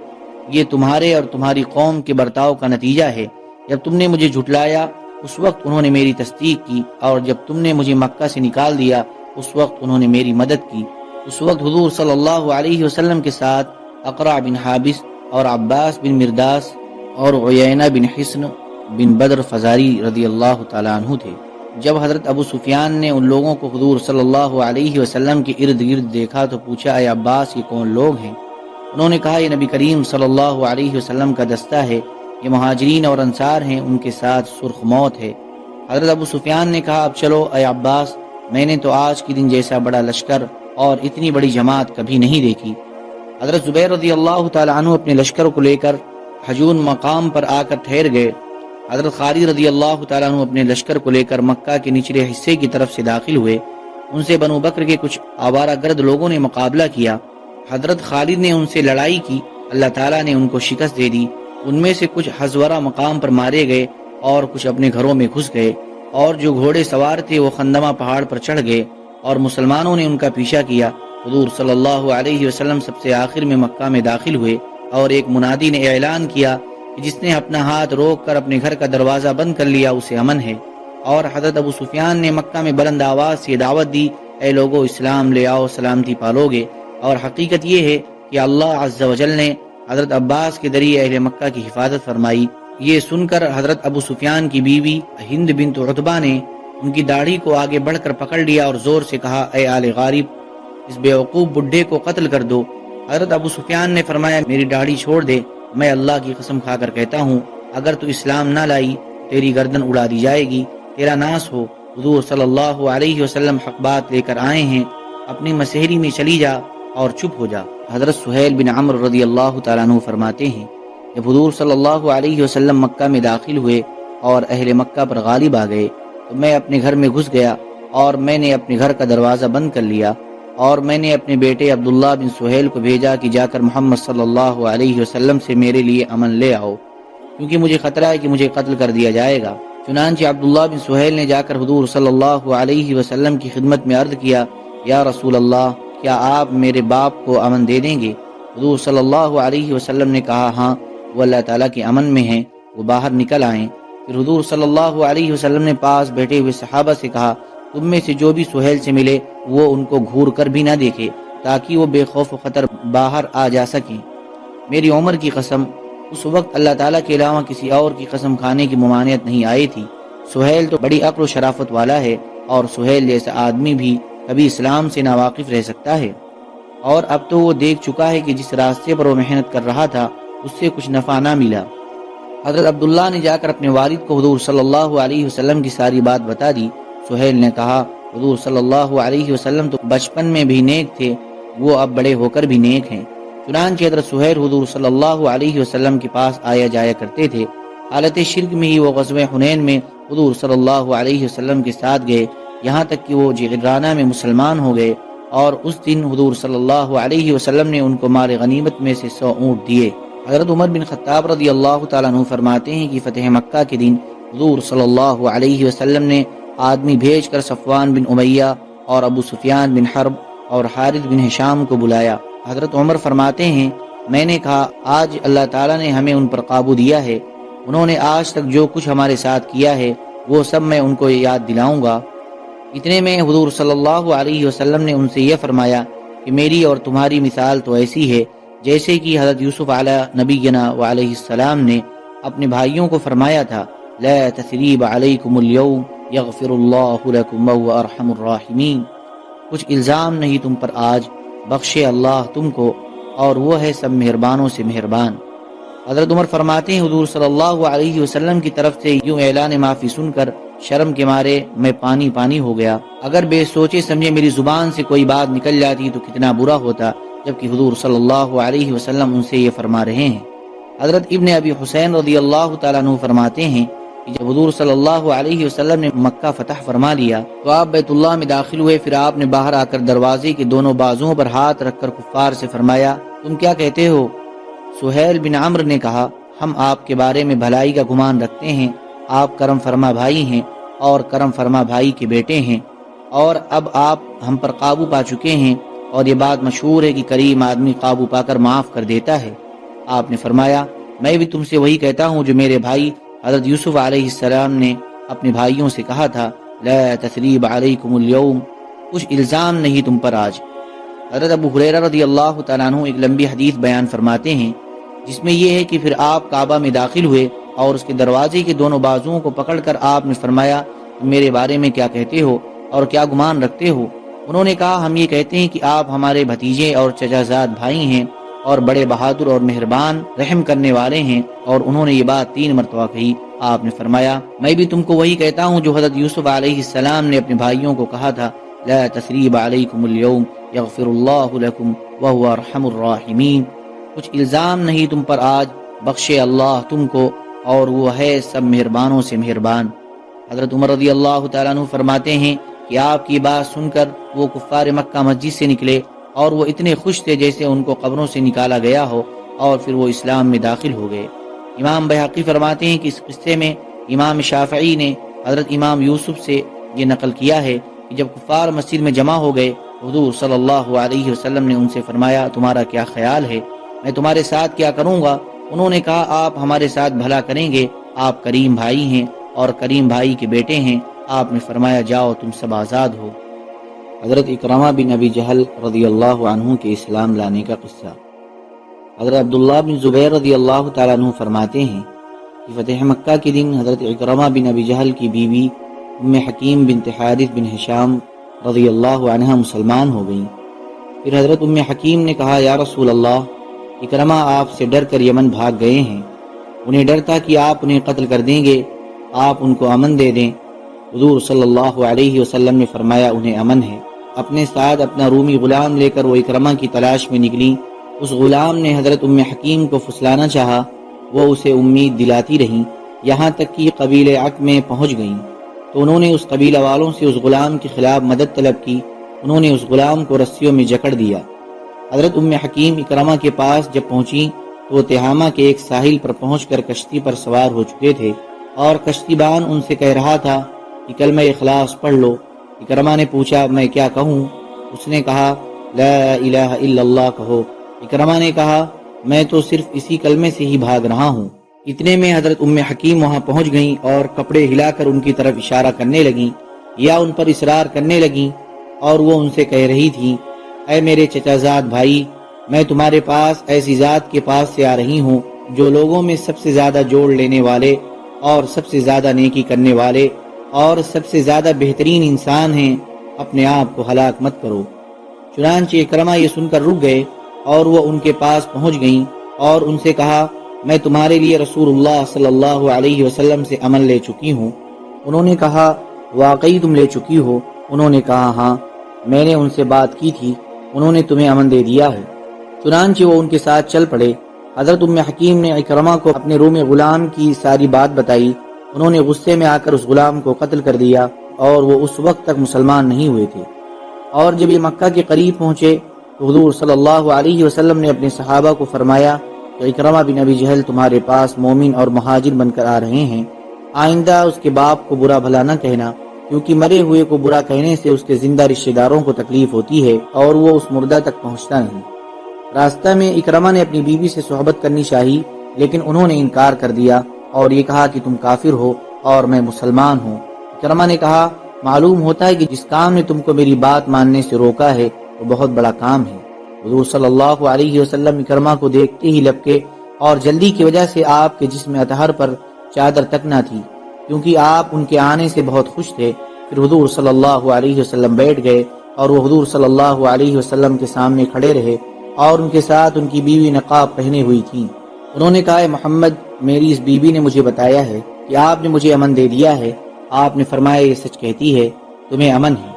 یہ تمہارے اور تمہاری قوم کے برتاؤ کا نتیجہ ہے۔ جب تم نے مجھے جھٹلایا، اس وقت انہوں نے میری تصدیق کی، اور جب تم نے مجھے مکہ سے نکال دیا، اس وقت انہوں نے میری مدد کی۔ اس وقت حضور صلی اللہ علیہ وسلم کے ساتھ اقرا بن حابس اور عباس بن مرداس اور عیینہ بن حسن بن بدر فزاری رضی اللہ تعالیٰ عنہ تھے۔ جب حضرت ابو سفیان نے ان لوگوں کو حضور صلی اللہ علیہ وسلم کے ارد گرد دیکھا تو پوچھا، اے عباس، یہ کون لوگ ہیں؟ انہوں نے کہا، یہ نبی کریم صلی اللہ علیہ وسلم کا دستہ ہے، یہ مہاجرین اور انصار ہیں، ان کے ساتھ سرخ موت ہے۔ حضرت ابو سفیان نے کہا، اب چلو اے عباس، میں نے تو آج کی دن جیسا بڑا لشکر اور اتنی بڑی جماعت کبھی نہیں دیکھی۔ حضرت زبیر رضی اللہ تعالیٰ عنہ اپنے لشکر کو لے کر حجون مقام پر آ کر ٹھہر گئے۔ حضرت خالد رضی اللہ تعالیٰ عنہ اپنے لشکر کو لے کر مکہ کے نچلے حصے کی طرف سے داخل ہوئے۔ ان سے بنو بکر کے کچھ آوارہ گرد لوگوں نے مقابلہ کیا۔ حضرت خالد نے ان سے لڑائی کی، اللہ تعالیٰ نے ان کو شکست دے دی۔ ان میں سے کچھ حضورہ مقام پر مارے گئے اور کچھ اپنے گھروں میں گھس گئے۔ اور جو گھوڑے سوار تھے وہ خندمہ پہاڑ پر چڑھ گئے اور مسلمانوں نے ان کا پیچھا کیا۔ حضور صلی اللہ علیہ وسلم سب سے آخر میں مکہ میں داخل ہوئے اور ایک منادی نے اعلان کیا کہ جس نے اپنا ہاتھ روک کر اپنے گھر کا دروازہ بند کر لیا، اسے امن ہے۔ اور حضرت ابو سفیان نے مکہ میں بلند آواز سے دعوت دی، اے لوگو اسلام، لے آؤ سلامتی پالو گے۔ اور حقیقت یہ ہے کہ اللہ عز و جل نے حضرت عباس کے ذریعے اہل مکہ کی حفاظت فرمائی۔ یہ سن کر حضرت ابو سفیان کی بیوی ہند بنت عطبہ نے ان کی داڑھی کو آگے بڑھ کر پکڑ لیا اور زور سے کہا، اے آل غارب، اس بیوقوف بڈھے کو قتل کر دو۔ حضرت ابو سفیان نے فرمایا، میری داڑھی چھوڑ دے، میں اللہ کی قسم کھا کر کہتا ہوں، اگر تو اسلام نہ لائی، تیری گردن اڑا دی جائے گی، تیرا ناس ہو۔ حضور صلی اللہ علیہ وسلم حق بات لے کر آئے ہیں، اپنی مسحری میں چلی جا۔ اور چپ ہو جا۔ حضرت سہیل بن عمر رضی اللہ تعالیٰ عنہ فرماتے ہیں، جب حضور صلی اللہ علیہ وسلم مکہ میں داخل ہوئے اور اہل مکہ پر غالب آ گئے، تو میں اپنے گھر میں گھس گیا اور میں نے اپنے گھر کا دروازہ بند کر لیا اور میں نے اپنے بیٹے عبداللہ بن سہیل کو بھیجا کہ جا کر محمد صلی اللہ علیہ وسلم سے میرے لیے امن لے آؤ، کیونکہ مجھے خطرہ ہے کہ مجھے قتل کر دیا جائے گا۔ چنانچہ عبداللہ بن سہیل نے جا کر حضور صلی اللہ علیہ وسلم کی خدمت میں عرض کیا، یا رسول اللہ کیا آپ میرے باپ کو امن دے دیں گے؟ حضور صلی اللہ علیہ وسلم نے کہا ہاں وہ اللہ تعالیٰ کے امن میں ہیں، وہ باہر نکل آئیں۔ پھر حضور صلی اللہ علیہ وسلم نے پاس بیٹھے ہوئے صحابہ سے کہا، تم میں سے جو بھی سہیل سے ملے، وہ ان کو گھور کر بھی نہ دیکھے، تاکہ وہ بے خوف و خطر باہر آ جا سکیں۔ میری عمر کی قسم، اس وقت اللہ تعالیٰ کے علاوہ کسی اور کی قسم کھانے کی ممانعت نہیں آئی تھی۔ سہیل تو بڑی عقل و شرافت والا ہے، اور سہیل جیسا آدمی بھی کبھی اسلام سے ناواقف رہ سکتا ہے۔ اور اب تو وہ دیکھ چکا ہے کہ جس راستے پر وہ محنت کر رہا تھا، اس سے کچھ نفع نہ ملا۔ حضرت عبداللہ نے جا کر اپنے والد کو حضور صلی اللہ علیہ وسلم کی ساری بات بتا دی۔ سہیل نے کہا، حضور صلی اللہ علیہ وسلم تو بچپن میں بھی نیک تھے، وہ اب بڑے ہو کر بھی نیک ہیں۔ چنانچہ حضرت سہیل حضور صلی اللہ علیہ وسلم کے پاس آیا جایا کرتے تھے۔ حالت شرک میں ہی وہ غزوہ حنین میں حضور صلی اللہ علیہ وسلم کے ساتھ گئے۔ یہاں تک کہ وہ جغرانہ میں مسلمان ہو گئے اور اس دن حضور صلی اللہ علیہ وسلم نے ان کو مار غنیمت میں سے سو اونٹ دیے۔ حضرت عمر بن خطاب رضی اللہ تعالیٰ عنہ فرماتے ہیں کہ فتح مکہ کے دن حضور صلی اللہ علیہ وسلم نے آدمی بھیج کر صفوان بن امیہ اور ابو سفیان بن حرب اور حارث بن حشام کو بلایا۔ حضرت عمر فرماتے ہیں، میں نے کہا، آج اللہ تعالیٰ نے ہمیں ان پر قابو دیا ہے۔ انہوں نے آج تک جو کچھ ہمارے ساتھ کیا ہے، وہ سب میں ان کو یاد دلاؤں گا۔ اتنے میں حضور صلی اللہ علیہ وسلم نے ان سے یہ فرمایا کہ میری اور تمہاری مثال تو ایسی ہے جیسے کہ حضرت یوسف علیہ نبی علیہ السلام نے اپنے بھائیوں کو فرمایا تھا، لا تثریب علیکم اليوم یغفر اللہ لکم ارحم الراحمین. کچھ الزام نہیں تم پر آج، بخشے اللہ تم کو اور وہ ہے سب مہربانوں سے مہربان۔ حضرت عمر فرماتے ہیں، حضور صلی اللہ علیہ وسلم کی طرف سے یوں اعلان معافی سن کر شرم کے مارے میں پانی پانی ہو گیا۔ اگر بے سوچے سمجھے میری زبان سے کوئی بات نکل جاتی تو کتنا برا ہوتا، جبکہ حضور صلی اللہ علیہ وسلم ان سے یہ فرما رہے ہیں۔ حضرت ابن ابی حسین رضی اللہ تعالیٰ عنہ فرماتے ہیں کہ جب حضور صلی اللہ علیہ وسلم نے مکہ فتح فرما لیا تو آپ بیت اللہ میں داخل ہوئے، پھر آپ نے باہر آ کر دروازے کے دونوں بازوں پر ہاتھ رکھ کر کفار سے فرمایا، تم کیا کہتے ہو؟ سہیل بن عمر نے کہا، ہم آپ کے بارے میں بھلائی کا گمان رکھتے ہیں، آپ کرم فرما بھائی ہیں اور کرم فرما بھائی کے بیٹے ہیں اور اب آپ ہم پر قابو پا چکے ہیں اور یہ بات مشہور ہے کہ کریم آدمی قابو پا کر معاف کر دیتا ہے۔ آپ نے فرمایا، میں بھی تم سے وہی کہتا ہوں جو میرے بھائی حضرت یوسف علیہ السلام نے اپنے بھائیوں سے کہا تھا، لا تثریب علیکم اليوم، کچھ الزام نہیں تم پر آج۔ حضرت ابو حریرہ رضی اللہ تعالیٰ عنہ ایک لمبی حدیث بیان فرماتے ہیں، جس میں یہ ہے کہ پھر آپ کعبہ میں داخل ہوئے اور اس کے دروازے کے دونوں بازوؤں کو پکڑ کر آپ نے فرمایا، میرے بارے میں کیا کہتے ہو اور کیا گمان رکھتے ہو؟ انہوں نے کہا، ہم یہ کہتے ہیں کہ آپ ہمارے بھتیجے اور چچا زاد بھائی ہیں اور بڑے بہادر اور مہربان، رحم کرنے والے ہیں اور انہوں نے یہ بات تین مرتبہ کہی۔ آپ نے فرمایا، میں بھی تم کو وہی کہتا ہوں جو حضرت یوسف علیہ السلام نے اپنے بھائیوں کو کہا تھا۔ لا تسریب علیکم اليوم یغفر اللہ لکم وهو ارحم الراحمین۔ کچھ الزام نہیں تم پر آج، بخشے اللہ تم کو اور وہ ہے سب مہربانوں سے مہربان۔ حضرت عمر رضی اللہ تعالیٰ عنہ فرماتے ہیں کہ آپ کی بات سن کر وہ کفار مکہ مسجد سے نکلے اور وہ اتنے خوش تھے جیسے ان کو قبروں سے نکالا گیا ہو اور پھر وہ اسلام میں داخل ہو گئے۔ امام بحقی فرماتے ہیں کہ اس قصے میں امام شافعی نے حضرت امام یوسف سے یہ نقل کیا ہے کہ جب کفار مسجد میں جمع ہو گئے، حضور صلی اللہ علیہ وسلم نے ان سے فرمایا، تمہارا کیا خیال ہے؟ میں تمہارے ساتھ کیا کروں گا؟ انہوں نے کہا، آپ ہمارے ساتھ بھلا کریں گے، آپ کریم بھائی ہیں اور کریم بھائی کے بیٹے ہیں۔ آپ نے فرمایا، جاؤ، تم سب آزاد ہو۔ حضرت اکرامہ بن ابی جہل رضی اللہ عنہ کے اسلام لانے کا قصہ۔ حضرت عبداللہ بن زبیر رضی اللہ تعالیٰ عنہ فرماتے ہیں کہ فتح مکہ کے دن حضرت اکرامہ بن ابی جہل کی بیوی ام حکیم بن حارث بن حشام رضی اللہ عنہ مسلمان ہو گئیں۔ پھر حضرت ام حکیم نے کہا، یا رسول اللہ اکرمہ، آپ سے ڈر کر یمن بھاگ گئے ہیں۔ انہیں ڈر تھا کہ آپ انہیں قتل کر دیں گے۔ آپ ان کو امن دے دیں۔ حضور صلی اللہ علیہ وسلم نے فرمایا، انہیں امن ہے۔ اپنے ساتھ اپنا رومی غلام لے کر وہ اکرمہ کی تلاش میں نکلی اس غلام نے حضرت ام حکیم کو پھسلانا چاہا۔ وہ اسے امید دلاتی رہیں۔ یہاں تک کہ قبیل عق میں پہنچ گئیں۔ تو انہوں نے اس قبیلہ والوں سے اس غلام کے خلاف مدد طلب کی۔ انہوں نے اس غلام کو رسیوں میں جکڑ دیا۔ حضرت ام حکیم اکرمہ کے پاس جب پہنچی تو وہ تہامہ کے ایک ساحل پر پہنچ کر کشتی پر سوار ہو چکے تھے اور کشتی بان ان سے کہہ رہا تھا کہ کلمہ اخلاص پڑھ لو۔ اکرمہ نے پوچھا، میں کیا کہوں؟ اس نے کہا، لا الہ الا اللہ کہو۔ اکرمہ نے کہا، میں تو صرف اسی کلمے سے ہی بھاگ رہا ہوں۔ اتنے میں حضرت ام حکیم وہاں پہنچ گئیں اور کپڑے ہلا کر ان کی طرف اشارہ کرنے لگیں یا ان پر اصرار کرنے لگیں اور وہ ان سے کہہ رہی تھی اے میرے چچا زاد بھائی، میں تمہارے پاس ایسی ذات کے پاس سے آ رہی ہوں جو لوگوں میں سب سے زیادہ جوڑ لینے والے اور سب سے زیادہ نیکی کرنے والے اور سب سے زیادہ بہترین انسان ہیں، اپنے آپ کو ہلاک مت کرو۔ چنانچہ اکرما یہ سن کر رک گئے اور وہ ان کے پاس پہنچ گئیں اور ان سے کہا، میں تمہارے لیے رسول اللہ صلی اللہ علیہ وسلم سے عمل لے چکی ہوں۔ انہوں نے کہا، واقعی تم لے چکی ہو؟ انہوں نے کہا ہاں میں نے ان سے بات کی تھی۔ انہوں نے تمہیں امن دے دیا ہے۔ چنانچہ وہ ان کے ساتھ چل پڑے۔ حضرت ام حکیم نے اکرما کو اپنے روم غلام کی ساری بات بتائی۔ انہوں نے غصے میں آ کر اس غلام کو قتل کر دیا اور وہ اس وقت تک مسلمان نہیں ہوئے تھے۔ اور جب یہ مکہ کے قریب پہنچے تو حضور صلی اللہ علیہ وسلم نے اپنے صحابہ کو فرمایا کہ اکرما بن ابی جہل تمہارے پاس مومن اور مہاجر بن کر آ رہے ہیں۔ آئندہ اس کے باپ کو برا بھلا نہ کہنا۔ کیونکہ مرے ہوئے کو برا کہنے سے اس کے زندہ رشتہ داروں کو تکلیف ہوتی ہے اور وہ اس مردہ تک پہنچتا نہیں۔ راستہ میں اکرما نے اپنی بیوی سے صحبت کرنی چاہی، لیکن انہوں نے انکار کر دیا اور یہ کہا کہ تم کافر ہو اور میں مسلمان ہوں۔ اکرما نے کہا، معلوم ہوتا ہے کہ جس کام نے تم کو میری بات ماننے سے روکا ہے، وہ بہت بڑا کام ہے۔ حضور صلی اللہ علیہ وسلم اکرما کو دیکھتے ہی لپکے اور جلدی کی وجہ سے آپ کے جسم اطہر پر چادر تک نہ تھی۔ کیونکہ آپ ان کے آنے سے بہت خوش تھے۔ پھر حضور صلی اللہ علیہ وسلم بیٹھ گئے اور وہ حضور صلی اللہ علیہ وسلم کے سامنے کھڑے رہے اور ان کے ساتھ ان کی بیوی نقاب پہنے ہوئی تھی۔ انہوں نے کہا محمد، میری اس بیوی نے مجھے بتایا ہے کہ آپ نے مجھے امن دے دیا ہے۔ آپ نے فرمایا، یہ سچ کہتی ہے، تمہیں امن ہے۔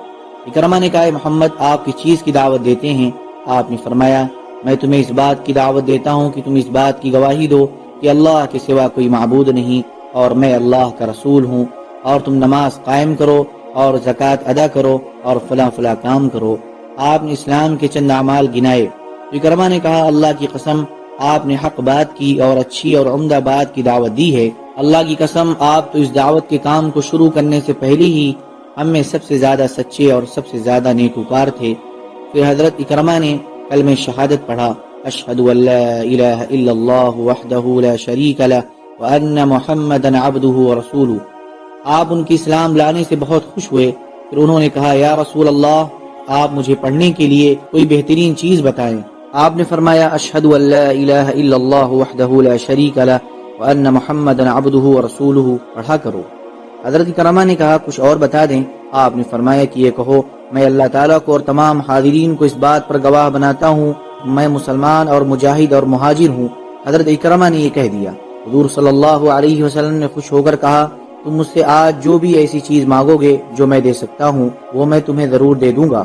اکرما نے کہا محمد، آپ کی چیز کی دعوت دیتے ہیں۔ آپ نے فرمایا، میں تمہیں اس بات کی دعوت دیتا ہوں کہ تم اس بات کی گواہی دو کہ اللہ کے سوا کوئی معبود نہیں اور میں اللہ کا رسول ہوں اور تم نماز قائم کرو اور زکوٰۃ ادا کرو اور فلاں فلاں کام کرو۔ آپ نے اسلام کے چند اعمال گنائے۔ وکرما نے کہا، اللہ کی قسم، آپ نے حق بات کی اور اچھی اور عمدہ بات کی دعوت دی ہے۔ اللہ کی قسم، آپ تو اس دعوت کے کام کو شروع کرنے سے پہلے ہی ہم میں سب سے زیادہ سچے اور سب سے زیادہ نیکوکار تھے۔ پھر حضرت اکرما نے کلمہ شہادت پڑھا اشہد ان لا الہ الا اللہ وحدہ لا شریک لہ۔ وان محمدا عبدہ ورسولہ آپ ان کی اسلام لانے سے بہت خوش ہوئے۔ پھر انہوں نے کہا، یا رسول اللہ، آپ مجھے پڑھنے کے لیے کوئی بہترین چیز بتائیں۔ آپ نے فرمایا، اشہد ان لا الہ الا اللہ وحدہ لا شریک لہ وان محمدا عبدہ ورسولہ پڑھا کرو۔ حضرت کرما نے کہا، کچھ اور بتا دیں آپ نے فرمایا کہ یہ کہو، میں اللہ تعالیٰ کو اور تمام حاضرین کو اس بات پر گواہ بناتا ہوں۔ میں مسلمان اور مجاہد اور مہاجر ہوں حضرت اکرما نے یہ کہہ دیا۔ حضور صلی اللہ علیہ وسلم نے خوش ہو کر کہا، تم مجھ سے آج جو بھی ایسی چیز مانگو گے، جو میں دے سکتا ہوں، وہ میں تمہیں ضرور دے دوں گا۔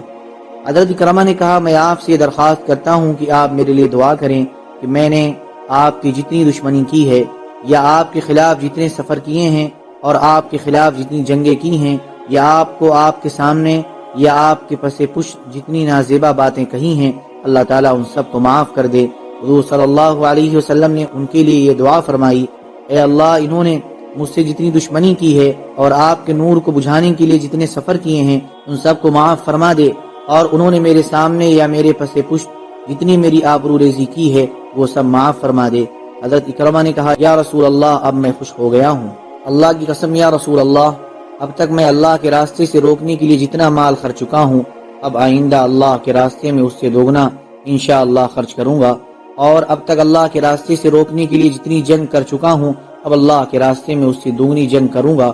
حضرت اکرما نے کہا، میں آپ سے یہ درخواست کرتا ہوں کہ آپ میرے لیے دعا کریں کہ میں نے آپ کی جتنی دشمنی کی ہے، یا آپ کے خلاف جتنے سفر کیے ہیں، اور آپ کے خلاف جتنی جنگیں کی ہیں، یا آپ کو آپ کے سامنے، یا آپ کے پس پش جتنی نازیبہ باتیں کہی ہیں، اللہ تعالیٰ ان سب کو معاف کر دے۔ حضور صلی اللہ علیہ وسلم نے ان کے لیے یہ دعا فرمائی۔ اے اللہ، انہوں نے مجھ سے جتنی دشمنی کی ہے اور آپ کے نور کو بجھانے کے لیے جتنے سفر کیے ہیں، ان سب کو معاف فرما دے۔ اور انہوں نے میرے سامنے یا میرے پس پشت جتنی میری آبرو ریزی کی ہے، وہ سب معاف فرما دے۔ حضرت اکرما نے کہا، یا رسول اللہ، اب میں خوش ہو گیا ہوں۔ اللہ کی قسم، یا رسول اللہ، اب تک میں اللہ کے راستے سے روکنے کے لیے جتنا مال خرچ چکا ہوں، اب آئندہ اللہ کے راستے میں اس سے دوگنا انشاءاللہ خرچ کروں گا۔ اور اب تک اللہ کے راستے سے روکنے کے لیے جتنی جنگ کر چکا ہوں، اب اللہ کے راستے میں اس سے دگنی جنگ کروں گا۔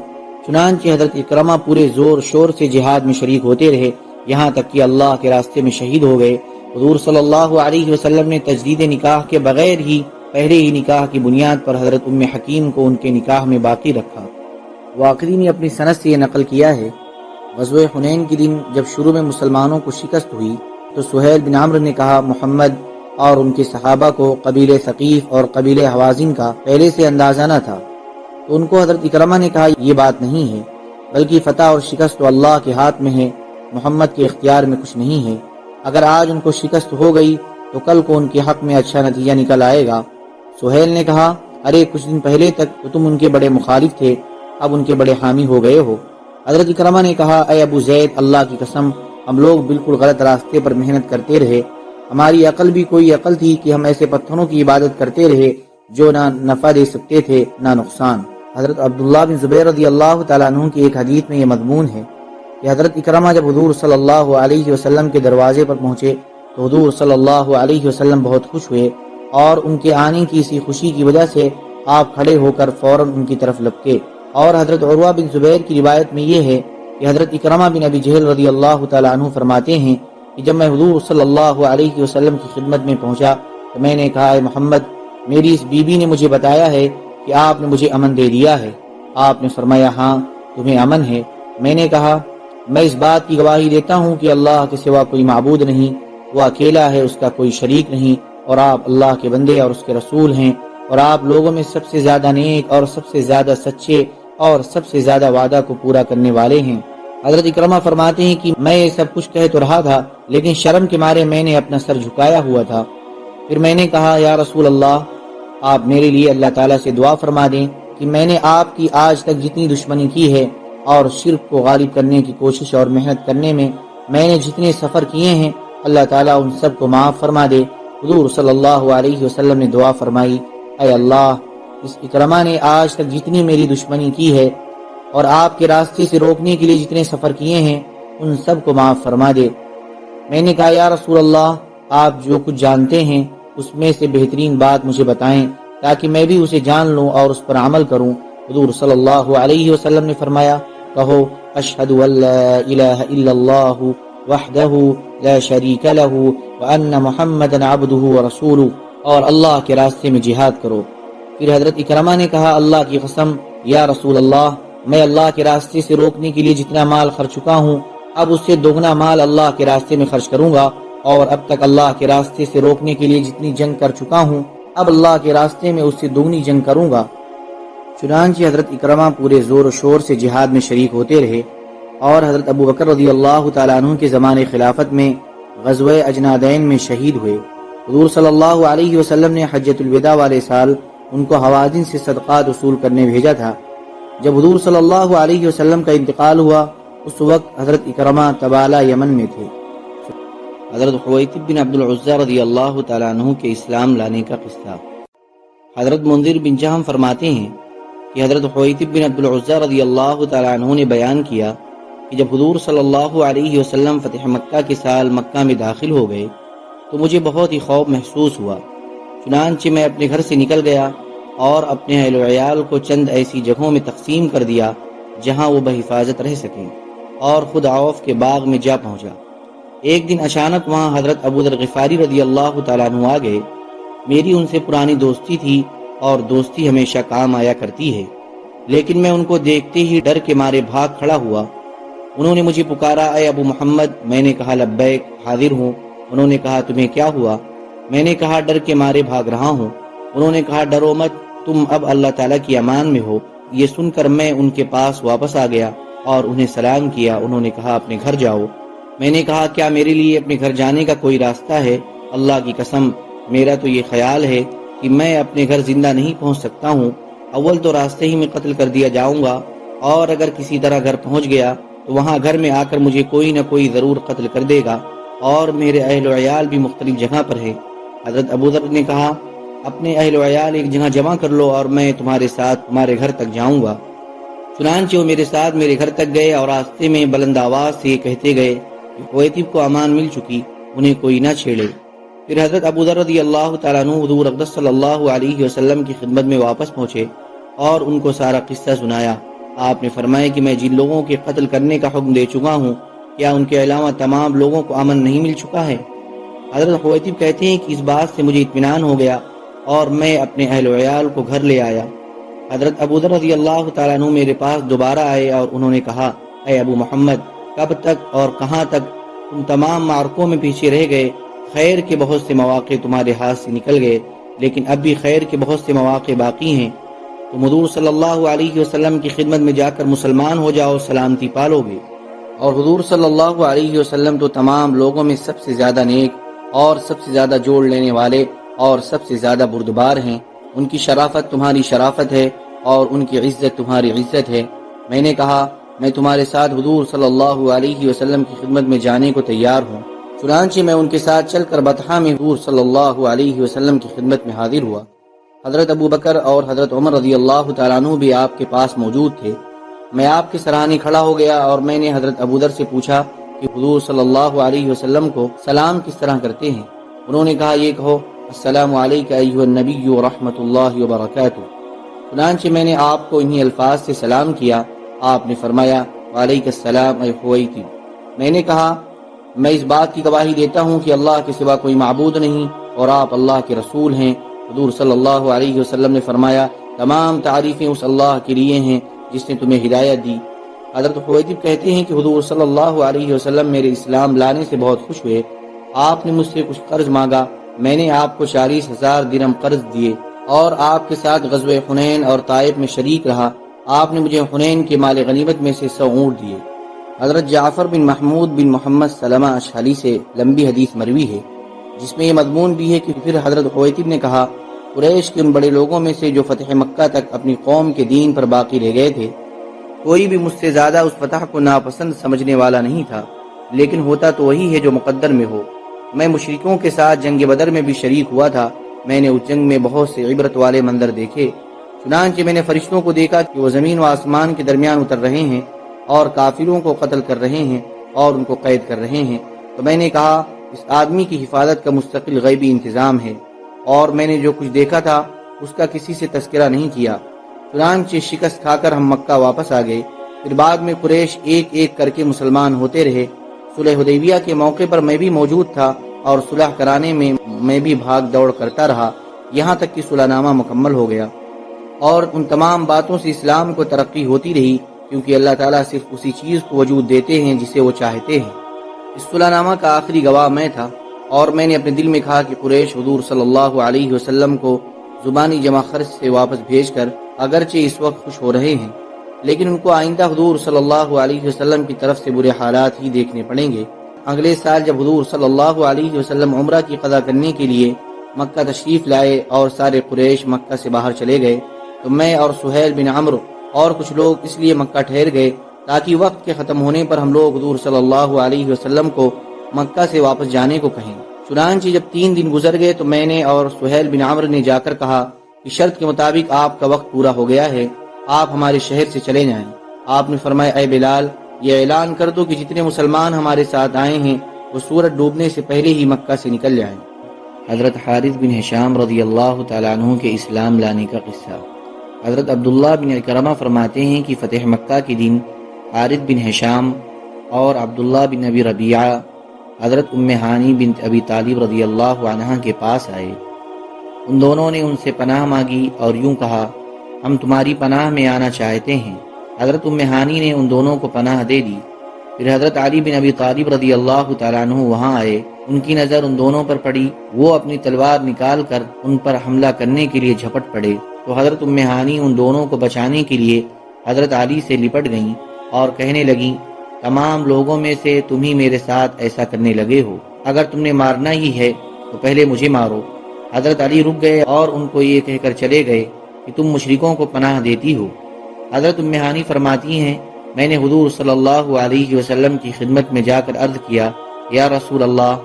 چنانچہ حضرت اکرما پورے زور شور سے جہاد میں شریک ہوتے رہے۔ یہاں تک کہ اللہ کے راستے میں شہید ہو گئے۔ حضور صلی اللہ علیہ وسلم نے تجدید نکاح کے بغیر ہی، پہلے ہی نکاح کی بنیاد پر حضرت ام حکیم کو ان کے نکاح میں باقی رکھا۔ واقعی نے اپنی صنعت سے یہ نقل کیا ہے۔ غزوہ حنین کے دن جب شروع میں مسلمانوں کو شکست ہوئی، تو سہیل بن عمر نے کہا، محمد اور ان کے صحابہ کو قبیل ثقیف اور قبیل حوازن کا پہلے سے اندازہ نہ تھا۔ تو ان کو حضرت اکرمہ نے کہا، یہ بات نہیں ہے، بلکہ فتح اور شکست تو اللہ کے ہاتھ میں ہے، محمد کے اختیار میں کچھ نہیں ہے۔ اگر آج ان کو شکست ہو گئی، تو کل کو ان کے حق میں اچھا نتیجہ نکل آئے گا۔ سہیل نے کہا، ارے، کچھ دن پہلے تک تو تم ان کے بڑے مخالف تھے، اب ان کے بڑے حامی ہو گئے ہو۔ حضرت اکرمہ نے کہا، اے ابو زید، اللہ کی قسم، ہم لوگ بالکل غلط راستے پر محنت کرتے رہے۔ ہماری عقل بھی کوئی عقل تھی کہ ہم ایسے پتھروں کی عبادت کرتے رہے جو نہ نفع دے سکتے تھے، نہ نقصان۔ حضرت عبداللہ بن زبیر رضی اللہ تعالیٰ عنہ کی ایک حدیث میں یہ مضمون ہے کہ حضرت اکرمہ جب حضور صلی اللہ علیہ وسلم کے دروازے پر پہنچے تو حضور صلی اللہ علیہ وسلم بہت خوش ہوئے اور ان کے آنے کی اسی خوشی کی وجہ سے آپ کھڑے ہو کر فوراً ان کی طرف لپکے۔ اور حضرت عروہ بن زبیر کی روایت میں یہ ہے کہ حضرت اکرمہ بن ابی جہل رضی اللہ تعالیٰ عنہ فرماتے ہیں کہ جب میں حضور صلی اللہ علیہ وسلم کی خدمت میں پہنچا تو میں نے کہا، اے محمد، میری اس بی بی نے مجھے بتایا ہے کہ آپ نے مجھے امن دے دیا ہے۔ آپ نے فرمایا ہاں تمہیں امن ہے۔ میں نے کہا، میں اس بات کی گواہی دیتا ہوں کہ اللہ کے سوا کوئی معبود نہیں، وہ اکیلا ہے، اس کا کوئی شریک نہیں، اور آپ اللہ کے بندے اور اس کے رسول ہیں۔ اور آپ لوگوں میں سب سے زیادہ نیک اور سب سے زیادہ سچے اور سب سے زیادہ وعدہ کو پورا کرنے والے ہیں۔ حضرت اکرمہ فرماتے ہیں کہ میں یہ سب کچھ کہہ تو رہا تھا، لیکن شرم کے مارے میں نے اپنا سر جھکایا ہوا تھا۔ پھر میں نے کہا، یا رسول اللہ، آپ میرے لیے اللہ تعالیٰ سے دعا فرما دیں کہ میں نے آپ کی آج تک جتنی دشمنی کی ہے اور شرک کو غالب کرنے کی کوشش اور محنت کرنے میں میں نے جتنے سفر کیے ہیں، اللہ تعالیٰ ان سب کو معاف فرما دے۔ حضور صلی اللہ علیہ وسلم نے دعا فرمائی، اے اللہ، اس اکرما نے آج تک جتنی میری دشمنی کی ہے اور آپ کے راستے سے روکنے کے لیے جتنے سفر کیے ہیں، ان سب کو معاف فرما دے۔ میں نے کہا، یا رسول اللہ، آپ جو کچھ جانتے ہیں، اس میں سے بہترین بات مجھے بتائیں، تاکہ میں بھی اسے جان لوں اور اس پر عمل کروں۔ حضور صلی اللہ علیہ وسلم نے فرمایا، کہو اشہد الہ الا اللہ وحدہ لا شریک لہ وان محمد عبدہ ورسولہ اور اللہ کے راستے میں جہاد کرو۔ پھر حضرت اکرمہ نے کہا، اللہ کی قسم، یا رسول اللہ میں اللہ کے راستے سے روکنے کے لیے جتنا مال خرچ چکا ہوں، اب اس سے دوگنا مال اللہ کے راستے میں خرچ کروں گا اور اب تک اللہ کے راستے سے روکنے کے لیے جتنی جنگ کر چکا ہوں، اب اللہ کے راستے میں اس سے دوگنی جنگ کروں گا۔ چنانچہ حضرت اکرمہ پورے زور و شور سے جہاد میں شریک ہوتے رہے اور حضرت ابو بکر رضی اللہ تعالیٰ عنہ کے زمان خلافت میں غزوہ اجنادین میں شہید ہوئے۔ حضور صلی اللہ علیہ وسلم نے حجت الوداع والے سال ان کو حوازن سے صدقات وصول کرنے بھیجا تھا۔ جب حضور صلی اللہ علیہ وسلم کا انتقال ہوا، اس وقت حضرت اکرمہ تبالہ یمن میں تھے۔ حضرت حویتب بن عبد العزہ رضی اللہ تعالیٰ عنہ کے اسلام لانے کا قصہ۔ حضرت منذر بن جہم فرماتے ہیں کہ حضرت حویتب بن عبد العزہ رضی اللہ تعالیٰ عنہ نے بیان کیا کہ جب حضور صلی اللہ علیہ وسلم فتح مکہ کے سال مکہ میں داخل ہو گئے تو مجھے بہت ہی خوف محسوس ہوا۔ چنانچہ میں اپنے گھر سے نکل گیا اور اپنے اہل و عیال کو چند ایسی جگہوں میں تقسیم کر دیا جہاں وہ بحفاظت رہ سکیں اور خود عوف کے باغ میں جا پہنچا۔ ایک دن اچانک وہاں حضرت ابو ذر غفاری رضی اللہ تعالیٰ عنہ آ گئے۔ میری ان سے پرانی دوستی تھی اور دوستی ہمیشہ کام آیا کرتی ہے، لیکن میں ان کو دیکھتے ہی ڈر کے مارے بھاگ کھڑا ہوا۔ انہوں نے مجھے پکارا، اے ابو محمد، میں نے کہا، لبیک، حاضر ہوں۔ انہوں نے کہا، تمہیں کیا ہوا؟ میں نے کہا، ڈر کے مارے بھاگ رہا ہوں۔ انہوں نے کہا، ڈرو مت تم اب اللہ تعالیٰ کی امان میں ہو۔ یہ سن کر میں ان کے پاس واپس آ گیا اور انہیں سلام کیا۔ انہوں نے کہا، اپنے گھر جاؤ۔ میں نے کہا، کیا میرے لیے اپنے گھر جانے کا کوئی راستہ ہے؟ اللہ کی قسم، میرا تو یہ خیال ہے کہ میں اپنے گھر زندہ نہیں پہنچ سکتا ہوں۔ اول تو راستے ہی میں قتل کر دیا جاؤں گا۔ اور اگر کسی طرح گھر پہنچ گیا، تو وہاں گھر میں آ کر مجھے کوئی نہ کوئی ضرور قتل کر دے گا۔ اور میرے اہل و عیال بھی مختلف جگہ پر ہے حضرت ابو ذر نے کہا اپنے اہل و عیال ایک جگہ جمع کر لو اور میں تمہارے ساتھ تمہارے گھر تک جاؤں گا۔ چنانچہ وہ میرے ساتھ میرے گھر تک گئے اور راستے میں بلند آواز سے کہتے گئے کہ کو امان مل چکی، انہیں کوئی نہ چھیڑے۔ پھر حضرت ابو ذر رضی اللہ تعالیٰ عنہ حضور اقدس صلی اللہ علیہ وسلم کی خدمت میں واپس پہنچے اور ان کو سارا قصہ سنایا۔ آپ نے فرمایا کہ میں جن لوگوں کے قتل کرنے کا حکم دے چکا ہوں، کیا ان کے علاوہ تمام لوگوں کو امن نہیں مل چکا ہے؟ حضرت خویتب کہتے ہیں کہ اس بات سے مجھے اطمینان ہو گیا اور میں اپنے اہل و عیال کو گھر لے آیا۔ حضرت ابو ذر رضی اللہ تعالیٰ عنہ میرے پاس دوبارہ آئے اور انہوں نے کہا، اے ابو محمد، کب تک اور کہاں تک تم تمام معرکوں میں پیچھے رہ گئے؟ خیر کے بہت سے مواقع تمہارے ہاتھ سے نکل گئے، لیکن اب بھی خیر کے بہت سے مواقع باقی ہیں۔ تو مدور صلی اللہ علیہ وسلم کی خدمت میں جا کر مسلمان ہو جاؤ، سلامتی پالو گے۔ اور حضور صلی اللہ علیہ وسلم تو تمام لوگوں میں سب سے زیادہ نیک اور سب سے زیادہ جوڑ لینے والے اور سب سے زیادہ بردبار ہیں۔ ان کی شرافت تمہاری شرافت ہے اور ان کی عزت تمہاری عزت ہے۔ میں نے کہا، میں تمہارے ساتھ حضور صلی اللہ علیہ وسلم کی خدمت میں جانے کو تیار ہوں۔ چنانچہ میں ان کے ساتھ چل کر بطحا میں حضور صلی اللہ علیہ وسلم کی خدمت میں حاضر ہوا۔ حضرت ابو بکر اور حضرت عمر رضی اللہ تعالیٰ عنہ بھی آپ کے پاس موجود تھے۔ میں آپ کے سراہنے کھڑا ہو گیا اور میں نے حضرت ابو در سے پوچھا کہ حضور صلی اللہ علیہ وسلم کو سلام کس طرح کرتے ہیں؟ انہوں نے کہا، یہ کہو السلام علیکہ ایوہ النبی و اللہ وبرکاتہ۔ چنانچہ میں نے آپ کو انہی الفاظ سے سلام کیا، آپ نے فرمایا، وعلیکم السلام اے خویتی۔ میں نے کہا، میں اس بات کی گواہی دیتا ہوں کہ اللہ کے سوا کوئی معبود نہیں اور آپ اللہ کے رسول ہیں۔ حضور صلی اللہ علیہ وسلم نے فرمایا، تمام تعریفیں اس اللہ کے لیے ہیں جس نے تمہیں ہدایت دی۔ حضرت خویتب کہتے ہیں کہ حضور صلی اللہ علیہ وسلم میرے اسلام لانے سے بہت خوش ہوئے۔ آپ نے مجھ سے کچھ قرض مانگا میں نے آپ کو چالیس ہزار درم قرض دیے اور آپ کے ساتھ غزوہ حنین اور طائب میں شریک رہا۔ آپ نے مجھے حنین کے مال غنیمت میں سے سو اونٹ دیے۔ حضرت جعفر بن محمود بن محمد سلمہ اشحالی سے لمبی حدیث مروی ہے، جس میں یہ مضمون بھی ہے کہ پھر حضرت قویتب نے کہا، قریش کے ان بڑے لوگوں میں سے جو فتح مکہ تک اپنی قوم کے دین پر باقی رہ گئے تھے، کوئی بھی مجھ سے زیادہ اس فتح کو ناپسند سمجھنے والا نہیں تھا، لیکن ہوتا تو وہی ہے جو مقدر میں ہو۔ میں مشرکوں کے ساتھ جنگ بدر میں بھی شریک ہوا تھا۔ میں نے اس جنگ میں بہت سے عبرت والے مندر دیکھے۔ چنانچہ میں نے فرشتوں کو دیکھا کہ وہ زمین و آسمان کے درمیان اتر رہے ہیں اور کافروں کو قتل کر رہے ہیں اور ان کو قید کر رہے ہیں۔ تو میں نے کہا، اس آدمی کی حفاظت کا مستقل غیبی انتظام ہے۔ اور میں نے جو کچھ دیکھا تھا، اس کا کسی سے تذکرہ نہیں کیا۔ چنانچہ شکست کھا کر ہم مکہ واپس آ گئے۔ پھر بعد میں قریش ایک ایک کر کے مسلمان ہوتے رہے۔ صلح حدیبیہ کے موقع پر میں بھی موجود تھا اور صلح کرانے میں میں بھی بھاگ دوڑ کرتا رہا۔ یہاں تک کہ صلح نامہ مکمل ہو گیا۔ اور ان تمام باتوں سے اسلام کو ترقی ہوتی رہی، کیونکہ اللہ تعالیٰ صرف اسی چیز کو وجود دیتے ہیں جسے وہ چاہتے ہیں۔ اس صلح نامہ کا آخری گواہ میں تھا اور میں نے اپنے دل میں کہا کہ قریش حضور صلی اللہ علیہ وسلم کو زبانی جمع خرچ سے واپس بھیج کر اگرچہ اس وقت خوش ہو رہے ہیں۔ لیکن ان کو آئندہ حضور صلی اللہ علیہ وسلم کی طرف سے برے حالات ہی دیکھنے پڑیں گے۔ اگلے سال جب حضور صلی اللہ علیہ وسلم عمرہ کی قضا کرنے کے لیے مکہ تشریف لائے اور سارے قریش مکہ سے باہر چلے گئے، تو میں اور سہیل بن عمر اور کچھ لوگ اس لیے مکہ ٹھہر گئے تاکہ وقت کے ختم ہونے پر ہم لوگ حضور صلی اللہ علیہ وسلم کو مکہ سے واپس جانے کو کہیں۔ چنانچہ جب تین دن گزر گئے تو میں نے اور سہیل بن عمر نے جا کر کہا کہ شرط کے مطابق آپ کا وقت پورا ہو گیا ہے۔ آپ ہمارے شہر سے چلے جائیں۔ آپ نے فرمایا، اے بلال، یہ اعلان کر دو کہ جتنے مسلمان ہمارے ساتھ آئے ہیں، وہ سورج ڈوبنے سے پہلے ہی مکہ سے نکل جائیں۔ حضرت حارث بن حشام رضی اللہ تعالیٰ عنہ کے اسلام لانے کا قصہ۔ حضرت عبداللہ بن اکرمہ فرماتے ہیں کہ فتح مکہ کے دن حارث بن حشام اور عبداللہ بن ابی ربیعہ، حضرت ام ہانی بن ابی طالب رضی اللہ عنہ کے پاس آئے۔ ان دونوں نے ان سے پناہ مانگی اور یوں کہا ہم تمہاری پناہ میں آنا چاہتے ہیں۔ حضرت ام ہانی نے ان دونوں کو پناہ دے دی۔ پھر حضرت علی بن ابی طالب رضی اللہ تعالیٰ عنہ وہاں آئے۔ ان کی نظر ان دونوں پر پڑی۔ وہ اپنی تلوار نکال کر ان پر حملہ کرنے کے لیے جھپٹ پڑے۔ تو حضرت ام ہانی ان دونوں کو بچانے کے لیے حضرت علی سے لپٹ گئیں اور کہنے لگیں، تمام لوگوں میں سے تم ہی میرے ساتھ ایسا کرنے لگے ہو۔ اگر تم نے مارنا ہی ہے تو پہلے مجھے مارو۔ حضرت علی رک گئے اور ان کو یہ کہہ کر چلے گئے۔ کہ تم مشرکوں کو پناہ دیتی ہو۔ حضرت امہانی فرماتی ہیں، میں نے حضور صلی اللہ علیہ وسلم کی خدمت میں جا کر عرض کیا، یا رسول اللہ،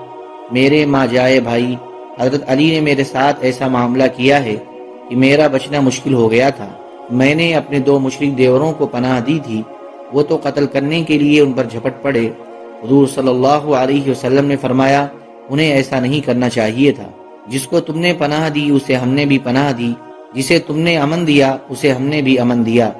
میرے ماں جائے بھائی، حضرت علی نے میرے ساتھ ایسا معاملہ کیا ہے کہ میرا بچنا مشکل ہو گیا تھا۔ میں نے اپنے دو مشرک دیوروں کو پناہ دی تھی، وہ تو قتل کرنے کے لیے ان پر جھپٹ پڑے۔ حضور صلی اللہ علیہ وسلم نے فرمایا، انہیں ایسا نہیں کرنا چاہیے تھا۔ جس کو تم نے پناہ دی، اسے ہم نے بھی پناہ دی۔ جسے تم نے امن دیا، اسے ہم نے بھی امن دیا۔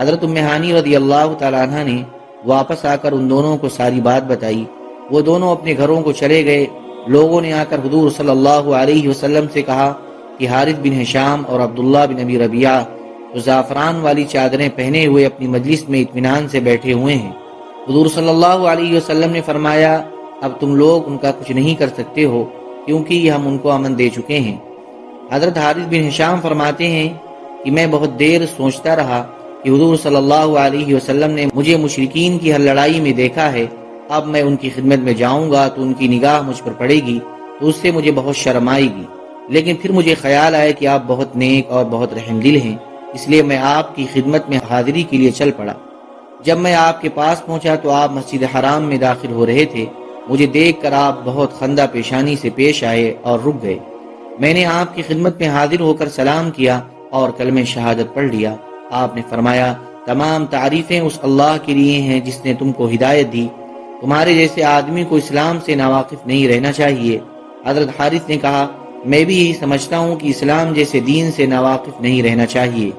حضرت امہانی رضی اللہ تعالیٰ عنہ نے واپس آ کر ان دونوں کو ساری بات بتائی۔ وہ دونوں اپنے گھروں کو چلے گئے۔ لوگوں نے آ کر حضور صلی اللہ علیہ وسلم سے کہا کہ حارث بن حشام اور عبداللہ بن ابی ربیعہ تو زعفران والی چادریں پہنے ہوئے اپنی مجلس میں اطمینان سے بیٹھے ہوئے ہیں۔ حضور صلی اللہ علیہ وسلم نے فرمایا، اب تم لوگ ان کا کچھ نہیں کر سکتے ہو، کیونکہ ہم ان کو امن دے چکے ہیں۔ حضرت حارث بن حشام فرماتے ہیں کہ میں بہت دیر سوچتا رہا کہ حضور صلی اللہ علیہ وسلم نے مجھے مشرقین کی ہر لڑائی میں دیکھا ہے، اب میں ان کی خدمت میں جاؤں گا تو ان کی نگاہ مجھ پر پڑے گی، تو اس سے مجھے بہت شرم آئے گی۔ لیکن پھر مجھے خیال آئے کہ آپ بہت نیک اور بہت رحم دل ہیں، اس لیے میں آپ کی خدمت میں حاضری کے لیے چل پڑا۔ جب میں آپ کے پاس پہنچا تو آپ مسجد حرام میں داخل ہو رہے تھے، مجھے دیکھ کر آپ بہت خندہ پیشانی سے پیش آئے اور رک گئے۔ میں نے آپ کی خدمت میں حاضر ہو کر سلام کیا اور کلم شہادت پڑھ لیا۔ آپ نے فرمایا، تمام تعریفیں اس اللہ کے لیے ہیں جس نے تم کو ہدایت دی۔ تمہارے جیسے آدمی کو اسلام سے ناواقف نہیں رہنا چاہیے۔ حضرت حارث نے کہا، میں بھی یہی سمجھتا ہوں کہ اسلام جیسے دین سے ناواقف نہیں رہنا چاہیے۔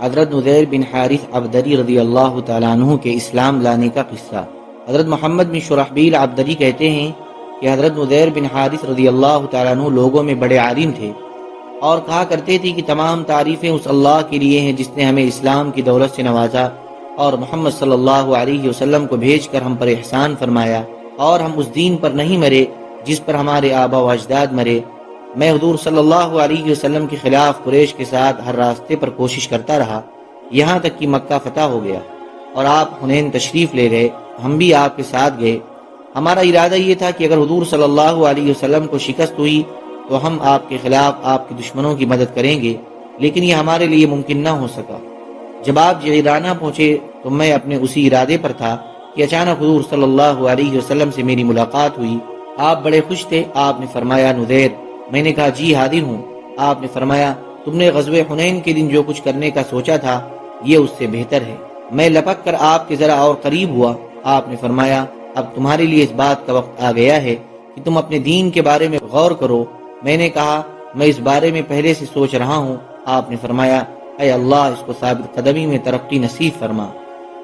حضرت نظیر بن حارث عبدری رضی اللہ تعالیٰ عنہ کے اسلام لانے کا قصہ۔ حضرت محمد بن شرحبیل عبدری کہتے ہیں کہ حضرت نظیر بن حارث رضی اللہ تعالیٰ عنہ لوگوں میں بڑے عالم تھے اور کہا کرتے تھے کہ تمام تعریفیں اس اللہ کے لیے ہیں جس نے ہمیں اسلام کی دولت سے نوازا اور محمد صلی اللہ علیہ وسلم کو بھیج کر ہم پر احسان فرمایا اور ہم اس دین پر نہیں مرے جس پر ہمارے آبا و اجداد مرے۔ میں حضور صلی اللہ علیہ وسلم کے خلاف قریش کے ساتھ ہر راستے پر کوشش کرتا رہا۔ یہاں تک کہ مکہ فتح ہو گیا اور آپ حنین تشریف لے گئے ہم بھی آپ کے ساتھ گئے۔ ہمارا ارادہ یہ تھا کہ اگر حضور صلی اللہ علیہ وسلم کو شکست ہوئی تو ہم آپ کے خلاف آپ کے دشمنوں کی مدد کریں گے، لیکن یہ ہمارے لیے ممکن نہ ہو سکا۔ جب آپ جیرانہ پہنچے تو میں اپنے اسی ارادے پر تھا کہ اچانک حضور صلی اللہ علیہ وسلم سے میری ملاقات ہوئی۔ آپ بڑے خوش تھے، آپ نے فرمایا، نذیر، میں نے کہا جی حاضر ہوں۔ آپ نے فرمایا، تم نے غزوہ حنین کے دن جو کچھ کرنے کا سوچا تھا، یہ اس سے بہتر ہے۔ میں لپک کر آپ کے ذرا اور قریب ہوا۔ آپ نے فرمایا اب تمہارے لیے اس بات کا وقت آ گیا ہے کہ تم اپنے دین کے بارے میں غور کرو۔ میں نے کہا، میں اس بارے میں پہلے سے سوچ رہا ہوں۔ آپ نے فرمایا، اے اللہ، اس کو ثابت قدمی میں ترقی نصیب فرما۔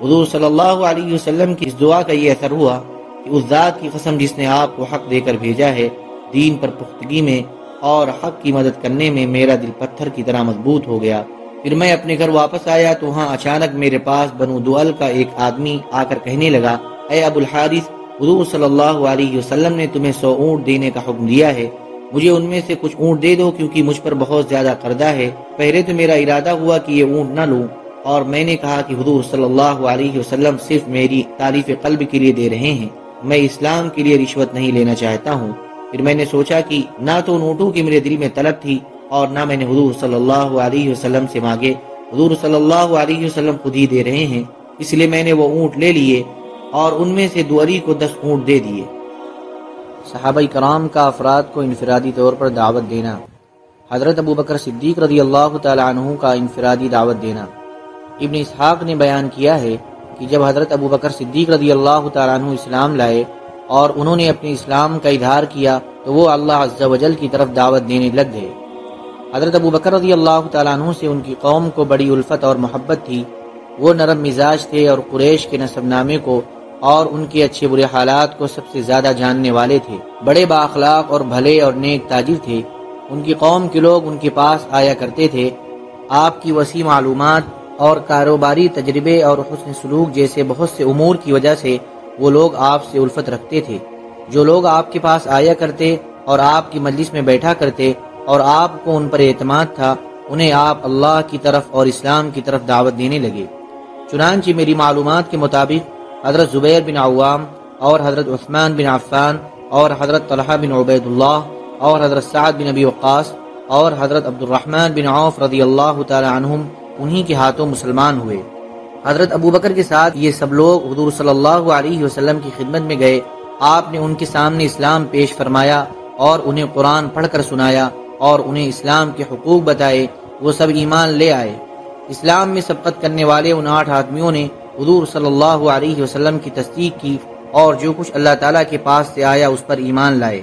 حضور صلی اللہ علیہ وسلم کی اس دعا کا یہ اثر ہوا کہ اس ذات کی قسم جس نے آپ کو حق دے کر بھیجا ہے، دین پر پختگی میں اور حق کی مدد کرنے میں میرا دل پتھر کی طرح مضبوط ہو گیا۔ پھر میں اپنے گھر واپس آیا تو وہاں اچانک میرے پاس بنو دول کا ایک آدمی آ کر کہنے لگا اے ابو الحارث، حضور صلی اللہ علیہ وسلم نے تمہیں سو اونٹ دینے کا حکم دیا ہے۔ مجھے ان میں سے کچھ اونٹ دے دو کیونکہ مجھ پر بہت زیادہ قرضہ ہے۔ پہلے تو میرا ارادہ ہوا کہ یہ اونٹ نہ لوں۔ اور میں نے کہا کہ حضور صلی اللہ علیہ وسلم صرف میری تعریف قلب کے لیے دے رہے ہیں۔ میں اسلام کے لیے رشوت نہیں لینا چاہتا ہوں۔ پھر میں نے سوچا کہ نہ تو نوٹوں کی میرے دل میں طلب تھی اور نہ میں نے حضور صلی اللہ علیہ وسلم سے مانگے۔ حضور صلی اللہ علیہ وسلم خود ہی دے رہے ہیں، اس لیے میں نے وہ اونٹ لے لیے۔ اور ان میں سے دوری کو دس اونٹ دے دیے۔ صحابہ کرام کا افراد کو انفرادی طور پر دعوت دینا۔ حضرت ابو بکر صدیق رضی اللہ تعالیٰ عنہ کا انفرادی دعوت دینا۔ ابن اسحاق نے بیان کیا ہے کہ جب حضرت ابو بکر صدیق رضی اللہ تعالیٰ عنہ اسلام لائے اور انہوں نے اپنے اسلام کا اظہار کیا، تو وہ اللہ عز و جل کی طرف دعوت دینے لگ گئے۔ حضرت ابو بکر رضی اللہ تعالیٰ عنہ سے ان کی قوم کو بڑی الفت اور محبت تھی۔ وہ نرم مزاج تھے اور قریش کے نصب نامے کو اور ان کے اچھے برے حالات کو سب سے زیادہ جاننے والے تھے۔ بڑے باخلاق اور بھلے اور نیک تاجر تھے۔ ان کی قوم کے لوگ ان کے پاس آیا کرتے تھے۔ آپ کی وسیع معلومات اور کاروباری تجربے اور حسن سلوک جیسے بہت سے امور کی وجہ سے وہ لوگ آپ سے الفت رکھتے تھے۔ جو لوگ آپ کے پاس آیا کرتے اور آپ کی مجلس میں بیٹھا کرتے اور آپ کو ان پر اعتماد تھا، انہیں آپ اللہ کی طرف اور اسلام کی طرف دعوت دینے لگے۔ چنانچہ میری معلومات کے مطابق حضرت زبیر بن عوام اور حضرت عثمان بن عفان اور حضرت طلحہ بن عبید اللہ اور حضرت سعد بن ابی وقاص اور حضرت عبد الرحمن بن عوف رضی اللہ تعالی عنہم انہی کے ہاتھوں مسلمان ہوئے۔ حضرت ابو بکر کے ساتھ یہ سب لوگ حضور صلی اللہ علیہ وسلم کی خدمت میں گئے۔ آپ نے ان کے سامنے اسلام پیش فرمایا اور انہیں قرآن پڑھ کر سنایا اور انہیں اسلام کے حقوق بتائے۔ وہ سب ایمان لے آئے۔ اسلام میں سبقت کرنے والے ان آٹھ آدمیوں نے حضور صلی اللہ علیہ وسلم کی تصدیق کی اور جو کچھ اللہ تعالیٰ کے پاس سے آیا اس پر ایمان لائے۔